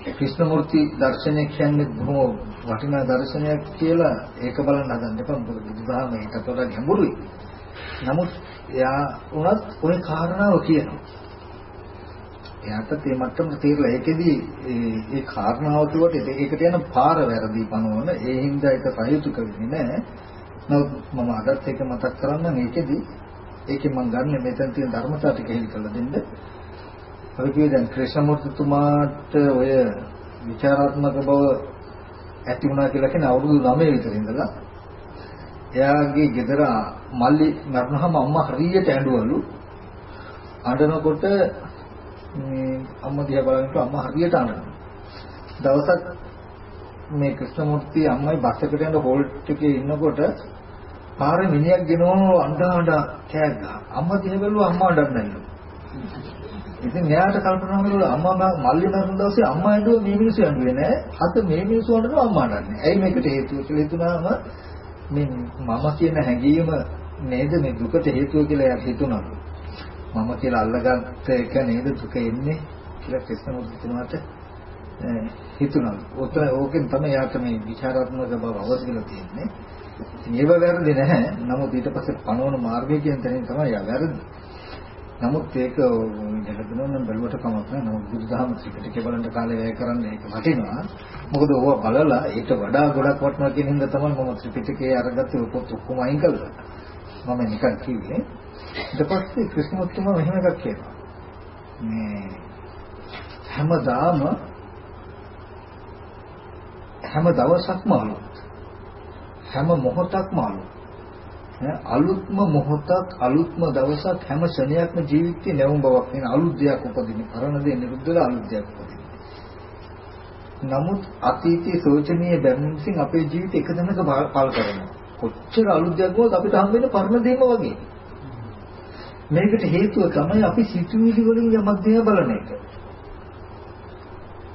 ක්‍රිෂ්ණමූර්ති දර්ශනය කියන්නේ බොහොම වටිනා දර්ශනයක් කියලා ඒක බලන්න හදන්න එපා මොකද බුදුදහම ඒකට වඩා ගැඹුරුයි. නමුත් එයා උනත් ওই කාරණාව කියනවා. එයාට මේ මට්ටමට තේරලා ඒකෙදි ඒ කාරණාව කිව්වට ඒකට යන පාර වැරදි පනවන ඒ හින්දා ඒක සහයුතුක වෙන්නේ නැහැ. නමුත් මම අදත් ඒක මතක් කරන්න මේකෙදි ඒකෙන් මම ගන්න මෙතන තියෙන ධර්මතාව ටික හෙලි කරලා දෙන්න. අපි කියේ දැන් ක්‍රිෂ්ණමූර්තිතුමාට ඔය විචාරාත්මක බව ඇති වුණා කියලා කියන අවුරුදු 9 විතර ඉඳලා එයාගේ ගෙදර මල්ලි මරණහම අම්මා හරියට ඇඬුවලු අඬනකොට මේ අම්මා දිහා බලනකොට අම්මා හරියට අඬනවා. දවසක් මේ ක්‍රිෂ්ණමූර්ති අම්මයි බස් එකට යන හෝල්ට් එකේ ඉන්නකොට පාරේ මිනිහක් ගෙනවන අඬා අඬා කෑ ගහා. අම්මා දිහා බැලුවා අම්මා අඬන්නේ නැහැ. ඉතින් එයාට කල්පනා කරලා අම්මා මල්ලි මරන දවසේ අම්මා ඇඬුවා මේ මිනිස්සු ඇඬුවේ නෑ. අත මේ මිනිස්සු අඬනවා අම්මා අඬන්නේ. ඇයි මේකට හේතුව කියලා හිතුනාම මේ මම කියන හැඟීම නේද මේ දුකට හේතුව කියලා එයා හිතුණා. මම කියලා අල්ලගත්ත එක නේද දුක එන්නේ කියලා ක්‍රිස්තුමතුමාට හිතුණා. උතන ඕකෙන් තමයි යාට මේ විචාරාත්මක බව අවදි කරලා තියෙන්නේ. ඒව වැරදි නැහැ. නමුත් ඊට පස්සේ පණවන මාර්ගය කියන තැනින් තමයි යා වැරදි. නමුත් ඒක ජගදනෝ නම් බැලුවට කමක් නැහැ. නමුත් බුදුදහම ත්‍රිපිටකය බලන්න කාලේ වැය කරන්න ඒක වටිනවා. මොකද ඕවා බලලා ඊට වඩා ගොඩක් වටිනවා කියන හින්දා තමයි මම ත්‍රිපිටකයේ අරගත්තේ පොත් ඔක්කොම අයින් කළා. මම නිකන් කිව්වේ ඊට පස්සේ ක්‍රිස්තුමතුමා මෙහෙම එකක් කියනවා. මේ හැමදාම හැම දවසක්ම අලුත්. හැම මොහොතක්ම අලුත්. අලුත්ම මොහොතක් අලුත්ම දවසක් හැම ක්ෂණයක්ම ජීවිතේ නැවුම් බවක් වෙන අලුත් දෙයක් උපදින. කරන දේ නිරුද්ධ අලුත් දෙයක් උපදින. නමුත් අතීතයේ සෝචනීය බැම්මින් අපේ ජීවිතේ එක දිනක පල් කරනවා. කොච්චර අලුත් දෙයක් වුණත් අපිට හම්බ වෙන පරණ දෙයක්ම වගේ. මේකට හේතුව තමයි අපි සිතුවිලි වලින් යමක් දිහා බලන එක.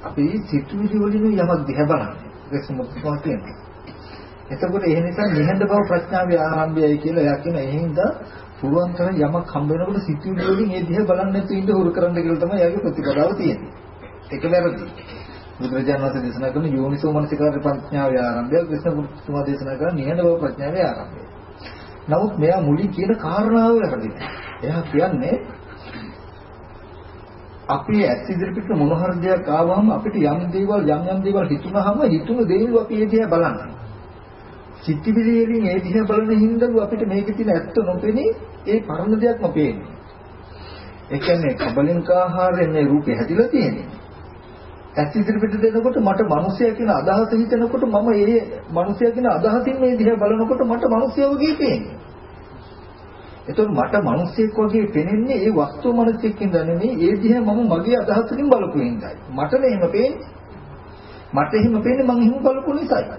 අපි සිතුවිලි වලින් යමක් දිහා බලන්නේ. ඒක සම්මුතිකව කියන්නේ. එතකොට ඒ නිසා නිහඬ බව ප්‍රඥාවේ ආරම්භයයි කියලා එයා කියන ඒ හින්දා පුරුවන් තරම් යමක් හම්බ වෙනකොට සිතුවිලි වලින් ඒ දිහා බලන්නේ නැතුව ඉඳ හුරු කරන්න කියලා තමයි එයාගේ ප්‍රතිපදාව තියෙන්නේ. ඒක වැරදි. බුදුරජාණන් වහන්සේ දේශනා කරන යෝනිසෝ මනසිකාර ප්‍රඥාවේ ආරම්භය ක්‍රිෂ්ණ පුත්තුමා දේශනා කරන නිහඬ බව ප්‍රඥාවේ ආරම්භය. නමුත් මෙයා මුලින් කියන කාරණාව වැරදියි. එයා කියන්නේ අපි ඇස් ඉදිරිපිට මොන හරි දෙයක් ආවම අපිට යම් දේවල් යම් යම් දේවල් හිතුනහම හිතුන දේවල් අපි ඒ දිහා බලන්නේ. සිත්තිවිලි වලින් ඒ දිහා බලන හින්දා අපිට මේකේ තියෙන ඇත්ත නොපෙනී ඒ පරණ දෙයක්ම පේන්නේ. ඒ කියන්නේ කබලින්ක ආහාරයෙන් මේ රූපේ හැදිලා තියෙන්නේ. ඇස් ඉදිරිපිට දෙනකොට මට මිනිසයා කියන අදහස හිතනකොට මම ඒ මිනිසයා කියන අදහසින් මේ දිහා බලනකොට මට මිනිසයා වගේ පේන්නේ. එතකොට මට මිනිස්සෙක් වගේ පෙනෙන්නේ ඒ වස්තු මනසකින් නෙමෙයි ඒ දිහා මම මගේ අදහසකින් බලපු හින්දායි. මට මෙහෙම පේන්නේ. මට එහෙම පේන්නේ මං එහෙම බලපු නිසායි.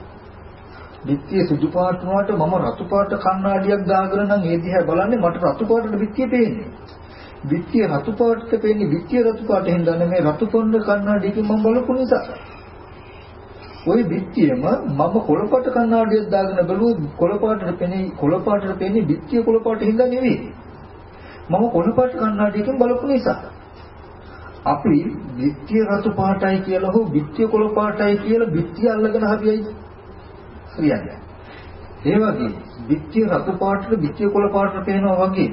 බිත්තිය සුදු පාට වුණාට මම රතු පාට කණ්ණාඩියක් දාගෙන නම් ඒ දිහා බලන්නේ මට රතු පාටට බිත්තිය පේන්නේ. බිත්තිය රතු පාටට පේන්නේ බිත්තිය රතු පාට හින්දා නෙමෙයි රතු පොණ්ඩ කණ්ණාඩියකින් මම බලපු නිසා. ওই බිත්තියම මම කොළපාට කණ්ණාඩියක් දාගෙන බැලුවොත් කොළපාටට පෙනේ කොළපාටට පෙන්නේ බිත්තිය කොළපාට හින්දා නෙවෙයි. මම කොළපාට කණ්ණාඩියකින් බලපු නිසා. අපි බිත්තිය රතු පාටයි කියලා හෝ බිත්තිය කොළපාටයි කියලා බිත්තිය අල්ලගෙන හරියයි හරියන්නේ. ඒ වගේ බිත්තිය රතු පාටට බිත්තිය කොළපාටට පේනවා වගේ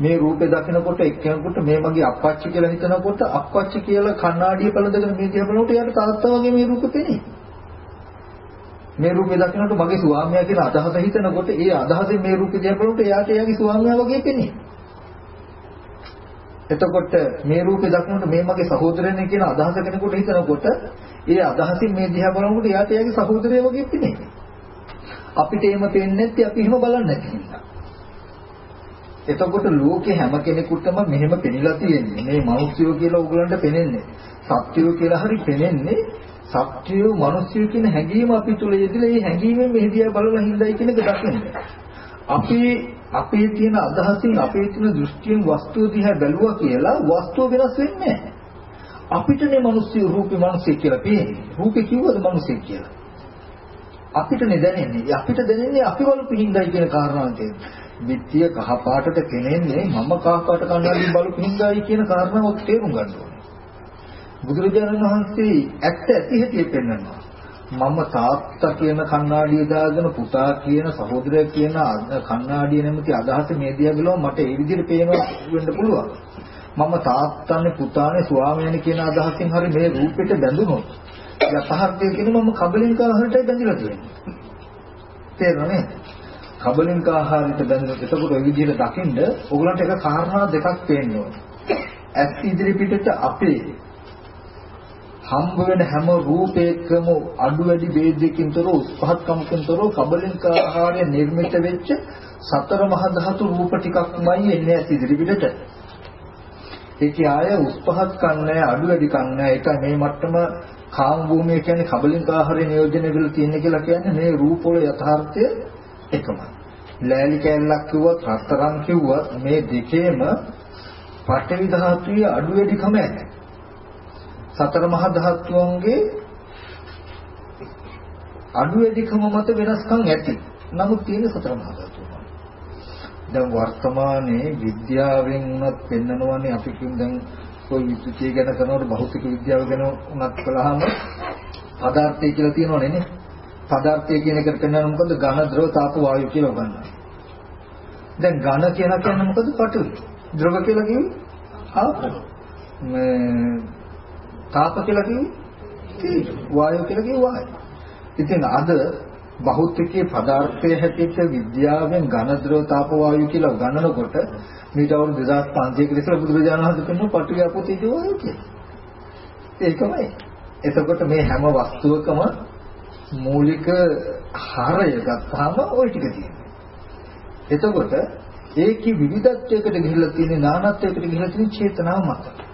මේ රූපේ දකිනකොට එක්කෙනෙකුට මේ මගේ අප්පච්චි කියලා හිතනකොට අප්පච්චි කියලා කණ්ණාඩිය පළඳගෙන මේ දිහා බලනකොට එයාට තාත්තා වගේ මේ රූපේ පෙනේ. මේ රූපේ දකිනකොට මගේ ස්වාමියා කියලා අදහස හිතනකොට ඒ අදහසෙන් මේ රූපේ දිහා බලනකොට එයාට එයාගේ ස්වාමියා වගේ පෙනේ. එතකොට මේ රූපේ දකිනකොට මේ මගේ සහෝදරයනේ කියන අදහස කෙනෙකුට හිතනකොට ඒ අදහසින් මේ දිහා බලනකොට එයාට එයාගේ සහෝදරය වගේ පෙනේ. අපිට එහෙම පේන්නේ නැත්නම් අපි එහෙම බලන්නේ නැති නිසා. එතකොට ලෝකේ හැම කෙනෙකුටම මෙහෙම පෙනිලා තියෙන්නේ. මේ මනුස්සයෝ කියලා ඕගලන්ට පෙනෙන්නේ. සත්‍යෝ කියලා හරි පෙනෙන්නේ සත්‍යෝ මිනිස්සු කියන හැඟීම අපි තුල යෙදিলা ඒ හැඟීමෙන් මෙහෙදියා බලලා හින්දායි කියන එක දකින්නේ. අපේ අපේ තියෙන අදහසින් අපේ තියෙන දෘෂ්ටියෙන් වස්තුව දිහා බැලුවා කියලා වස්තුව වෙනස් වෙන්නේ නැහැ. අපිටනේ මිනිස්සු රූපේ මිනිස්සෙක් කියලා පේන්නේ. රූපේ කිව්වද මිනිස්සෙක් කියලා? අපිටනේ දැනෙන්නේ. අපිට දැනෙන්නේ අපි බලපු හින්දායි කියන කාරණාව තේරෙනවා. විත්‍ය කහ පාටට කෙනෙන්නේ මම කහ පාට කන්නාඩි බලපු හින්දායි කියන කාරණාව තේරුම් ගන්න ඕනේ. බුදුරජාණන් වහන්සේ ඇත්ත ඇති හැටි පෙන්වනවා. මම තාත්තා කියන කණ්ණාඩිය දාගෙන පුතා කියන සහෝදරයා කියන කණ්ණාඩිය නැමැති අදහස මේ දිහා බලව මට ඒ විදිහට පේනවා වෙන්න පුළුවන්. මම තාත්තානේ පුතානේ ස්වාමයානේ කියන අදහසින් හරි මේ රූපෙට බැඳුනොත් යථාර්ථය කියන මම කබලින්ක ආහාරයටයි බැඳිලා තියෙන්නේ. තේරුණා කබලින්ක ආහාරයට බැඳුනොත් එතකොට ওই විදිහට දකින්න ඕගලන්ට එක කාරණා දෙකක් පේන්න ඕනේ. ඇස් ඉදිරි පිටට අපේ හම්බ වෙන හැම රූපයකම අඩු වැඩි ભેදයකින් තොර උත්පහත්කමකින් තොර කබලින්ක ආහාරය නිර්මිත වෙච්ච සතර මහා ධාතු රූප ටිකක්මයි එන්නේ ඇති ඉදිරිපිටට. ඒකේ ආය උත්පහත් කන්නේ අඩු වැඩි කන්නේ ඒක මේ මට්ටම කාම භූමිය කියන්නේ කබලින්ක ආහාරය නියෝජනය වෙලා තියෙන කියලා කියන්නේ මේ රූප වල යථාර්ථය එකමයි. ලෑලි කැල්ලක් කිව්වත් රත්තරන් කිව්වත් මේ දෙකේම පඨවි ධාතුවේ අඩු වැඩිකම ඇති. සතර මහා ධාතුන්ගේ අඩු වැඩිකම මත වෙනස්කම් ඇති. නමුත් තියෙන සතර මහා ධාතුන්. දැන් වර්තමානයේ විද්‍යාවෙන් උනත් පෙන්නනවානේ අපි කියමු දැන් કોઈ විද්‍යුතිය ගැන කරනකොට භෞතික විද්‍යාව ගැන උනත් කළාම පදාර්ථය කියලා තියෙනවනේ නේ. පදාර්ථය කියන එකට පෙන්නන මොකද ඝන ද්‍රව තාප වායු කියලා ගන්නවා. දැන් ඝන කියලා කියන්නේ මොකද? පඨවි. ද්‍රව කියලා කිව්වේ ආපෝ. මේ තාප කියලා කිව්වේ වායු කියලා කිව්වේ වායු. ඉතින් අද භෞතිකයේ පදාර්ථයේ හැටියට විද්‍යාවෙන් ඝන ද්‍රව තාප වායු කියලා ගණනකොට මේට අවුරුදු 2500 ක ඉස්සර බුදුරජාණන් වහන්සේ පෙන්වන පටවිය අපෝතීජ වායු කියලා. ඒකමයි. එතකොට මේ හැම වස්තුවකම මූලික හරය ගත්තාම ওই ටික තියෙනවා. එතකොට ඒකේ විවිධත්වයකට ගිහිල්ලා තියෙන නානත්වයකට ගිහිල්ලා තියෙන චේතනාව මත.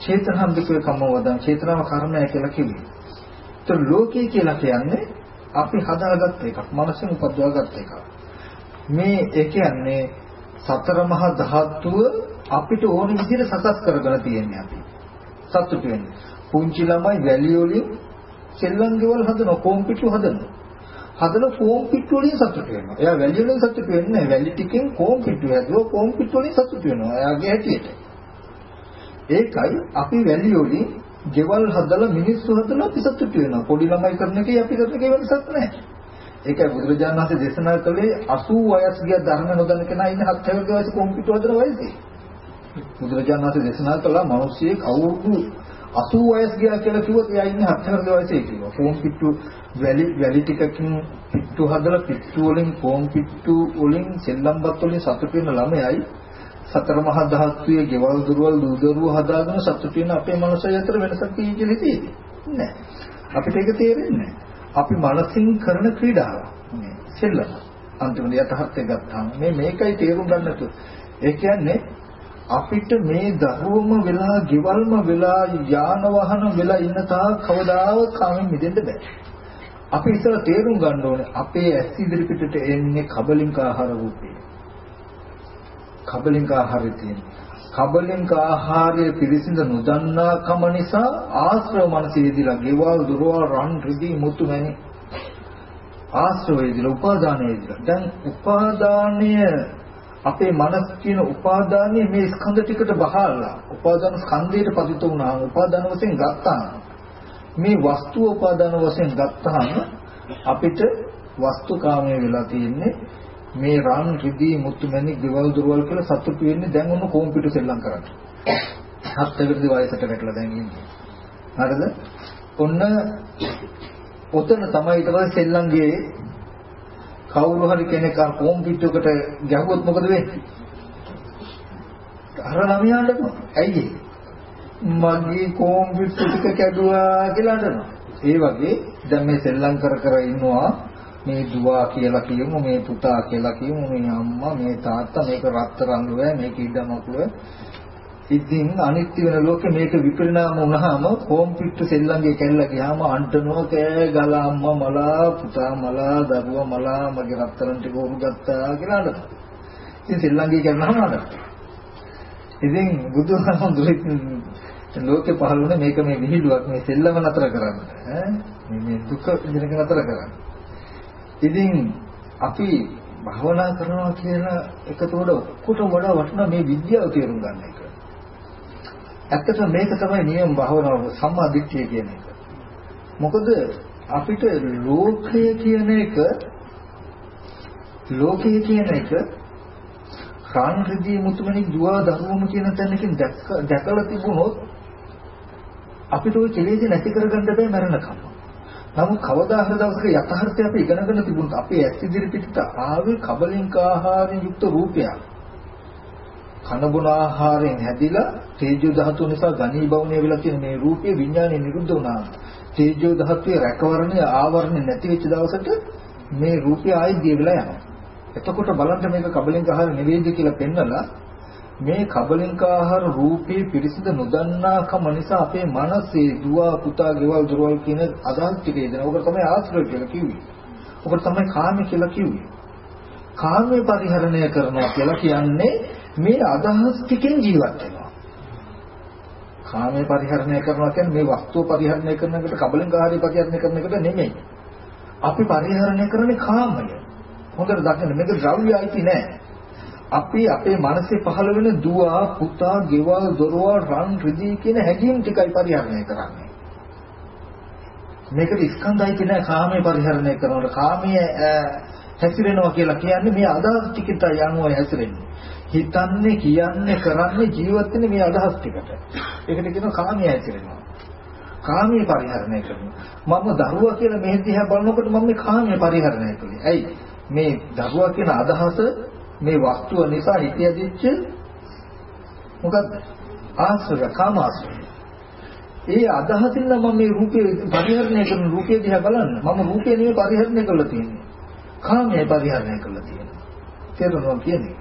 චේතනාම්බිකේ කම්මවදන් චේතනාව කර්මය කියලා කිව්වේ. ඒතර ලෝකය කියලා කියන්නේ අපි හදාගත්ත එකක්, මනසෙන් උපදවාගත්ත එකක්. මේ ඒ කියන්නේ සතර මහා ධාතුව අපිට ඕන විදිහට සකස් කරගෙන තියෙන්නේ අපි. සතුට වෙන්නේ. පුංචි ළමයි වැලි වලින් සෙල්ලම් ගෙවල් හදන කොම්පිටු හදනවා. හදන කොම්පිටු වලින් සතුට වෙනවා. එයා වැලි වලින් සතුට වෙන්නේ නැහැ. වැලි ටිකෙන් කොම්පිටු හැදුවා කොම්පිටු වලින් සතුට වෙනවා. එයාගේ හැටියට. ඒකයි අපි වැලි වලින් ගෙවල් හදලා මිනිස්සු හදලා අපි සතුටු වෙනවා. පොඩි ළමයි කරන එකේ අපි කරන එකේ වෙනසක් නැහැ. ඒකයි බුදුරජාණන් වහන්සේ දේශනා කළේ 80 වයස් ගිය ධර්ම නොදන්න කෙනා ඉන්නේ 7 හැවිරිදි වයසේ කොම්පියුටර් හදන වයසේ. බුදුරජාණන් වහන්සේ දේශනා කළා මිනිස්සෙක් අවුරුදු 80 වයස් ගියා කියලා කිව්වොත් එයා ඉන්නේ 7 හැවිරිදි වයසේ කියලා. කොම්පියුටර් වැලි වැලි ටිකකින් පිට්ටු හදලා පිට්ටු වලින් කොම්පියුටර් වලින් සෙල්ලම්පත් වලින් සතුට වෙන ළමයයි සතර මහා ධාතුයේ ගෙවල් දොරවල් දූදරුව හදාගෙන සතුට වෙන අපේ මනසයි අතර වෙනසක් තියෙන්නේ කියලා තියෙන්නේ. නෑ. අපිට ඒක තේරෙන්නේ නෑ. අපි මනසින් කරන ක්‍රීඩාව. මේ සෙල්ලම. අන්තිමට යටහත් ගත්තාම මේ මේකයි තේරුම් ගන්නතු. ඒ කියන්නේ අපිට මේ දරුවම වෙලා, ගෙවල්ම වෙලා, යාන වාහන වෙලා ඉන්න තාක් කවදාවත් කාමෙන් මිදෙන්න බෑ. අපි ඉතල තේරුම් ගන්න ඕනේ අපේ ඇස් ඉදිරි පිටට එන්නේ කබලින්ක ආහාර රූපේ. කබලින්ක ආහාරය තියෙනවා. කබලින්ක ආහාරය පිළිසිඳ නොදන්නා කම නිසා ආශ්‍රව මනසේදීලා ගෙවල් දොරවල් රන් රිදී මුතු මැනි ආශ්‍රවයේදීලා උපාදානයේදීලා දැන් උපාදානය අපේ මනස කියන උපාදානයේ මේ ස්කන්ධ ටිකට බහලා උපාදාන ස්කන්ධයට පතිත වුණා උපාදාන වශයෙන් ගත්තාම මේ වස්තුව උපාදාන වශයෙන් ගත්තාම අපිට වස්තුකාමයේ වෙලා තියෙන්නේ මේ රන් රිදී මුතු මැණි ගෙවල් දොරවල් කියලා සතුටු වෙන්නේ දැන් ඔන්න කොම්පියුටර් සෙල්ලම් කරන්නේ. හත් වෙනි වයසට වැටලා දැන් ඉන්නේ. හරිද? ඔන්න ඔතන තමයි ඊට පස්සේ සෙල්ලම්ගේ කවුරු හරි කෙනෙක් අර කොම්පියුටරකට ගැහුවොත් මොකද වෙන්නේ? අර ළමයාට ඇයි මගේ කොම්පියුටර් ටික කැඩුවා කියලා අඬනවා. ඒ වගේ දැන් මේ සෙල්ලම් කර කර ඉන්නවා මේ දුව කියලා කියමු මේ පුතා කියලා කියමු මේ අම්මා මේ තාත්තා මේක රත්තරන් ලුවේ මේක ඉඩමකුල ඉතින් අනිත්‍ය වෙන ලෝකෙ මේක විපරිණාම වුණාම කොම්පියුටර් සෙල්ලම්ගේ කැල්ල ගියාම අන්ටනවා කෑ ගලා අම්මා මලා පුතා මලා දරුවා මලා මගේ රත්තරන් ටික උරු ගත්තා කියලා අඬනවා. ඉතින් සෙල්ලම්ගේ කරනවාම අඬනවා. ඉතින් බුදුහාමුදුරුවෝ ලෝකේ පහළ වුණේ මේක මේ විහිළුවක් මේ සෙල්ලම නතර කරන්න ඈ මේ දුක ඉඳගෙන නතර කරන්න ඉතින් අපි භවනා කරනවා කියලා එකතකොට ඔක්කොටම වඩා වටිනා මේ විද්‍යාව තේරුම් ගන්න එක. ඇත්තටම මේක තමයි නියම භවනාව සම්මා දිට්ඨිය කියන එක. මොකද අපිට ලෝකය කියන එක ලෝකය කියන එක කාන් රිදී මුතුමනි දුව දරුවම කියන තැනකින් දැක දැකලා තිබුණොත් අපිට ওই කෙලෙදි නැති කරගන්න බෑ මරණකම්. නමුත් කවදා හරි දවසක යථාර්ථය අපි ඉගෙනගෙන තිබුණත් අපේ ඇස් ඉදිරි පිටට ආවේ කබලින්ක ආහාරයෙන් යුක්ත රූපයක්. කන බොන ආහාරයෙන් හැදිලා තේජෝ ධාතුව නිසා ඝනීභවණය වෙලා තියෙන මේ රූපේ විඥානය නිරුද්ධ වුණා. තේජෝ ධාතුවේ රැකවරණය ආවරණය නැති වෙච්ච දවසට මේ රූපය ආයෙත් දිය වෙලා යනවා. එතකොට බලන්න මේක කබලින්ක ආහාර නෙවෙයිද කියලා පෙන්නලා මේ කබලින්ක ආහාර රූපේ පිරිසිදු නොදන්නාකම නිසා අපේ මනසේ දුව පුතා ගෙවල් දොරවල් කියන අදහස් ටික එදෙන. ඔකට තමයි ආශ්‍රය කියලා කිව්වේ. ඔකට තමයි කාමය කියලා කිව්වේ. කාමයේ පරිහරණය කරනවා කියලා කියන්නේ මේ අදහස් ටිකෙන් ජීවත් වෙනවා. කාමයේ පරිහරණය කරනවා කියන්නේ මේ වස්තුව පරිහරණය කරන එකට කබලින්ක ආහාරය පරිහරණය කරන එකට නෙමෙයි. අපි පරිහරණය කරන්නේ කාමය. හොඳට දකින්න මේක ද්‍රව්‍ය අයිති නෑ. අපි අපේ මනසේ පහළ වෙන දුව, පුතා, ගෙවල්, දොරවල්, රන්, රිදී කියන හැඟීම් ටිකයි පරිහරණය කරන්නේ. මේකට ස්කන්ධයි කියන කාමයේ පරිහරණය කරනකොට කාමයේ හැසිරෙනවා කියලා කියන්නේ මේ අදහස් ටිකට යනුව හැසිරෙන්නේ. හිතන්නේ, කියන්නේ, කරන්නේ ජීවත් වෙන්නේ මේ අදහස් ටිකට. ඒකට කියනවා කාමයේ හැසිරෙනවා. කාමයේ පරිහරණය කරනවා. මම දරුවා කියලා මේ දිහා බලනකොට මම මේ කාමයේ පරිහරණය කළේ. ඇයි? මේ දරුවා කියන අදහස මේ වස්තුව නිසා හිතෙදිච්ච මොකද්ද? ආශ්‍රය කාම ආශ්‍රය. ඒ අදහසින් නම් මම මේ රූපේ පරිහරණය කරන රූපේ දිහා බලන්න. මම රූපේ නෙමෙයි පරිහරණය කරලා තියෙන්නේ. කාමයේ පරිහරණය කරලා තියෙනවා. තේරුණා කියන්නේ.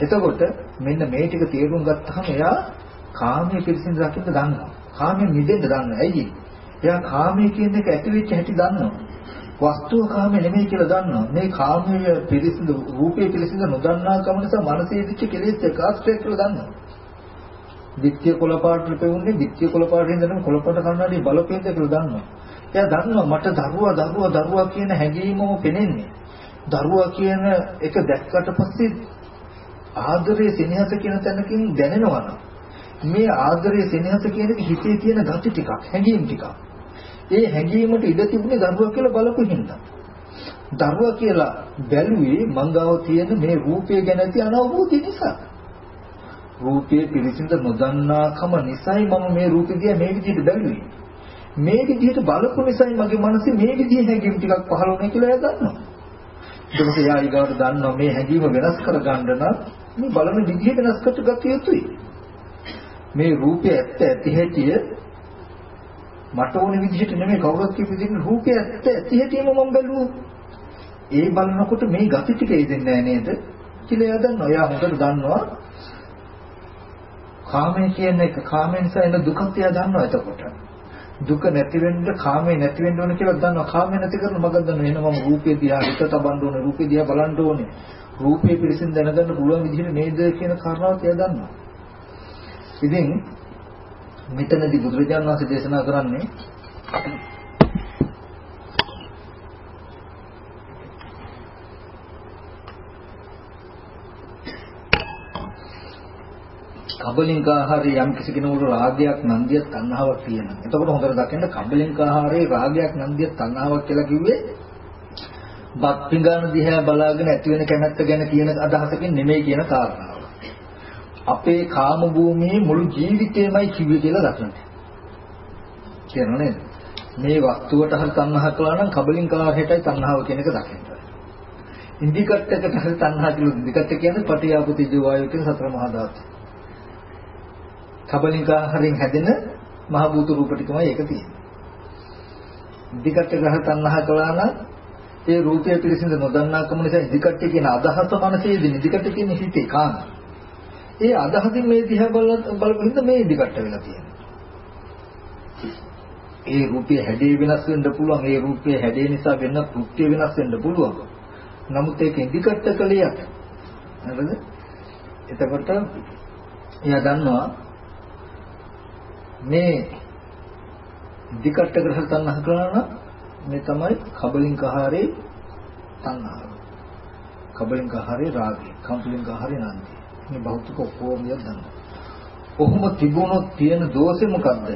එතකොට මෙන්න මේ ටික තේරුම් ගත්තාම එයා කාමයේ පිළිසින් රකින්න දන්නවා. කාමයෙන් මිදෙන්න දන්නවා. ඇයි? එයා කාමයේ කියන එක ඇති වෙච්ච හැටි දන්නවා. වස්තුව කාමය නෙමෙයි කියලා දන්නවා. මේ කාමය පිළිසිදු රූපේ පිළිසිදු නොදන්නා කම නිසා මනසේ දිච්ච කෙලෙස් එකාස්ත්‍රයක් කියලා දන්නවා. දික්්‍ය කොළපාට පෙවුන්නේ දික්්‍ය කොළපාටින් දන්න කොළපාට කන්නාඩි බලපෑද කියලා දන්නවා. එයා දන්නවා මට දරුවා දරුවා දරුවා කියන හැඟීමම පෙනෙන්නේ. දරුවා කියන එක දැක්කට පස්සේ ආදරයේ සෙනෙහස කියන තැනකින් දැනෙනවා මේ ආදරයේ සෙනෙහස කියන එක හිතේ තියෙන gati ටිකක්, හැඟීම් ටිකක්. ඒ හැඟීමට ඉඩ තිබුණේ දරුවා කියලා බලපු හින්දා. දරුවා කියලා බැලුවේ මංගාව තියෙන මේ රූපය ගැන ඇති අනවබෝධය නිසා. රූපයේ පිළිසිඳ නොදන්නාකම නිසායි මම මේ රූපෙ දිහා මේ විදිහට බැලුවේ. මේ විදිහට බලපු නිසායි මගේ මනසේ මේ විදිහේ හැඟීම් ටිකක් පහළ වුණේ කියලා එයා දන්නවා. ඊට එයා ඊගාවට දන්නවා මේ හැඟීම වෙනස් කරගන්න නම් මේ බලන විදිහ වෙනස් කරගත යුතුයි. මේ රූපය ඇත්ත ඇති හැටිය මට ඕන විදිහට නෙමෙයි කවුරුත් කියපු විදිහට රූපය ඇත්ත ඇති හැටියම මම බැලුවා. ඒ බලනකොට මේ gati ටික එදෙන්නේ නැහැ නේද? කියලා එයා දන්නවා. එයා හොඳට දන්නවා. කාමය කියන එක කාමය නිසා එන දුකත් එයා දන්නවා එතකොට. දුක නැති වෙන්න කාමේ නැති වෙන්න ඕන කියලා දන්නවා. කාමේ නැති කරන මගක් දන්නවා. එහෙනම් මම රූපේ දිහා හිත තබන්න ඕනේ. රූපේ දිහා බලන්න ඕනේ. රූපේ පිළිසින් දැනගන්න පුළුවන් විදිහට නේද කියන කාරණාවත් එයා දන්නවා. ඉතින් මෙතනදී බුදුරජාණන් වහන්සේ දේශනා කරන්නේ කබලින්ක ආහාරය යම් කිසි කෙනෙකුට රාගයක් නන්දියක් තණ්හාවක් තියෙනවා. එතකොට හොඳට දකින්න කබලින්ක ආහාරයේ රාගයක් නන්දියක් තණ්හාවක් කියලා කිව්වේ බත් පිඟාන දිහා බලාගෙන ඇති වෙන කැමැත්ත ගැන කියන අදහසකින් නෙමෙයි කියන කාරණාව. අපේ කාම භූමියේ මුළු ජීවිතේමයි කිව්වේ කියලා දකින්න. කියනවා නේද? මේ වස්තුවට හරි තණ්හා කළා නම් කබලින්ක ආහාරයටයි තණ්හාව කියන එක දකින්න. ඉන්දිකට්ටකට හරි තණ්හා කියලා ඉන්දිකට්ට කියන්නේ පටිආපති ජීවායු කියන සතර මහා ධාතු. කබලිකාහාරයෙන් හැදෙන මහ භූත රූප ටිකමයි ඒක තියෙන්නේ. ඉදිකට ග්‍රහ තණ්හා කළා නම් ඒ රූපය පිළිසිඳ නොදන්නාකම නිසා ඉදිකට කියන අදහස මනසේදී ඉදිකට කියන හිතේ කාම. ඒ අදහසින් මේ දිහා බලපින්ද මේ ඉදිකට වෙලා තියෙනවා. ඒ රූපය හැඩේ වෙනස් වෙන්න පුළුවන්. ඒ රූපයේ හැඩේ නිසා වෙන කෘත්‍ය වෙනස් වෙන්න පුළුවන්. නමුත් ඒක ඉදිකට කලියක්. හරිද? එතකොට එයා දන්නවා මේ දිකට ග්‍රහ තණ්හා කරනවා මේ තමයි කබලින්ක ආහාරේ තණ්හාව. කබලින්ක ආහාරේ රාගය, කම්පලින්ක ආහාරේ නන්දි. මේ භෞතික ඔක්කොම යද්දන්න. කොහොම තිබුණොත් තියෙන දෝෂේ මොකද්ද?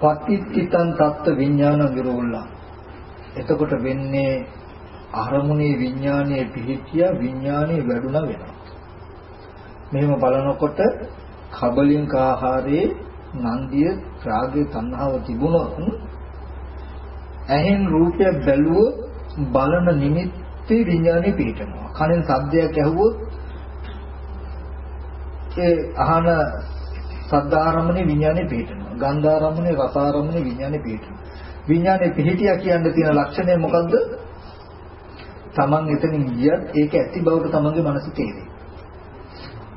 පටිච්චිතං තත්ත්ව විඥාන විරෝල්ලා. එතකොට වෙන්නේ අරමුණේ විඥානයේ පිහිටිය විඥානයේ වැඩුණා වෙනවා. මෙහෙම බලනකොට කබලින්ක ආහාරයේ නන්දිය රාගයේ තණ්හාව තිබුණොත් ඇහෙන් රූපය බැලුවොත් බලන නිමිත්තේ විඥානෙ පිටනවා. කනෙන් ශබ්දයක් ඇහුවොත් ඒ අහන සද්දාරම්මනේ විඥානෙ පිටනවා. ගන්ධාරම්මනේ රසාරම්මනේ විඥානෙ පිටනවා. විඥානේ පිහිටියා කියන්න තියෙන ලක්ෂණය මොකද්ද? තමන් එතනින් ගියත් ඒක ඇති බවට තමන්ගේ මනස තේරෙයි.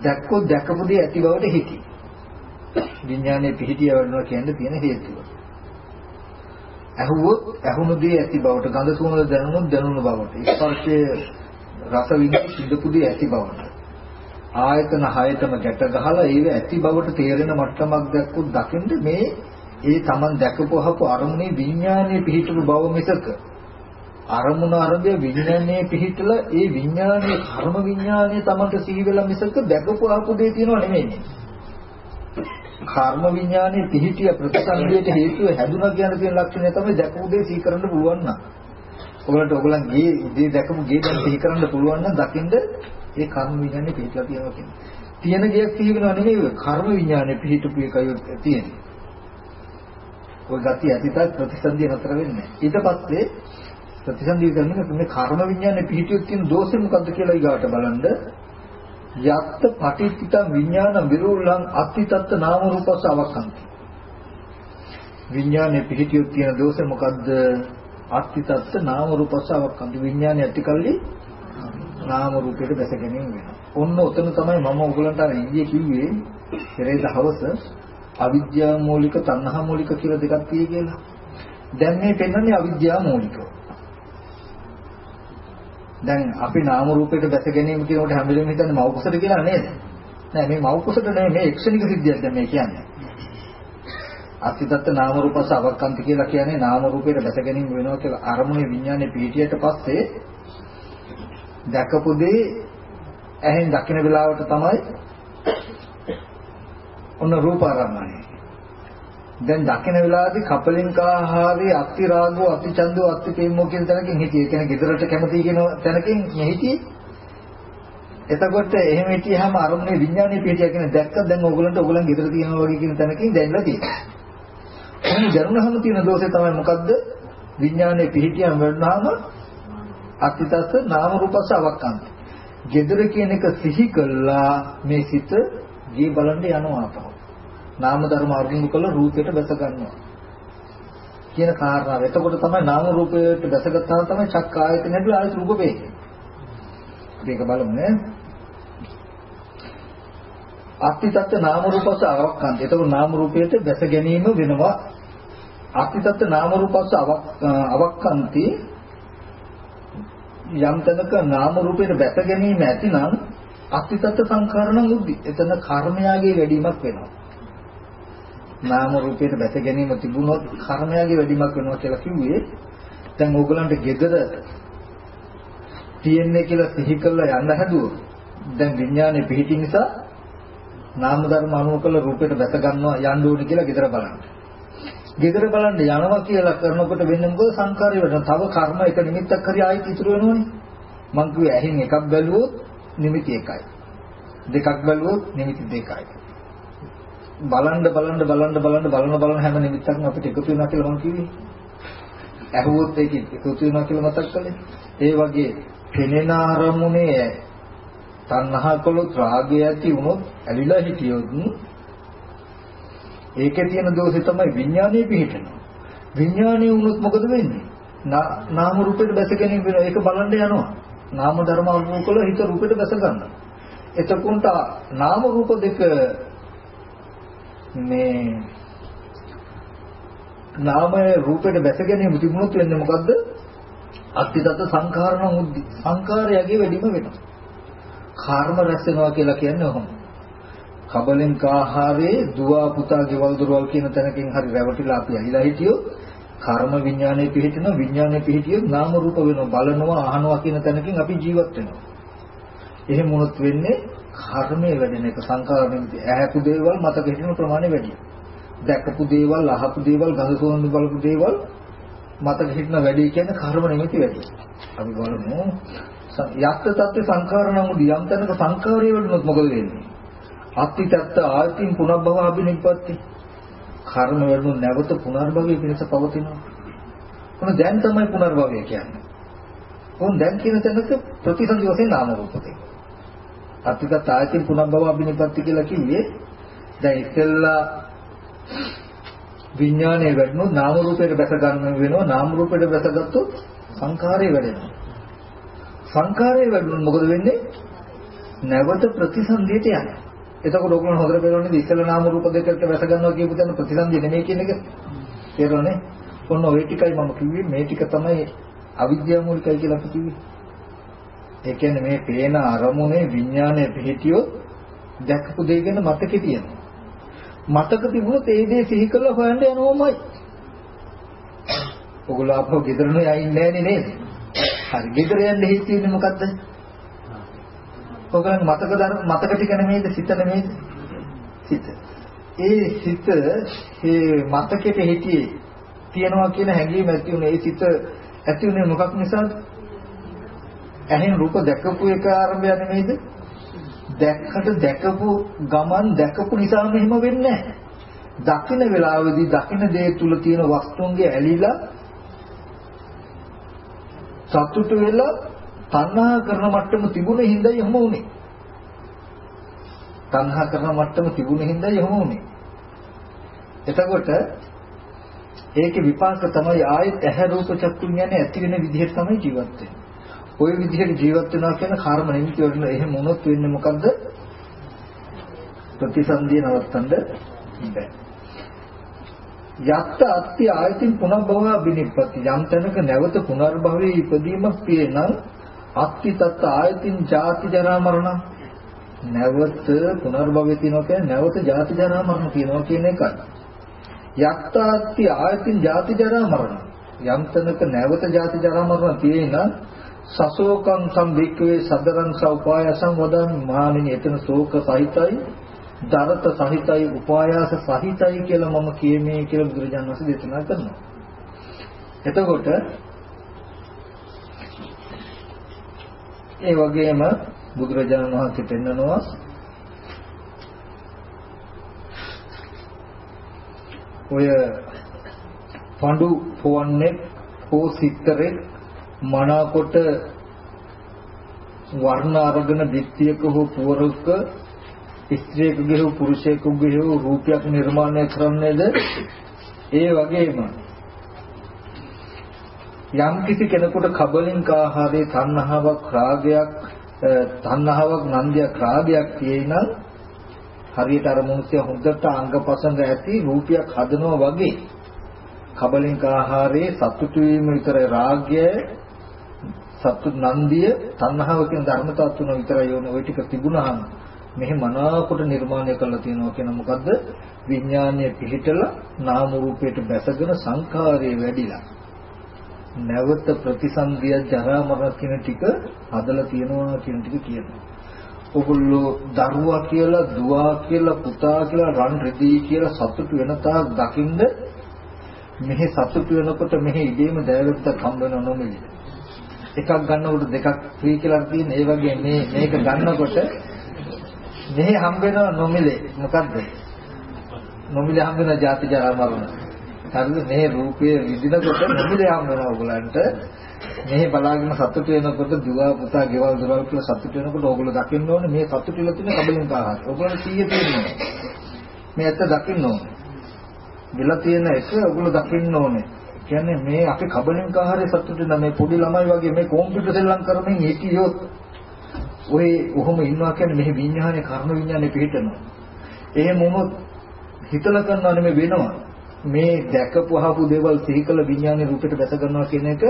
දැක්කොත් දැකපු දේ ඇති බවට හිතී. විඥානයේ පිහිටිය වෙනවා කියන්න තියෙන හේතුව. ඇහුවොත් ඇහුණු දේ ඇති බවට ගඳ සුවඳ දැනුනොත් දැනුණු බවට. ස්පර්ශයේ රස විඳි සිඳපු දේ ඇති බවට. ආයතන හයතම ගැට ගහලා ඒව ඇති බවට තේරෙන මට්ටමක් දැක්කොත් දකින්න මේ ඒ Taman දැකපුවහපු අරමුණේ විඥානයේ පිහිටපු බව මිසක. අරමුණ අරබය විඥානයේ පිහිටලා ඒ විඥානයේ කර්ම විඥානයේ තමන්ට සිහි වෙලා මිසක දැකපු ආපු දෙය තියෙනව නෙමෙයි. කර්ම විඥානයේ පිහිටිය ප්‍රතිසන්දියට හේතුව හැදුනා කියන තියෙන ලක්ෂණය තමයි දැකපු දේ සිහි කරන්න පුළුවන් නම්. ඔයගලන්ට ඔයගලන්ගේ දේ දැකපු ගේ දැන් සිහි කරන්න පුළුවන් නම් දකින්ද ඒ කර්ම විඥානයේ පිහිටලා තියෙනවා කියන්නේ. තියෙන දෙයක් සිහි වෙනව නෙමෙයි කර්ම විඥානයේ පිහිටපු එකයි තියෙන්නේ. ඔය ගතිය ඇතිතත් ප්‍රතිසන්දිය නතර වෙන්නේ. ඊට පස්සේ ප්‍රතිසන්දී කරන්නේ මේ කර්ම විඥානේ පිහිටියොත් තියෙන දෝෂේ මොකද්ද කියලා ඊගාට බලන්න යත්ත පටිච්චිත විඥාන විරූලං අත්තිතත්ත නාම රූපස අවකන්ති විඥානේ පිහිටියොත් තියෙන දෝෂේ මොකද්ද? අත්තිතත්ත නාම රූපස අවකන්ති විඥානේ ඇතිකල්ලි නාම රූපයට දැස ගැනීම වෙනවා. ඔන්න ඔතන තමයි මම ඔයගලන්ට අර ඉන්දිය කිව්වේ පෙරේද හවස අවිද්‍යා මූලික තණ්හා මූලික කියලා දෙකක් තියෙයි කියලා. දැන් මේ පෙන්වන්නේ අවිද්‍යා මූලිකව දැන් අපි නාම රූපයක දැස ගැනීම කියනකොට හැම වෙලෙම හිතන්නේ මව කුසට කියලා නේද? නෑ මේ මව කුසට නෙමෙයි මේ එක්ෂණික සිද්ධියක් දැන් මේ කියන්නේ. අත්‍යතත් නාම රූපස අවකන්ති කියලා කියන්නේ නාම රූපයට දැස ගැනීම වෙනවා කියලා අරමුණේ විඥානේ පිටියට පස්සේ දැකපු දේ ඇහෙන් දකින වෙලාවට තමයි ඔන්න රූප ආරම්භණය. දැන් දකින වෙලාවේදී කපලින්කාහාරී අති රාගෝ අති චන්දෝ අති ප්‍රේමෝ කියන තැනකින් හිටියේ. ඒ කියන්නේ ගෙදරට කැමති කියන තැනකින් හිටියේ. එතකොට එහෙම හිටියාම අරමුණේ විඥානයේ පිටිය කියන දැක්ක දැන් ඕගලන්ට ඕගලන් ගෙදර තියෙනවා වගේ කියන තැනකින් දැනලා තියෙනවා. එහෙනම් ජරුණහම තියෙන දෝෂය තමයි මොකද්ද? විඥානයේ පිටියම වෙන්නාම අත්‍යතස්ස නාම රූපස්ස අවක්කන්ත. gedara කියන එක සිහි කළා මේ සිත ගේ බලන්න යනවා අපව. නාම ධර්ම අරමුණු කළ රූපයට බැස ගන්නවා. කියන කාරණාව. එතකොට තමයි නාම රූපයට බැසගත්තාම තමයි චක්ක ආයතන හැදුවා ආයත රූප වෙන්නේ. මේක බලමු නේ. අත්‍යතත් නාම රූපස්ස අවක්කන්ත. එතකොට නාම රූපයට බැස ගැනීම වෙනවා. අත්‍යතත් නාම රූපස්ස අවක්කන්ති යම් තැනක නාම රූපයට බැස ගැනීම ඇතිනම් අත්‍යතත් සංඛාරණ උද්දි. එතන කර්මයාගේ වැඩිමක් වෙනවා. නාම රූපයට බැස ගැනීම තිබුණොත් කර්මයාගේ වැඩිමක් වෙනවා කියලා කිව්වේ. දැන් ඕගලන්ට gedara තියෙන්නේ කියලා සිහි කරලා යන්න හැදුවොත් දැන් විඥානේ පිහිටි නිසා නාම ධර්ම අනුව කළ රූපයට බැස ගන්නවා යන්න ඕනේ කියලා gedara බලන්න. gedara බලන්න යනවා කියලා කරනකොට වෙන්නේ මොකද සංකාරය වෙන. තව කර්ම එක නිමිත්තක් හරි ආයෙත් ඉතුරු වෙනවනේ. මං කිව්වේ ඇහින් එකක් බැලුවොත් නිමිති එකයි. දෙකක් බැලුවොත් නිමිති දෙකයි. බලන්න බලන්න බලන්න බලන්න බලන බලන හැම නිමිත්තක්ම අපිට එකතු වෙනවා කියලා මං කිව්වේ. ඇහුවොත් ඒක එකතු වෙනවා කියලා මතක් කළේ. ඒ වගේ පෙනෙන අරමුණේ තණ්හා කළොත් රාගය ඇති වුණොත් ඇලිලා හිටියොත් ඒකේ තියෙන දෝෂය තමයි විඥානයේ පිහිටනවා. විඥානයේ වුණොත් මොකද වෙන්නේ? නාම රූපෙට බැස ගැනීම වෙනවා. ඒක බලන්න යනවා. නාම ධර්ම අනුකූල කළ හිත රූපෙට බැස ගන්නවා. එතකොට නාම රූප දෙක මේ නාමයේ රූපෙට බැස ගැනීම තිබුණොත් වෙන්නේ මොකද්ද? අත්‍යතත් සංඛාරණ මුද්ධි සංඛාරයගේ වැඩිම වෙනවා. කර්ම රැස් වෙනවා කියලා කියන්නේ ඔහොම. කබලෙන් කාහාරේ දුව පුතා ගෙවල් දොරවල් කියන තැනකින් හරි රැවටිලා අපි ඇහිලා හිටියොත් කර්ම විඥානයේ පිහිටින විඥානයේ පිහිටියොත් නාම රූප වෙනවා බලනවා අහනවා කියන තැනකින් අපි ජීවත් වෙනවා. එහෙම වුණොත් වෙන්නේ කර්මයේ වැඩෙන එක සංඛාර නිමිති ඇහැපු දේවල් මතක හිටින ප්‍රමාණය වැඩි. දැකපු දේවල් අහපු දේවල් ගඳ සුවඳ බලපු දේවල් මතක හිටින වැඩි කියන්නේ කර්ම නිමිති වැඩි. අපි බලමු යක්ත තත්ත්ව සංඛාරණම් යම් තැනක සංඛාරය වලුනොත් මොකද වෙන්නේ? අත්තිතත්ත ආයතින් පුනබ්බව අභිනිප්පත්ති. කර්ම වලු නැවත පුනර්භවයේ පිණිස පවතිනවා. කොහොම දැන් තමයි පුනර්භවය කියන්නේ. කොහොම දැන් කියන තැනක ප්‍රතිසන්දි වශයෙන් නාම රූප දෙක. අත්තිතත්ත ආයතින් පුනබ්බව අභිනිප්පත්ති කියලා කිව්වේ. දැන් ඉස්සෙල්ලා විඥානයේ වැඩනොත් නාම රූපයට බැස ගන්න වෙනවා. නාම රූපයට බැසගත්තොත් සංඛාරය වැඩෙනවා. සංඛාරය වැඩුණොත් මොකද වෙන්නේ? නැවත ප්‍රතිසන්දියට යනවා. එතකොට ඔයගොල්ලෝ හොදට පේනවනේ ඉස්සෙල්ලා නාම රූප දෙකට බැස ගන්නවා කියපු තැන ප්‍රතිසන්දිය නෙමෙයි කියන එක. තේරෙනවනේ ඔන්න ওই ටිකයි මම කිව්වේ. මේ ටික තමයි අවිද්‍යාව මූලිකයි කියලා අපි කිව්වේ. ඒ කියන්නේ මේ පේන අරමුණේ විඥානය පිහිටියොත් දැක්කපු දේ ගැන මතකේ තියෙනවා මතක තිබුණොත් ඒ දේ සිහි කරලා හොයන්න යනවමයි. ඔගොල්ලෝ අපහු ගෙදර නෝ යන්නේ නෑනේ නේද? හරි ගෙදර යන්න හේතුවෙන්නේ මොකද්ද? ඔයගලන් මතක මතක ටික නෙමෙයිද සිත නෙමෙයිද? සිත. ඒ සිත ඒ මතකෙට හිටියේ තියනවා කියන හැඟීම ඇති උනේ ඒ සිත ඇති උනේ මොකක් නිසාද? ඇහෙන් රූප දැකපු එක ආරම්භය නෙමෙයිද? දැක්කට දැකපු ගමන් දැකපු නිසාම එහෙම වෙන්නේ නැහැ. දකින වෙලාවේදී දකින දේ තුල තියෙන වස්තුන්ගේ ඇලිලා සතුට වෙලා තණ්හා කරන මට්ටම තිබුණේ හින්දායි එහෙම වුනේ. තණ්හා කරන මට්ටම තිබුණේ හින්දායි එහෙම වුනේ. එතකොට ඒකේ විපාක තමයි ආයෙත් ඇහැ රූප චක්කු විඥානේ ඇති වෙන විදිහට තමයි ජීවත් වෙන්නේ. ওই විදිහට ජීවත් වෙනවා කියන කර්ම නිමිති වලින් එහෙම වුණොත් වෙන්නේ මොකද්ද? ප්‍රතිසන්දිය නවත්තන්න බෑ. යත්ත අත්ති ආයතින් පුනර්භව බිනිප්පති යම් තැනක නැවත පුනර්භවයේ ඉපදීමක් පේනම් අත්ති තත් ආයතින් ජාති ජරා මරණ නැවත පුනර්භවයේ තියෙනවා කියන්නේ නැවත ජාති ජරා මරණ තියෙනවා කියන එකයි. යත්ත අත්ති ආයතින් ජාති ජරා මරණ යම් තැනක නැවත ජාති ජරා මරණ තියෙනම් සසෝකං සම්බික්කවේ සදරං සෞපායසං වදාමි මහණෙනි එතන ශෝක සහිතයි දරත සහිතයි උපායාස සහිතයි කියලා මම කියමේ කියලා බුදුරජාණන් වහන්සේ දේශනා කරනවා. එතකොට ඒ වගේම බුදුරජාණන් වහන්සේ පෙන්නනවා ඔය පඬු පොවන්නේ හෝ සිත්තරේ මනාකොට වර්ණ අරගෙන දිට්ඨියක හෝ පුවරක ස්ත්‍රියකගේ හෝ පුරුෂයෙකුගේ හෝ රූපයක් නිර්මාණය කරන්නේද? ඒ වගේම යම් කිසි කෙනෙකුට කබලින්ක ආහාරයේ තණ්හාවක් රාගයක් තණ්හාවක් නන්දියක් රාගයක් තියෙනනම් හරියට අර මොහොතේ හොඳට අංගපසංග ඇති රූපයක් හදනවා වගේ කබලින්ක ආහාරයේ සතුටු වීම විතරයි. රාගය සතු නන්දිය තණ්හාව කියන ධර්මතාව තුන විතරයි ඕන. ওই ටික තිබුණාම මෙහි මනාකොට නිර්මාණය කරලා තියෙනවා කියන මොකද්ද? විඥානය පිහිටලා නාම රූපයට බැසගෙන සංඛාරය වැඩිලා. නැවත ප්‍රතිසන්දිය ජරා මරණ කියන ටික හදලා තියෙනවා කියන ටික කියනවා. ඔගොල්ලෝ දරුවා කියලා දුවා කියලා පුතා කියලා රන් රෙදි කියලා සතුටු වෙන තාක් දකින්ද මෙහි සතුටු වෙනකොට මෙහි ඉදීම දයවත්තක් හම්බ වෙනව නොමෙලි. එකක් ගන්නකොට දෙකක් ෆ්‍රී කියලා තියෙන. ඒ වගේ මේ මේක ගන්නකොට මෙහි හම්බ වෙනව නොමිලේ. මොකද්ද? නොමිලේ හම්බ වෙන ජාති ජරා මරණ. හරිද? මේ රූපයේ විඳිනකොට නොමිලේ හම්බ වෙනවා ඔයගලන්ට මෙහි බලාගෙන සතුට වෙනකොට දුව පුතා ගෙවල් දොරවල් කියලා සතුට වෙනකොට ඕගොල්ලෝ දකින්න ඕනේ. මේ සතුට වල තියෙන කබලින් පාහත් ඔයගොල්ලෝ 100 තියෙනවා මේ ඇත්ත දකින්න ඕනේ. විලා තියෙන එක ඔයගොල්ලෝ දකින්න ඕනේ. කියන්නේ මේ අපි කබලින්ක ආහාරය සතුට වෙන මේ පොඩි ළමයි වගේ මේ කම්පියුටර් සෙල්ලම් කරමින් හිටියොත් ඔය ඔහොම ඉන්නවා කියන්නේ මෙහි විඥානයේ කර්ම විඥානේ පිළිටනවා. එහෙම මොමුත් හිතලා කරනවා නෙමෙයි වෙනවා. මේ දැකපු අහපු දේවල් සිහි කළ විඥානයේ රූපෙට දැස ගන්නවා කියන එක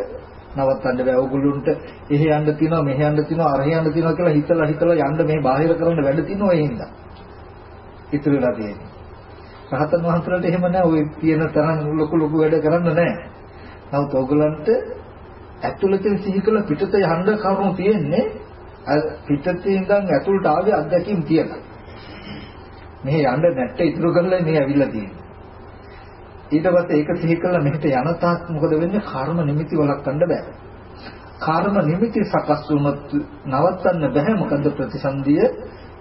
නවත්තන්න බෑ. ඕගොල්ලොන්ට එහෙ යන්න තියෙනවා මෙහෙ යන්න තියෙනවා අරහෙ යන්න තියෙනවා කියලා හිතලා හිතලා යන්න මේ බාහිර කරන්න වැඩ තියෙනවා ඒ හින්දා. ඉතුරු වෙලා තියෙන්නේ. රහතන් වහන්සේලාට එහෙම නැහැ. ওই තියෙන තරම් ලොකු ලොකු වැඩ කරන්න නැහැ. නමුත් ඕගලන්ට ඇතුළතින් සිහි කළ පිටත යන්න කරුණු තියෙන්නේ පිටතේ ඉඳන් ඇතුළට ආවේ අත්දැකීම් තියලා. මෙහි යන්න නැට්ට ඉතුරු කරලා මේ ඇවිල්ලා තියෙන්නේ. ඊට පස්සේ ඒක සිහි කළා මෙහෙට යන තාක් මොකද වෙන්නේ? කර්ම නිමිති වළක්වන්න බෑ. කර්ම නිමිති සකස් වුණොත් නවත්තන්න බෑ. මොකද ප්‍රතිසන්දිය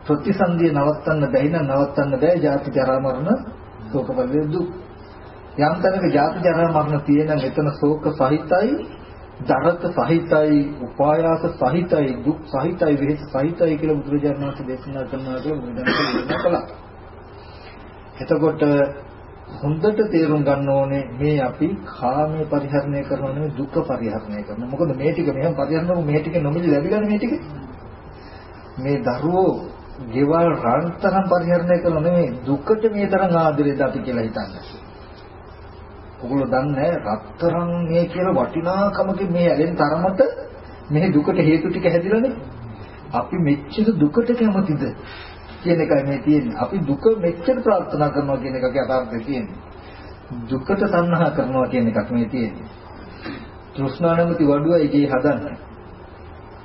ප්‍රතිසන්දිය නවත්තන්න බැයි නම් නවත්තන්න බෑ. ජාති ජරා මරණ ශෝක පරිදේ දුක්. යම් තැනක ජාති ජරා මරණ තියෙන මෙතන ශෝක සහිතයි දරත සහිතයි උපායාස සහිතයි දුක් සහිතයි වෙහෙස සහිතයි කියලා බුදුරජාණන් වහන්සේ දේශනා කරනවා කියලා බුදුදහම කළා. එතකොට හොඳට තේරුම් ගන්න ඕනේ මේ අපි කාමයේ පරිහරණය කරනවා නෙවෙයි දුක පරිහරණය කරනවා. මොකද මේ ටික මෙහෙම පරිහරණය කරනකොට මේ ටික නොමිලි ලැබිලානේ මේ ටික. මේ දරුවෝ ගෙවල් රන්තරම් පරිහරණය කරනවා නෙවෙයි දුකට මේ තරම් ආදරේද අපි කියලා හිතන්නේ. ඔගොල්ලෝ දන්නේ රත්තරන් මේ කියන වටිනාකමකින් මේ ඇලෙන තරමට මේ දුකට හේතු ටික හැදිලානේ. අපි මෙච්චර දුකට කැමතිද කියන එකයි මේ තියෙන්නේ. අපි දුක මෙච්චර ප්‍රාර්ථනා කරනවා කියන එකක යථාර්ථය තියෙන්නේ. දුකට තණ්හා කරනවා කියන එකක් මේ තියෙන්නේ. තෘෂ්ණා නැමැති වඩුව ඒකේ හදන්නේ.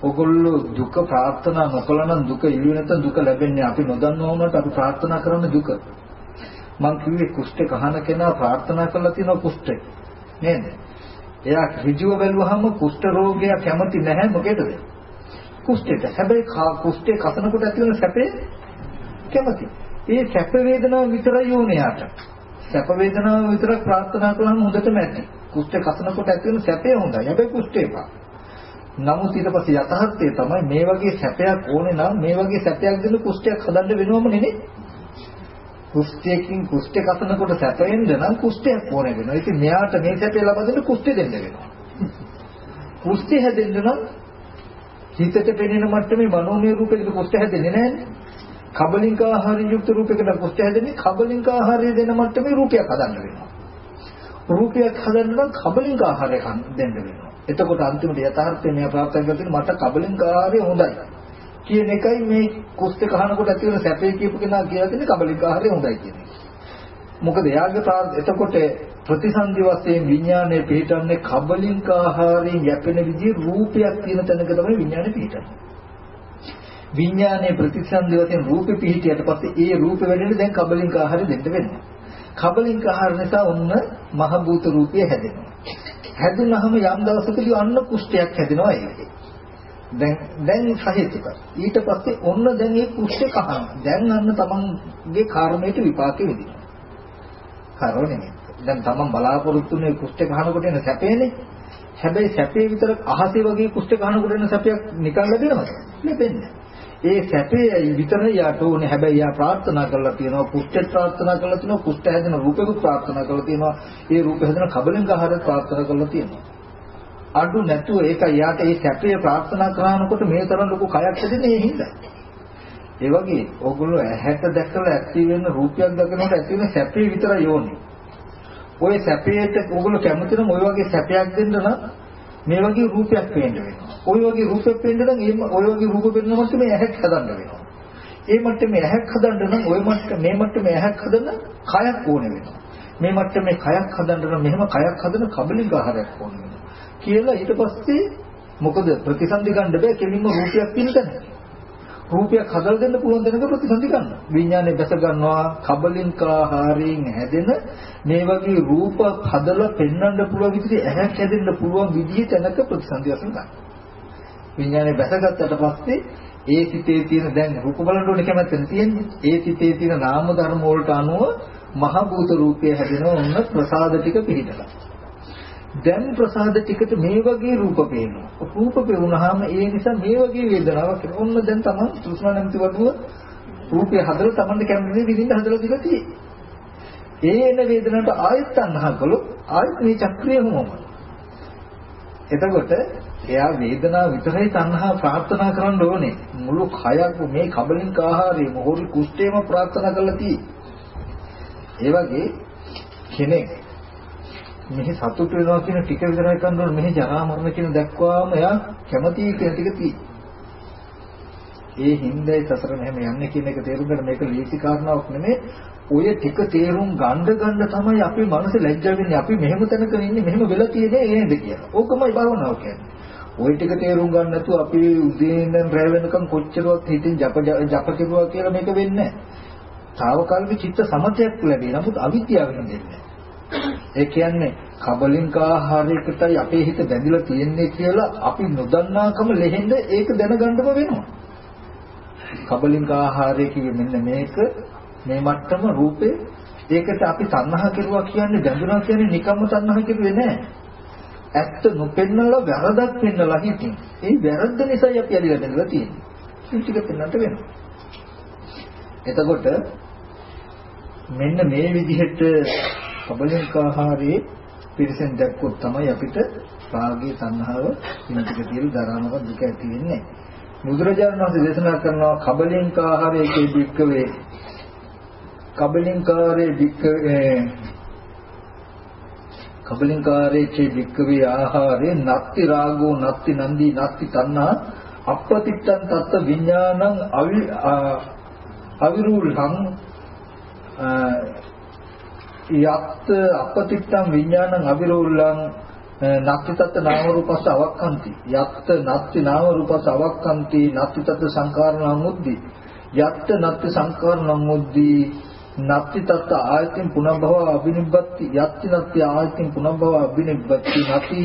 ඔගොල්ලෝ දුක ප්‍රාර්ථනා නොකළා නම් දුක ඉල්ලුවේ නැත්නම් දුක ලැබෙන්නේ අපි නොදන්නා වුණාට අපි ප්‍රාර්ථනා කරන දුක. මං කිව්වේ කුෂ්ඨ කහන කෙනා ප්‍රාර්ථනා කරලා තියෙනවා කුෂ්ඨ නේද? එයා ඍජුව බැලුවහම කුෂ්ඨ රෝගය කැමති නැහැ මොකේද? කුෂ්ඨයට. හැබැයි කුෂ්ඨේ කසනකොට ඇති වෙන සැපේ කැමති. ඒ සැප වේදනාව විතරයි ඕනේ යාට. සැප වේදනාව විතරක් ප්‍රාර්ථනා කළාම හොඳටම ඇති. කුෂ්ඨ කසනකොට ඇති වෙන සැපේ හොඳයි. හැබැයි කුෂ්ඨේ එපා. නමුත් ඊට පස්සේ යථාර්ථය තමයි මේ වගේ සැපයක් ඕනේ නම් මේ වගේ සැපයක් දෙන්න කුෂ්ඨයක් හදන්න වෙනවම නෙනේ. කුෂ්ඨයෙන් කුෂ්ඨ කසනකොට සැපෙන්න නම් කුෂ්ඨයක් ඕනේ වෙනවා. ඉතින් මෙයාට මේ සැපේ ලබා දෙන්න කුෂ්ඨ දෙන්න වෙනවා. කුෂ්ඨ හැදෙන්න නම් හිතට පෙනෙන මට්ටමේ මනෝමය රූපයකට කුෂ්ඨ හැදෙන්නේ නැහැනේ. කබලින්ක ආහාරයෙන් යුක්ත රූපයකට කුෂ්ඨ හැදෙන්නේ කබලින්ක ආහාරය දෙන මට්ටමේ රූපයක් හදන්න වෙනවා. රූපයක් හදන්න නම් කබලින්ක ආහාරය දෙන්න වෙනවා. එතකොට අන්තිමට යථාර්ථය මෙයා ප්‍රාර්ථනා කරන්නේ මට කබලින්ක ආහාරය හොඳයි. කියන එකයි මේ කුස්තේ කහනකොට ඇති වෙන සැපේ කියපු කෙනා කියලා දෙන්නේ කබලික ආහාරය හොඳයි කියන එක. මොකද එයාගේ එතකොට ප්‍රතිසන්දි වශයෙන් විඥානය පිහිටන්නේ කබලින්ක ආහාරයෙන් යැපෙන විදිහේ රූපයක් තියෙන තැනක තමයි විඥානය පිහිටන්නේ. විඥානයේ ප්‍රතිසන්දි වශයෙන් රූපෙ පිහිටියට පස්සේ ඒ රූපෙ වැඩෙන්නේ දැන් කබලින්ක ආහාරය දෙන්න වෙනවා. කබලින්ක ආහාර නිසා ඔන්න මහ භූත රූපය හැදෙනවා. හැදුනහම යම් දවසකදී අන්න කුෂ්ඨයක් හැදෙනවා ඒකේ. දැන් දැන් සහේතුකයි. ඊට පස්සේ ඔන්න දැන් මේ කුෂ්ඨ කහන. දැන් අන්න තමන්ගේ කර්මයට විපාකෙ විදිනවා. කරෝ නෙමෙයි. දැන් තමන් බලාපොරොත්තු වෙන කුෂ්ඨ කහනකොට එන සැපේනේ. හැබැයි සැපේ විතර අහසේ වගේ කුෂ්ඨ කහනකොට එන සැපයක් නිකන් ලැබෙනවද? ලැබෙන්නේ ඒ සැපේ විතරයි යාට ඕනේ. හැබැයි යා ප්‍රාර්ථනා කරලා තියෙනවා කුෂ්ඨ ප්‍රාර්ථනා කරලා තියෙනවා කුෂ්ඨ හැදෙන රූපෙක ප්‍රාර්ථනා කරලා තියෙනවා. ඒ රූප හැදෙන කබලෙන් ආහාරය ප්‍රාර්ථනා කරලා තියෙනවා. අඩු නැතුව ඒක යාට ඒ සැපේ ප්‍රාර්ථනා කරනකොට මේ තරම් ලොකු කයක් හැදෙන්නේ ඒ හින්දා. ඒ වගේ ඕගොල්ලෝ ඇහැට දැකලා ඇති වෙන රූපයක් දකිනකොට ඇති වෙන සැපේ විතරයි ඕනේ. ওই සැපේට ඕගොල්ලෝ කැමති නම් ওই වගේ සැපයක් දෙන්න නම් මේ වගේ රූපයක් පේන්න වෙනවා. ওই වගේ රූපයක් පේන්න නම් ඒ ওই වගේ රූප පේනකොට මේ ඇහැක් හදන්න වෙනවා. ඒ මට්ටමේ ඇහැක් හදන්න නම් ওই මට්ටම මේ මට්ටමේ ඇහැක් හදන්න කයක් ඕනේ වෙනවා. මේ මට්ටමේ කයක් හදන්න නම් මෙහෙම කයක් හදන කබලික ආහාරයක් ඕනේ වෙනවා. කියලා ඊට පස්සේ මොකද ප්‍රතිසන්දි ගන්න බෑ කෙලින්ම රූපයක් පිළිතන. රූපයක් හදලා දෙන්න පුළුවන් දෙනක ප්‍රතිසන්දි ගන්න. විඥානේ දැස ගන්නවා කබලින්ක ආහාරයෙන් හැදෙන මේ වගේ රූප හදලා පෙන්වන්න පුළුවන් විදිහට ඇහැක් හැදෙන්න පුළුවන් විදිහේ තැනක ප්‍රතිසන්දි වශයෙන් ගන්න. විඥානේ දැසගත්තට පස්සේ ඒ සිතේ තියෙන දැන් රූප බලන්න ඕනේ කැමැත්තෙන් තියෙන්නේ. ඒ සිතේ තියෙන නාම ධර්ම වලට අනුව මහ භූත රූපය හැදෙනවා ඔන්න ප්‍රසාද ටික පිළිතලා. දැන් ප්‍රසාද ටිකට මේ වගේ රූප පේනවා. රූප පෙවුනහම ඒ නිසා මේ වගේ වේදනාවක් ඔන්න දැන් තමයි තෘෂ්ණා නැමැති වඩුව රූපය හදලා Tamande කැමති විදිහට හදලා දීලා තියෙන්නේ. ඒ එන වේදනට ආයෙත් තණ්හා කළොත් ආයෙත් මේ චක්‍රිය මොමම. එතකොට එයා වේදනාව විතරයි තණ්හා ප්‍රාර්ථනා කරන්න ඕනේ. මුළු කයක් මේ කබලින්ක ආහාරයේ මොහොරි කුෂ්ඨේම ප්‍රාර්ථනා කරලා තියෙන්නේ. ඒ වගේ කෙනෙක් මෙහි සතුට වෙනවා කියන ටික විතරයි කරන්න මෙහි ජරා මරණ කියන දක්වාම එයා කැමති කියන ටික ඒ හින්දායි සසර මෙහෙම යන්නේ කියන එක තේරුම් ගන්න මේක ලීසි කාරණාවක් නෙමෙයි. ඔය ටික තේරුම් ගන්න ගන්න තමයි අපේ මනස ලැජ්ජා වෙන්නේ. අපි මෙහෙම තැනක ඉන්නේ මෙහෙම වෙලා තියෙන්නේ එහෙමද කියලා. ඕකමයි භාවනාව කියන්නේ. ওই ටික තේරුම් ගන්න නැතුව අපි උදේ ඉඳන් රැ වෙනකම් කොච්චරවත් හිතින් ජප ජප කෙරුවා කියලා මේක වෙන්නේ නැහැ. తాවකාලික චිත්ත සමතයක් ලැබේ. නමුත් අවිද්‍යාවෙන් දෙන්නේ. ඒ කියන්නේ කබලින්ක ආහාරයකටයි අපේ හිත බැඳිලා තියෙන්නේ කියලා අපි නොදන්නාකම ලෙහෙන්ද ඒක දැනගන්නම වෙනවා. කබලින්ක ආහාරය කිව්වේ මෙන්න මේක මේ මට්ටම රූපේ ඒකට අපි තණ්හා කෙරුවා කියන්නේ බැඳුනා කියන්නේ නිකම්ම තණ්හා කෙරුවේ නෑ. ඇත්ත නොපෙන්නලා වැරදක් පෙන්නලා හිටින්. ඒ වැරද්ද නිසායි අපි ඇලිලා බැඳලා තියෙන්නේ. මේ ටික පෙන්නන්න වෙනවා. එතකොට මෙන්න මේ විදිහට කබලින්ක ආහාරයේ පිරිසෙන් දැක්කොත් තමයි අපිට රාගයේ තණ්හාව ඉන්නතික කියලා දරාමක දුක ඇති වෙන්නේ. බුදුරජාණන් වහන්සේ දේශනා කරනවා කබලින්ක ආහාරයේ බික්කවේ කබලින්කාරයේ බික්කවේ කබලින්කාරයේ බික්කවේ ආහාරේ නත්ති රාගෝ නත්ති නන්දි නත්ති තණ්හා අපපතිත්තං තත්ත විඥානං අවිරුල්හං යත් අපතිත්තං විඥානං අවිරෝල්ලං නත්ති තත් නාම රූපස්ස අවක්ඛන්ති. යත් නත්ති නාම රූපස්ස අවක්ඛන්ති නත්ති තත් සංකාරණං මුද්දි යත් නත්ති සංකාරණං මුද්දි නත්ති තත් ආයතින් පුනබ්බව අබිනිබ්බති යත් නත්ති ආයතින් පුනබ්බව අබිනිබ්බති නති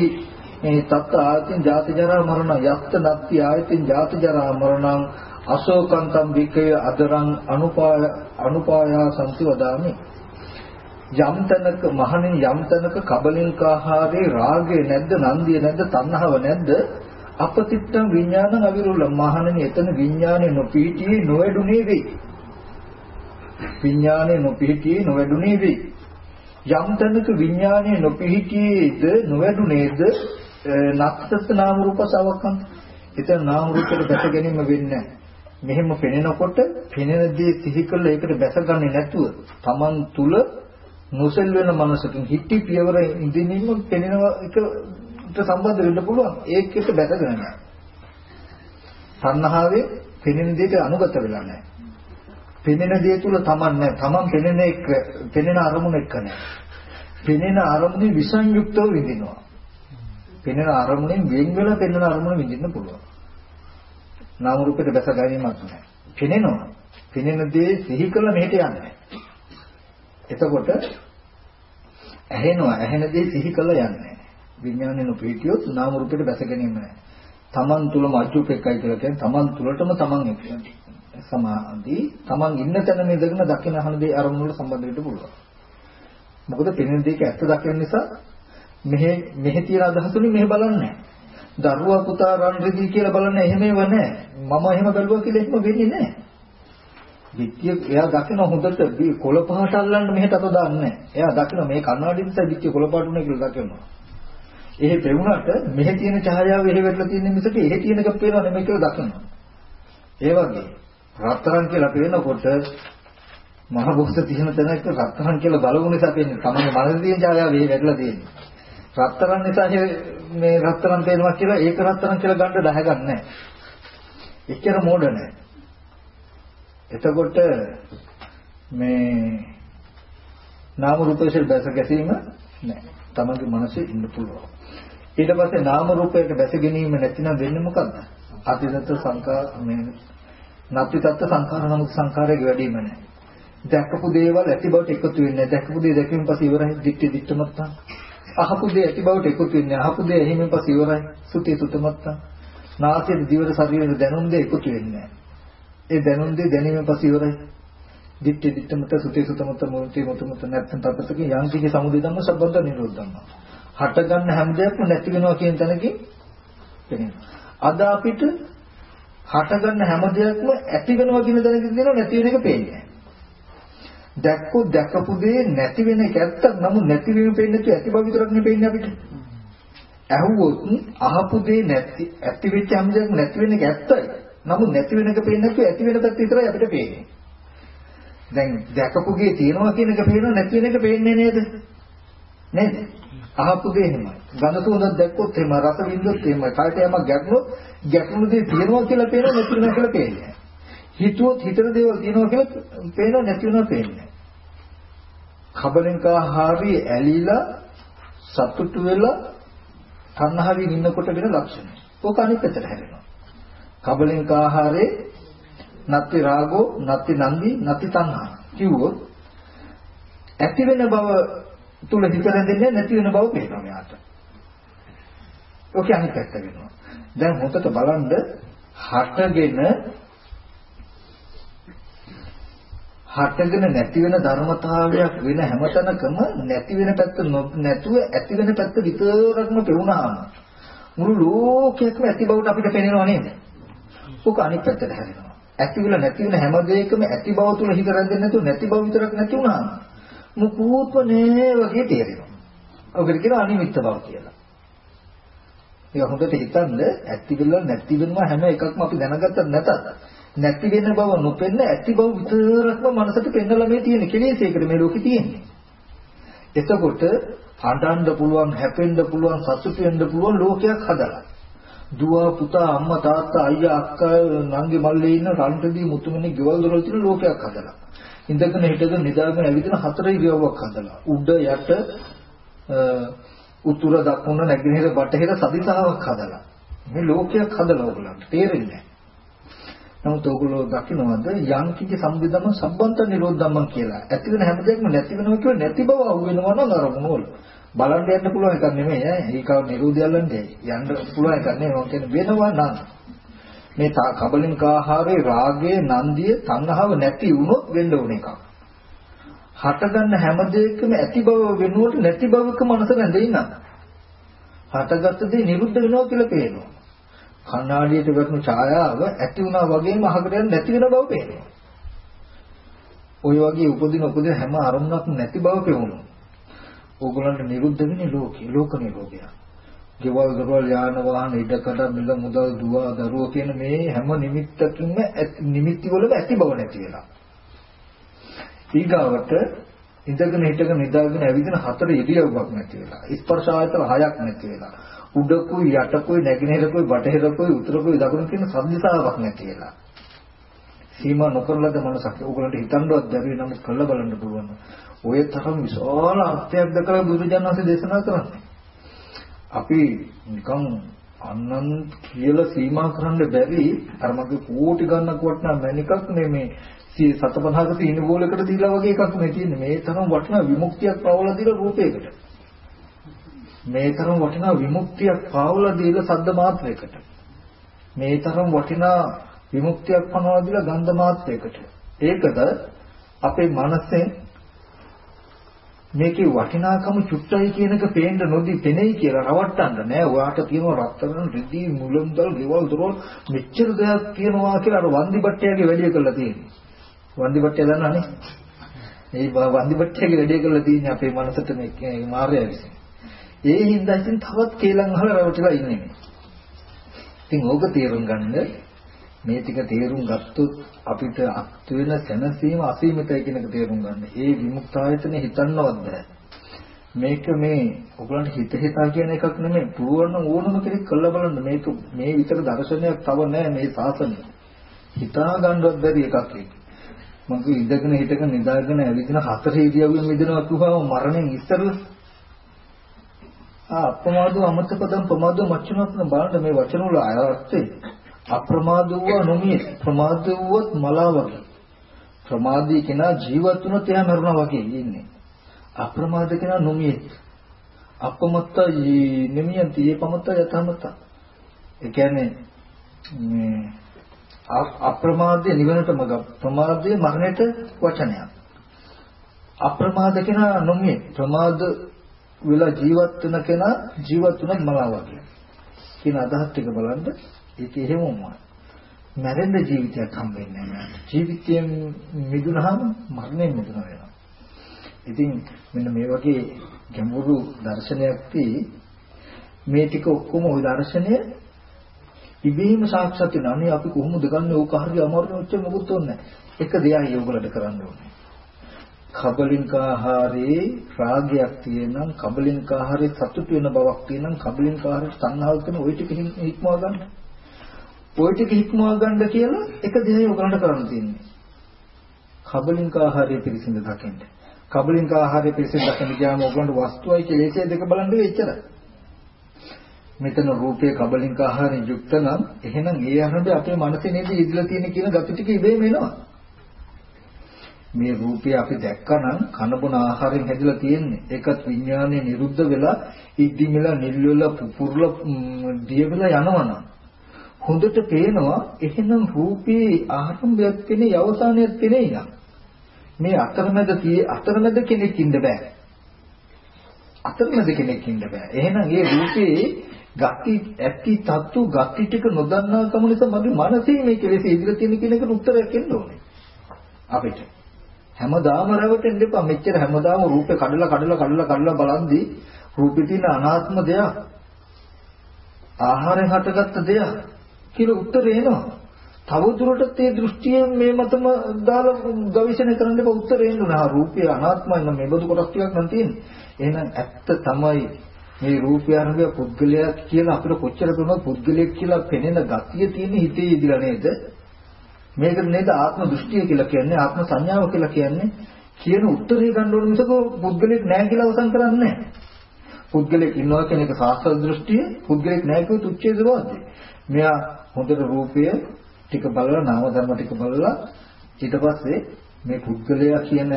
තත් ආයතින් ජාති ජරා මරණ. යත් නත්ති ආයතින් ජාති ජරා මරණං අශෝකන්තම් විකය අදරං අනුපාය අනුපායා සම්ති වදාමි යම් තැනක මහණෙනි යම් තැනක කබලින්කාහාරේ රාගය නැද්ද නන්දිය නැද්ද තණ්හාව නැද්ද? අපතිත්තං විඥානං අවිරුල. මහණෙනි එතන විඥානේ නොපීටියේ නොවැඩුනේ වෙයි විඥානේ නොපීටියේ නොවැඩුනේ වෙයි යම් තැනක විඥානේ නොපීටියේද නොවැඩුනේද නත්තත් නාම රූප සවකම් එතන නාම රූපයට දැක ගැනීම වෙන්නේ මෙහෙම පෙනෙනකොට පෙනෙන දේ සිහි කරලා ඒකට බැසගන්නේ නැතුව Taman තුල නොසෙල් වෙන මනසකින් හිටි පියවර ඉඳින්ම පෙනෙන එකට සම්බන්ධ වෙන්න පුළුවන් ඒකෙට බැසගෙන නැහැ. තණ්හාවේ පෙනෙන දෙයට අනුගත වෙලා නැහැ. පෙනෙන දේ තුල තමන් නැහැ. තමන් පෙනෙන එක පෙනෙන අරමුණ එක්ක නැහැ. පෙනෙන අරමුණේ විසංයුක්තව විඳිනවා. පෙනෙන අරමුණෙන් වෙන් වෙලා පෙනෙන අරමුණ විඳින්න පුළුවන්. නාම රූපයට බැස ගැනීමක් නැහැ. පෙනෙනවා. පෙනෙන දේ සිහි කළ මෙහෙට යන්නේ. එතකොට ඇහෙනවා ඇහෙන දේ සිහි කළ යන්නේ. විඥානයේ නොපීතියොත් නාම රූපයට බැස ගැනීම නැහැ. තමන් තුලම අචුපෙක්කයි කියලා කියන්නේ තමන් තුලටම තමන් එක්කයි. සමාධි තමන් ඉන්න තැන ඉඳගෙන දකින අහන දේ අරමුණු වල සම්බන්ධ වෙන්න පුළුවන්. මොකද පෙනෙන දෙයක ඇත්ත දකින නිසා මෙහෙ මෙහෙ තියෙන අදහසුනේ මෙහෙ බලන්නේ දරුවා පුතා රන් රෙදි කියලා බලන්න එහෙම ඒව නැහැ. මම එහෙම බැලුවා කියලා එහෙම වෙන්නේ නැහැ. විත්‍ය එයා දකින හොඳට කොළ පහට අල්ලන්න මෙහෙට අත දාන්නේ එයා දකින මේ කණ්ණාඩි නිසා විත්‍ය කොළ පාට උනේ කියලා දකිනවා. එහෙ පෙවුනට මෙහෙ තියෙන ඡායාව එහෙ වෙట్లా තියෙන මිසක එහෙ තියෙන එක පේනව නෙමෙයි කියලා දකිනවා. ඒ වගේ රත්තරන් කියලා පේනකොට මහ බොස්ස තියෙන තැනක රත්තරන් කියලා බලවු නිසා පේන්නේ. තමන්ගේ මනසේ තියෙන ඡායාව එහෙ වැටලා තියෙන්නේ. රත්තරන් නිසා මේ රත්තරන් පේනවා කියලා ඒක රත්තරන් කියලා ගන්න දහ ගන්නෑ. එච්චර මෝඩ නෑ. එතකොට මේ නාම රූපයේ බැස ගැසීම නෑ. තමන්ගේ මනසේ ඉන්න පුළුවන්. ඊට පස්සේ නාම රූපයට බැස ගැනීම නැතිනම් වෙන්නේ මොකද්ද? අතිදත්ත සංකා මේ නත්ති තත්ත සංඛාර නමුත් සංඛාරයේ වැඩිම නැහැ. දැක්කපු දේවල් ඇති බවට එකතු වෙන්නේ නැහැ. දැක්කපු දේ දැකීම පස්සේ ඉවරයි. දික්ටි දික්ටමත්තා. අහපු දේ ඇති බවට එකතු වෙන්නේ නැහැ. අහපු දේ එහිමින් පස්සේ ඉවරයි. සුති සුතමත්තා. නාසයේ දිවර ශරීරයේ දැනුම් දේ එකතු වෙන්නේ නැහැ. ඒ දැනුම් දේ දැනීමෙන් පස්සේ ඉවරයි. දිට්ඨි දිට්ඨමත සුති සුතමත මොහොතේ මොතමත නැත්නම් තත්ත්වක යම් කිසි සමුදය ධම්ම සම්බන්ධ නිරෝධ ධම්ම. හට ගන්න හැම දෙයක්ම නැති වෙනවා කියන තැනකින් පෙනෙනවා. අද අපිට හට ගන්න හැම දෙයක්ම ඇති වෙනවා කියන තැනකින් දෙනවා නැති වෙන එක පේන්නේ. දැක්කෝ දැකපු දේ නැති වෙන එක ඇත්තක් නමුත් නැති වීම පේන්නේ නැති ඇති බව විතරක් නෙපෙන්නේ අපිට. ඇහුවොත් අහපු දේ නැති ඇති වෙච්ච හැම දෙයක්ම නැති වෙන එක ඇත්තයි. නමුත් නැති වෙන එක පේන්නේ නැතුව ඇති වෙන පැත්ත විතරයි අපිට පේන්නේ. දැන් දැකපුගේ තියෙනවා කියන එක පේනවා නැති වෙන එක පේන්නේ නේද? නේද? අහපු දේ එහෙමයි. ගඳ සුවඳක් දැක්කොත් එහෙම රස විඳොත් එහෙම කායට යමක් ගැටුණොත් ගැටුණු දේ තියෙනවා කියලා පේනවා නැති වෙනවා කියලා පේන්නේ. හිතුවොත් හිතන දේවල් තියෙනවා කියලා පේනවා නැති වෙනවා පේන්නේ. කබලෙන්කාහාරي ඇලිලා සතුටු වෙලා තණ්හාවෙන් ඉන්නකොට වෙන ලක්ෂණ. ඕක අනිත් පැත්තට හැරෙනවා. කබලින්ක ආහාරේ නත්ති රාගෝ නත්ති නන්දි නත්ති තණ්හා කිව්වොත් ඇති වෙන බව තුල හිත රැඳෙන්නේ නැති වෙන බව පේනවා මෙයාට. ඔක අනිත් පැත්ත වෙනවා. දැන් හොතට බලන්න හටගෙන හටගෙන නැති වෙන ධර්මතාවයක් වෙන හැමතැනකම නැති වෙන පැත්ත නැතුව ඇති වෙන පැත්ත විතරක්ම පෙවුනහම මුළු ලෝකයක්ම ඇති බවට අපිට පේනව නේද? ඔක අනිත් පැත්තට හැරෙනවා. ඇති වෙලා නැති වෙන හැම දෙයකම ඇති බව තුල හිත රැඳෙන්නේ නැතුව නැති බව විතරක් නැති වුණාම මුකුත්ම නෑ වගේ තේරෙනවා. ඔකට කියනවා අනිමිත්ත බව කියලා. ඒක හොඳට හිතන්න ඇති වෙලා නැති වෙනවා හැම එකක්ම අපි දැනගත්තත් නැතත් නැති වෙන බව නොපෙන්න ඇති බව විතරක්ම මනසට පෙන්නලා මේ තියෙන කෙලෙසයකට මේ ලෝකේ තියෙන්නේ. එතකොට හඬන්න පුළුවන්, හැපෙන්න පුළුවන්, සතුටු වෙන්න පුළුවන් ලෝකයක් හදලා. දුව පුතා අම්මා තාත්තා අයියා අක්කා නංගි මල්ලේ ඉන්න රන්ටදී මුතුමනේ ගෙවල් දොරවල් තියෙන ලෝකයක් හදලා. ඉඳගෙන හිටගෙන නිදාගෙන ඇවිදින හතර ඉරියව්වක් හදලා. උඩ යට උතුර දකුණ නැගෙනහිර බටහිර සදිසාවක් හදලා. මේ ලෝකයක් හදලා ඕගලන්ට තේරෙන්නේ නමුත් ඕගොල්ලෝ දකින්නවද යම් කිසි සම්බුදම සම්බන්ත නිරෝධ ධම්ම කියලා. ඇති වෙන හැම දෙයක්ම නැති වෙනවා කියලා නැති බව අහු වෙනවා නම් අරමුණ වල. බලන්න යන්න පුළුවන් එකක් නෙමෙයි ඈ. ඒකව නිරෝධය යල්ලන්නේ. යන්න පුළුවන් එකක් නෙමෙයි. මොකද කියන්නේ වෙනවා නම් මේ කබලින්ක ආහාරේ රාගයේ නන්දිය තණ්හාව නැති වුණොත් වෙන්න ඕන එකක්. හටගන්න හැම දෙයකම ඇති බව වෙනුවට නැති බවක මනස රැඳෙයි නම්. හටගත්ත දේ නිරුද්ධ වෙනවා කියලා පේනවා. කණ්ණාඩියට වැටුණු ඡායාව ඇති වුණා වගේම අහකට යන නැති වෙන බව පේනවා. ওই වගේ උපදින උපදින හැම අරමුණක්ම නැති බව පේනවා. ඕගොල්ලන්ට නිරුද්ධ වෙන්නේ ලෝකේ ලෝක නිරෝධය. ගෙවල් දරවල් යාන වාහන ඉඩකඩ මිල මුදල් දුව දරුවෝ කියන මේ හැම නිමිත්තකින්ම නිමිති වලම ඇති බව නැති වෙලා. ඊගාවට ඉඳගෙන හිටගෙන නිදාගෙන ඇවිදින හතර ඉරියව්වක් නැති වෙලා. ස්පර්ශ ආයතන හයක් නැති වෙලා. උඩකුයි යටකුයි නැගෙනහිරකුයි බටහිරකුයි උතුරකුයි දකුණු කියන සම්දිසාවක් නැති වෙලා. සීමා නොකරලද මනසක්. ඕගලන්ට හිතන්නවත් බැරි නම් කළ බලන්න පුළුවන්. ඔය තරම් විශාල අර්ථයක් දක්වලා බුදුජානක දේශනා කරන්නේ. අපි නිකන් අන්නන් කියලා සීමා කරන්න බැරි අර මගේ කෝටි ගණනක් වටනා මැනිකක් නේ මේ 750ක තීන බෝලයකට දීලා වගේ එකක් නේ තියෙන්නේ. මේ තරම් වටිනා විමුක්තියක් පාවලා දීලා රූපයකට. මේ තරම් වටිනා විමුක්තියක් පාවලා දීලා සද්ද මාත්‍රයකට. මේ තරම් වටිනා විමුක්තියක් පනවලා දීලා ගන්ධ මාත්‍රයකට. ඒකද අපේ මනසෙන් මේකේ වටිනාකම චුට්ටයි කියන එක පේන්න නොදී පෙනෙයි කියලා රවට්ටන්න නෑ. ඔයාට තියෙනවා රත්තරන් රිදී මුලම්දල් ගෙවල් දොරවල් මෙච්චර දෙයක් තියෙනවා කියලා අර වන්දි බට්ටයාගේ වැඩේ කරලා තියෙනවා. වන්දි බට්ටය දන්නවනේ. මේ වන්දි බට්ටයාගේ වැඩේ කරලා තියෙන්නේ අපේ මනසට මේ මාර්යය විසින්. ඒ හින්දා ඉතින් තවත් කේලම් අහලා රවටලා ඉන්නේ. ඉතින් ඕක තේරුම් ගන්න මේ ටික තේරුම් ගත්තොත් අපිට අත් වෙන සැනසීම අසීමිතයි කියන එක තේරුම් ගන්න. ඒ විමුක්තායතනේ හිතන්නවත් බෑ. මේක මේ ඔයගලන්ට හිත හිතා කියන එකක් නෙමෙයි. පුරවන්න ඕනම කෙනෙක් කළා බලන්න මේක මේ විතර දර්ශනයක් තව නැහැ මේ සාසනය. හිතා ගන්නවත් බැරි එකක් ඒක. මම ඉඳගෙන හිටගෙන නිදාගෙන ඇවිදින හතර ඉරියව්වෙන් මිදෙනවා කිව්වම මරණයෙන් ඉස්සරලා ආ අප්‍රමාදව අමතකදම් ප්‍රමාදව මච්චනත් බලන්න මේ වචන වල අර්ථය අප්‍රමාද වූ නොමිය ප්‍රමාද වූවත් මලා වගේ ප්‍රමාදී කෙනා ජීවත් වුණොත් එයා මරනවා වගේ ඉන්නේ. අප්‍රමාද කෙනා නොමිය අපමත්ත නෙමියන්ති ඒ පමත්ත යතමත්ත ඒ කියන්නේ මේ අප්‍රමාදයේ නිවනට මඟ ප්‍රමාදයේ මරණයට වචනයක්. අප්‍රමාද කෙනා නොමිය ප්‍රමාද වෙලා ජීවත් වෙන කෙනා ජීවත් වුණත් මලා වගේ. කියන අදහස් ටික බලන්න. ඒක එහෙමමයි. මැරෙන්න ජීවිතයක් හම්බෙන්නේ නැහැ. ජීවිතයෙන් මිදුනහම මරණයෙන් මිදුන වෙනවා. ඉතින් මෙන්න මේ වගේ ගැඹුරු දර්ශනයක් මේ ටික ඔක්කොම ওই දර්ශනය ඉබේම සාක්ෂාත් වෙනවා. අනේ අපි කොහොමද ගන්නෙ ඕක හරිය අමාරු වෙච්ච මොකුත් ඕනේ නැහැ. එක දෙයයි ඕගලට කරන්න ඕනේ. කබලින්කාහාරේ රාගයක් තියෙනම් කබලින්කාහාරේ සතුට වෙන බවක් තියෙනම් කබලින්කාහාරේ තණ්හාවක් තියෙන ওই ටික හික්මවා ගන්න. ওই ටික හික්මවා ගන්න කියලා එක දෙයයි ඔයගලන්ට කරන්න තියෙන්නේ. කබලින්ක ආහාරය පිළිසිඳ දකින්න. කබලින්ක ආහාරය පිළිසිඳ දකින්න ගියාම ඔයගලන්ට වස්තුවයි කෙලෙසේ දෙක බලන් දෙච්චරයි. මෙතන රූපේ කබලින්ක ආහාරයෙන් යුක්ත නම් එහෙනම් ඒ ආහාරය අපේ මනසේ නේද ඉදලා තියෙන කියන gati ටික ඉබේම එනවා. මේ රූපය අපි දැක්කනම් කන බොන ආහාරයෙන් හැදිලා තියෙන්නේ. ඒකත් විඥානයේ නිරුද්ධ වෙලා ඉද්දිමිලා නිල්වලා පුපුරලා දිය වෙලා යනවනම් හොඳට පේනවා එහෙනම් රූපේ ආරම්භයක් තියෙන අවසානයක් තියෙන ඉන්න. මේ අතරමැද tie අතරමැද කෙනෙක් ඉන්න බෑ. අතරමැද කෙනෙක් ඉන්න බෑ. එහෙනම් ඒ රූපේ ගති ඇති තත්තු ගති ටික නොදන්නා කම නිසා මගේ මනසේ මේ කෙලෙස ඉදිරිය තියෙන කියන එකට උත්තරයක් එන්න ඕනේ. අපිට. හැමදාම රැවටෙන්න එපා. මෙච්චර හැමදාම රූපේ කඩලා කඩලා කඩලා කඩලා බලන්දී රූපේ තියෙන අනාත්ම දෙයක් ආහාරයෙන් හටගත්ත දෙයක් කියලා උත්තරේ එනවා. තව දුරටත් ඒ දෘෂ්ටියෙන් මේ මතම දාලා ගවේෂණය කරන්න එපා උත්තරේ එන්න නෑ. රූපය අනාත්මයි නම් මේ බඳු කොටස් ටිකක් නම් තියෙන්නේ. එහෙනම් ඇත්ත තමයි මේ රූපය අරඹය පුද්ගලයා කියලා අපිට කොච්චර දුන්නත් පුද්ගලයෙක් කියලා පෙනෙන ගතිය තියෙන හිතේ ඉදිලා නේද? මේක නේද ආත්ම දෘෂ්ටිය කියලා කියන්නේ ආත්ම සංඥාව කියලා කියන්නේ කියන උත්තරේ ගන්න ඕන මිසක පුද්ගලයෙක් නෑ කියලා අවසන් කරන්නේ නෑ. පුද්ගලයෙක් ඉන්නවා කියන එක සාස්ත්‍ර දෘෂ්ටිය පුද්ගලයෙක් නෑ කියුවොත් උච්චේදවාදී. මෙයා හොඳට රූපය ටික බලලා නාම ධර්ම ටික බලලා ඊට පස්සේ මේ පුද්ගලයා කියන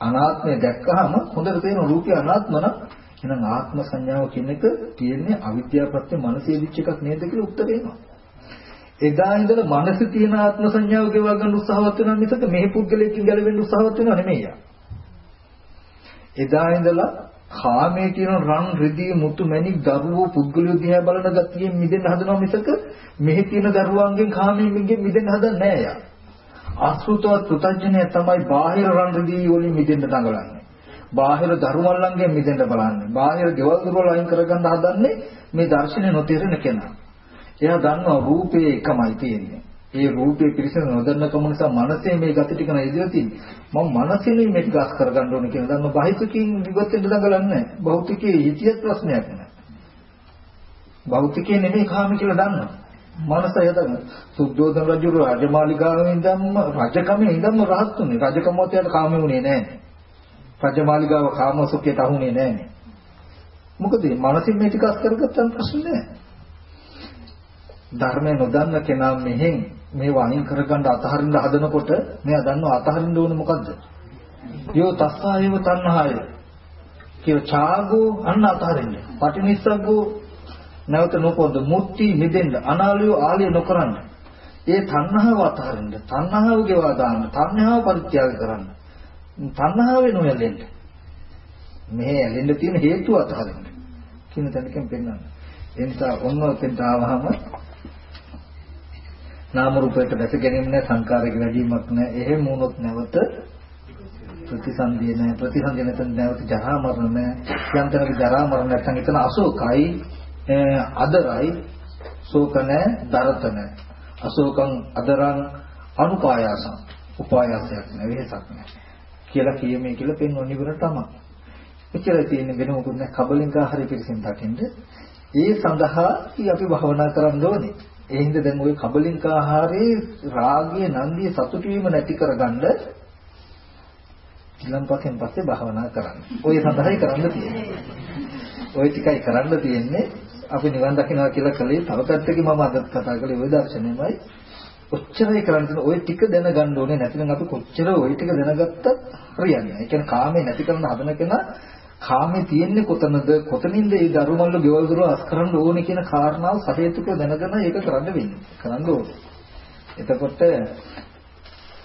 අනාත්මය දැක්කහම හොඳට තේරෙන රූපය අනාත්ම නම් එහෙනම් ආත්ම සංඥාව කියන එක තියෙන්නේ අවිද්‍යාව ප්‍රත්‍ය මනසේ දිච්ච එකක් නේද කියලා උත්තර එනවා. එදා ඉඳලා මනසේ තියෙන ආත්ම සංඥාව ගෙවා ගන්න උත්සාහවත් වෙනවා මිසක මේ පුද්ගලයෙක්ගෙන් ගැලවෙන්න උත්සාහවත් වෙනව නෙමෙයි. එදා ඉඳලා කාමයේ තියෙන රන් රිදී මුතු මැණික් දරුවෝ පුද්ගලයෝ දිහා බලන ගතියෙන් මිදෙන්න හදනවා මිසක මෙහි තියෙන දරුවන්ගෙන් කාමයෙන් මිදෙන්න හදන්නේ නෑ යා. අසෘතවත් පුතඥය තමයි බාහිර රන් රිදී වලින් මිදෙන්න දඟලන්නේ. බාහිර දරුවල්ලන්ගෙන් මිදෙන්න බලන්නේ. බාහිර ගෙවල් දොරවල් අයින් කරගන්න හදන්නේ මේ දර්ශනය නොතේරෙන කෙනා. එයා දන්නවා රූපේ එකමයි තියෙන්නේ. ඒ රූපේ පිරිසිදු නොදන්නකම නිසා මනසේ මේ ගති ටික නෑ ඉඳලා තියෙන්නේ. මම මනසෙනේ මේක ගස් කරගන්න ඕනේ කියලා දන්න බාහිරකින් විගත වෙන්න දඟලන්නේ නෑ. භෞතිකයේ හිතියත් ප්‍රශ්නයක් නෑ. භෞතිකයේ නෙමෙයි කාම කියලා දන්නවා. මනස යදන සුද්ධෝදන රජු රාජමාලිගාවේ ඉඳන්ම රජකමේ ඉඳන්ම රහත් උනේ. රජකමවත් යට කාමේ උනේ නැහැ. රජමාලිගාව කාමසුඛයට අහුනේ නැහැ. මොකද මනසින් මේ ටික අස්කරගත්තම ප්‍රශ්නේ නැහැ. ධර්මය නොදන්න කෙනා මෙහෙන් මේ වයින් කරගන්න අතහරින්න හදනකොට මෙයා දන්නව අතහරින්න ඕනේ මොකද්ද? යෝ තස්සායව තණ්හාය. කිය ඡාගෝ අන්න අතහරින්න. පටිනිස්සග්ගෝ නැවත නොකොන්ද මුක්ති මිදෙන්න අනාලිය ආලිය නොකරන්න. ඒ තණ්හාව අතහරින්න. තණ්හාව ගෙවා දාන්න. තණ්හාව පරිත්‍යාග කරන්න. තණ්හාවේ නොයැලෙන්න. මේ ඇලෙන්න තියෙන හේතුව අතහරින්න. කියන තැනකින් පෙන්වන්න. ඒ නිසා ඔන්න ඔතෙන්ට ආවහම නාම රූපයට දැස ගැනීම නැ සංකාරයක වැඩිමක් නැ එහෙම වුණොත් නැවත ප්‍රතිසන්දිය නැ ප්‍රතිසන්දිය නැත්නම් නැවත ජරා මරණ නැ යම් තැනක ජරා මරණ නැත්නම් එතන අශෝකයි අදරයි. ශෝක නැ දරත නැ අශෝකං අදරං අනුපායාසං. උපායාසයක් නැ වෙහසක් නැ කියලා කියමේ කියලා පෙන්වන ඉවර තමයි. එච්චරයි තියෙන්නේ වෙන මොකුත් නැහැ. කබලින්කා හරි පිළිසින් දකින්න. ඒ සඳහා අපි භවනා කරන්න ඕනේ. ඒ හින්දා දැන් ওই කබලින්ක ආහාරයේ රාගය නන්දිය සතුටු වීම නැති කරගන්න ඊළඟපස්යෙන් පස්සේ භාවනා කරන්න. ওই සඳහායි කරන්න තියෙන්නේ. ওই ටිකයි කරන්න තියෙන්නේ. අපි නිවන් දකින්නවා කියලා කලේ තව පැත්තකින් මම අදත් කතා කළේ ওই දර්ශනයමයි. ඔච්චරයි කරන්න තියෙන ওই ටික දැනගන්න ඕනේ නැතිනම් අපි කොච්චර ওই ටික දැනගත්තත් හරියන්නේ නැහැ. ඒ කියන්නේ කාමේ නැති කරන හදන කෙනා කාමේ තියෙන්නේ කොතනද? කොතනින්ද මේ ධර්මවල ගෙවල් දොර අස් කරන්න ඕනේ කියන කාරණාව සහේතුකව දැනගෙන ඒක කරන්න වෙන්නේ. කරන්න ඕනේ. එතකොට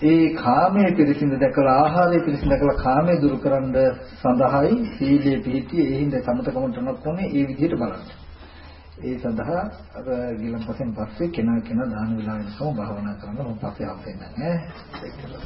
ඒ කාමයේ පිරිසිඳ දැකලා ආහාරයේ පිරිසිඳ දැකලා කාමයේ දුරු කරන්න සඳහායි සීලයේ පිහිටියේ. ඒ හින්දා සමතකමට නොකොනේ ඒ විදිහට බලන්න. ඒ සඳහා අර ගිලම්පසෙන් පස්සේ කෙනා කෙනා දාන වෙලා වෙනකම් භාවනා කරනවා පස්සේ ආවෙන්නේ නැහැ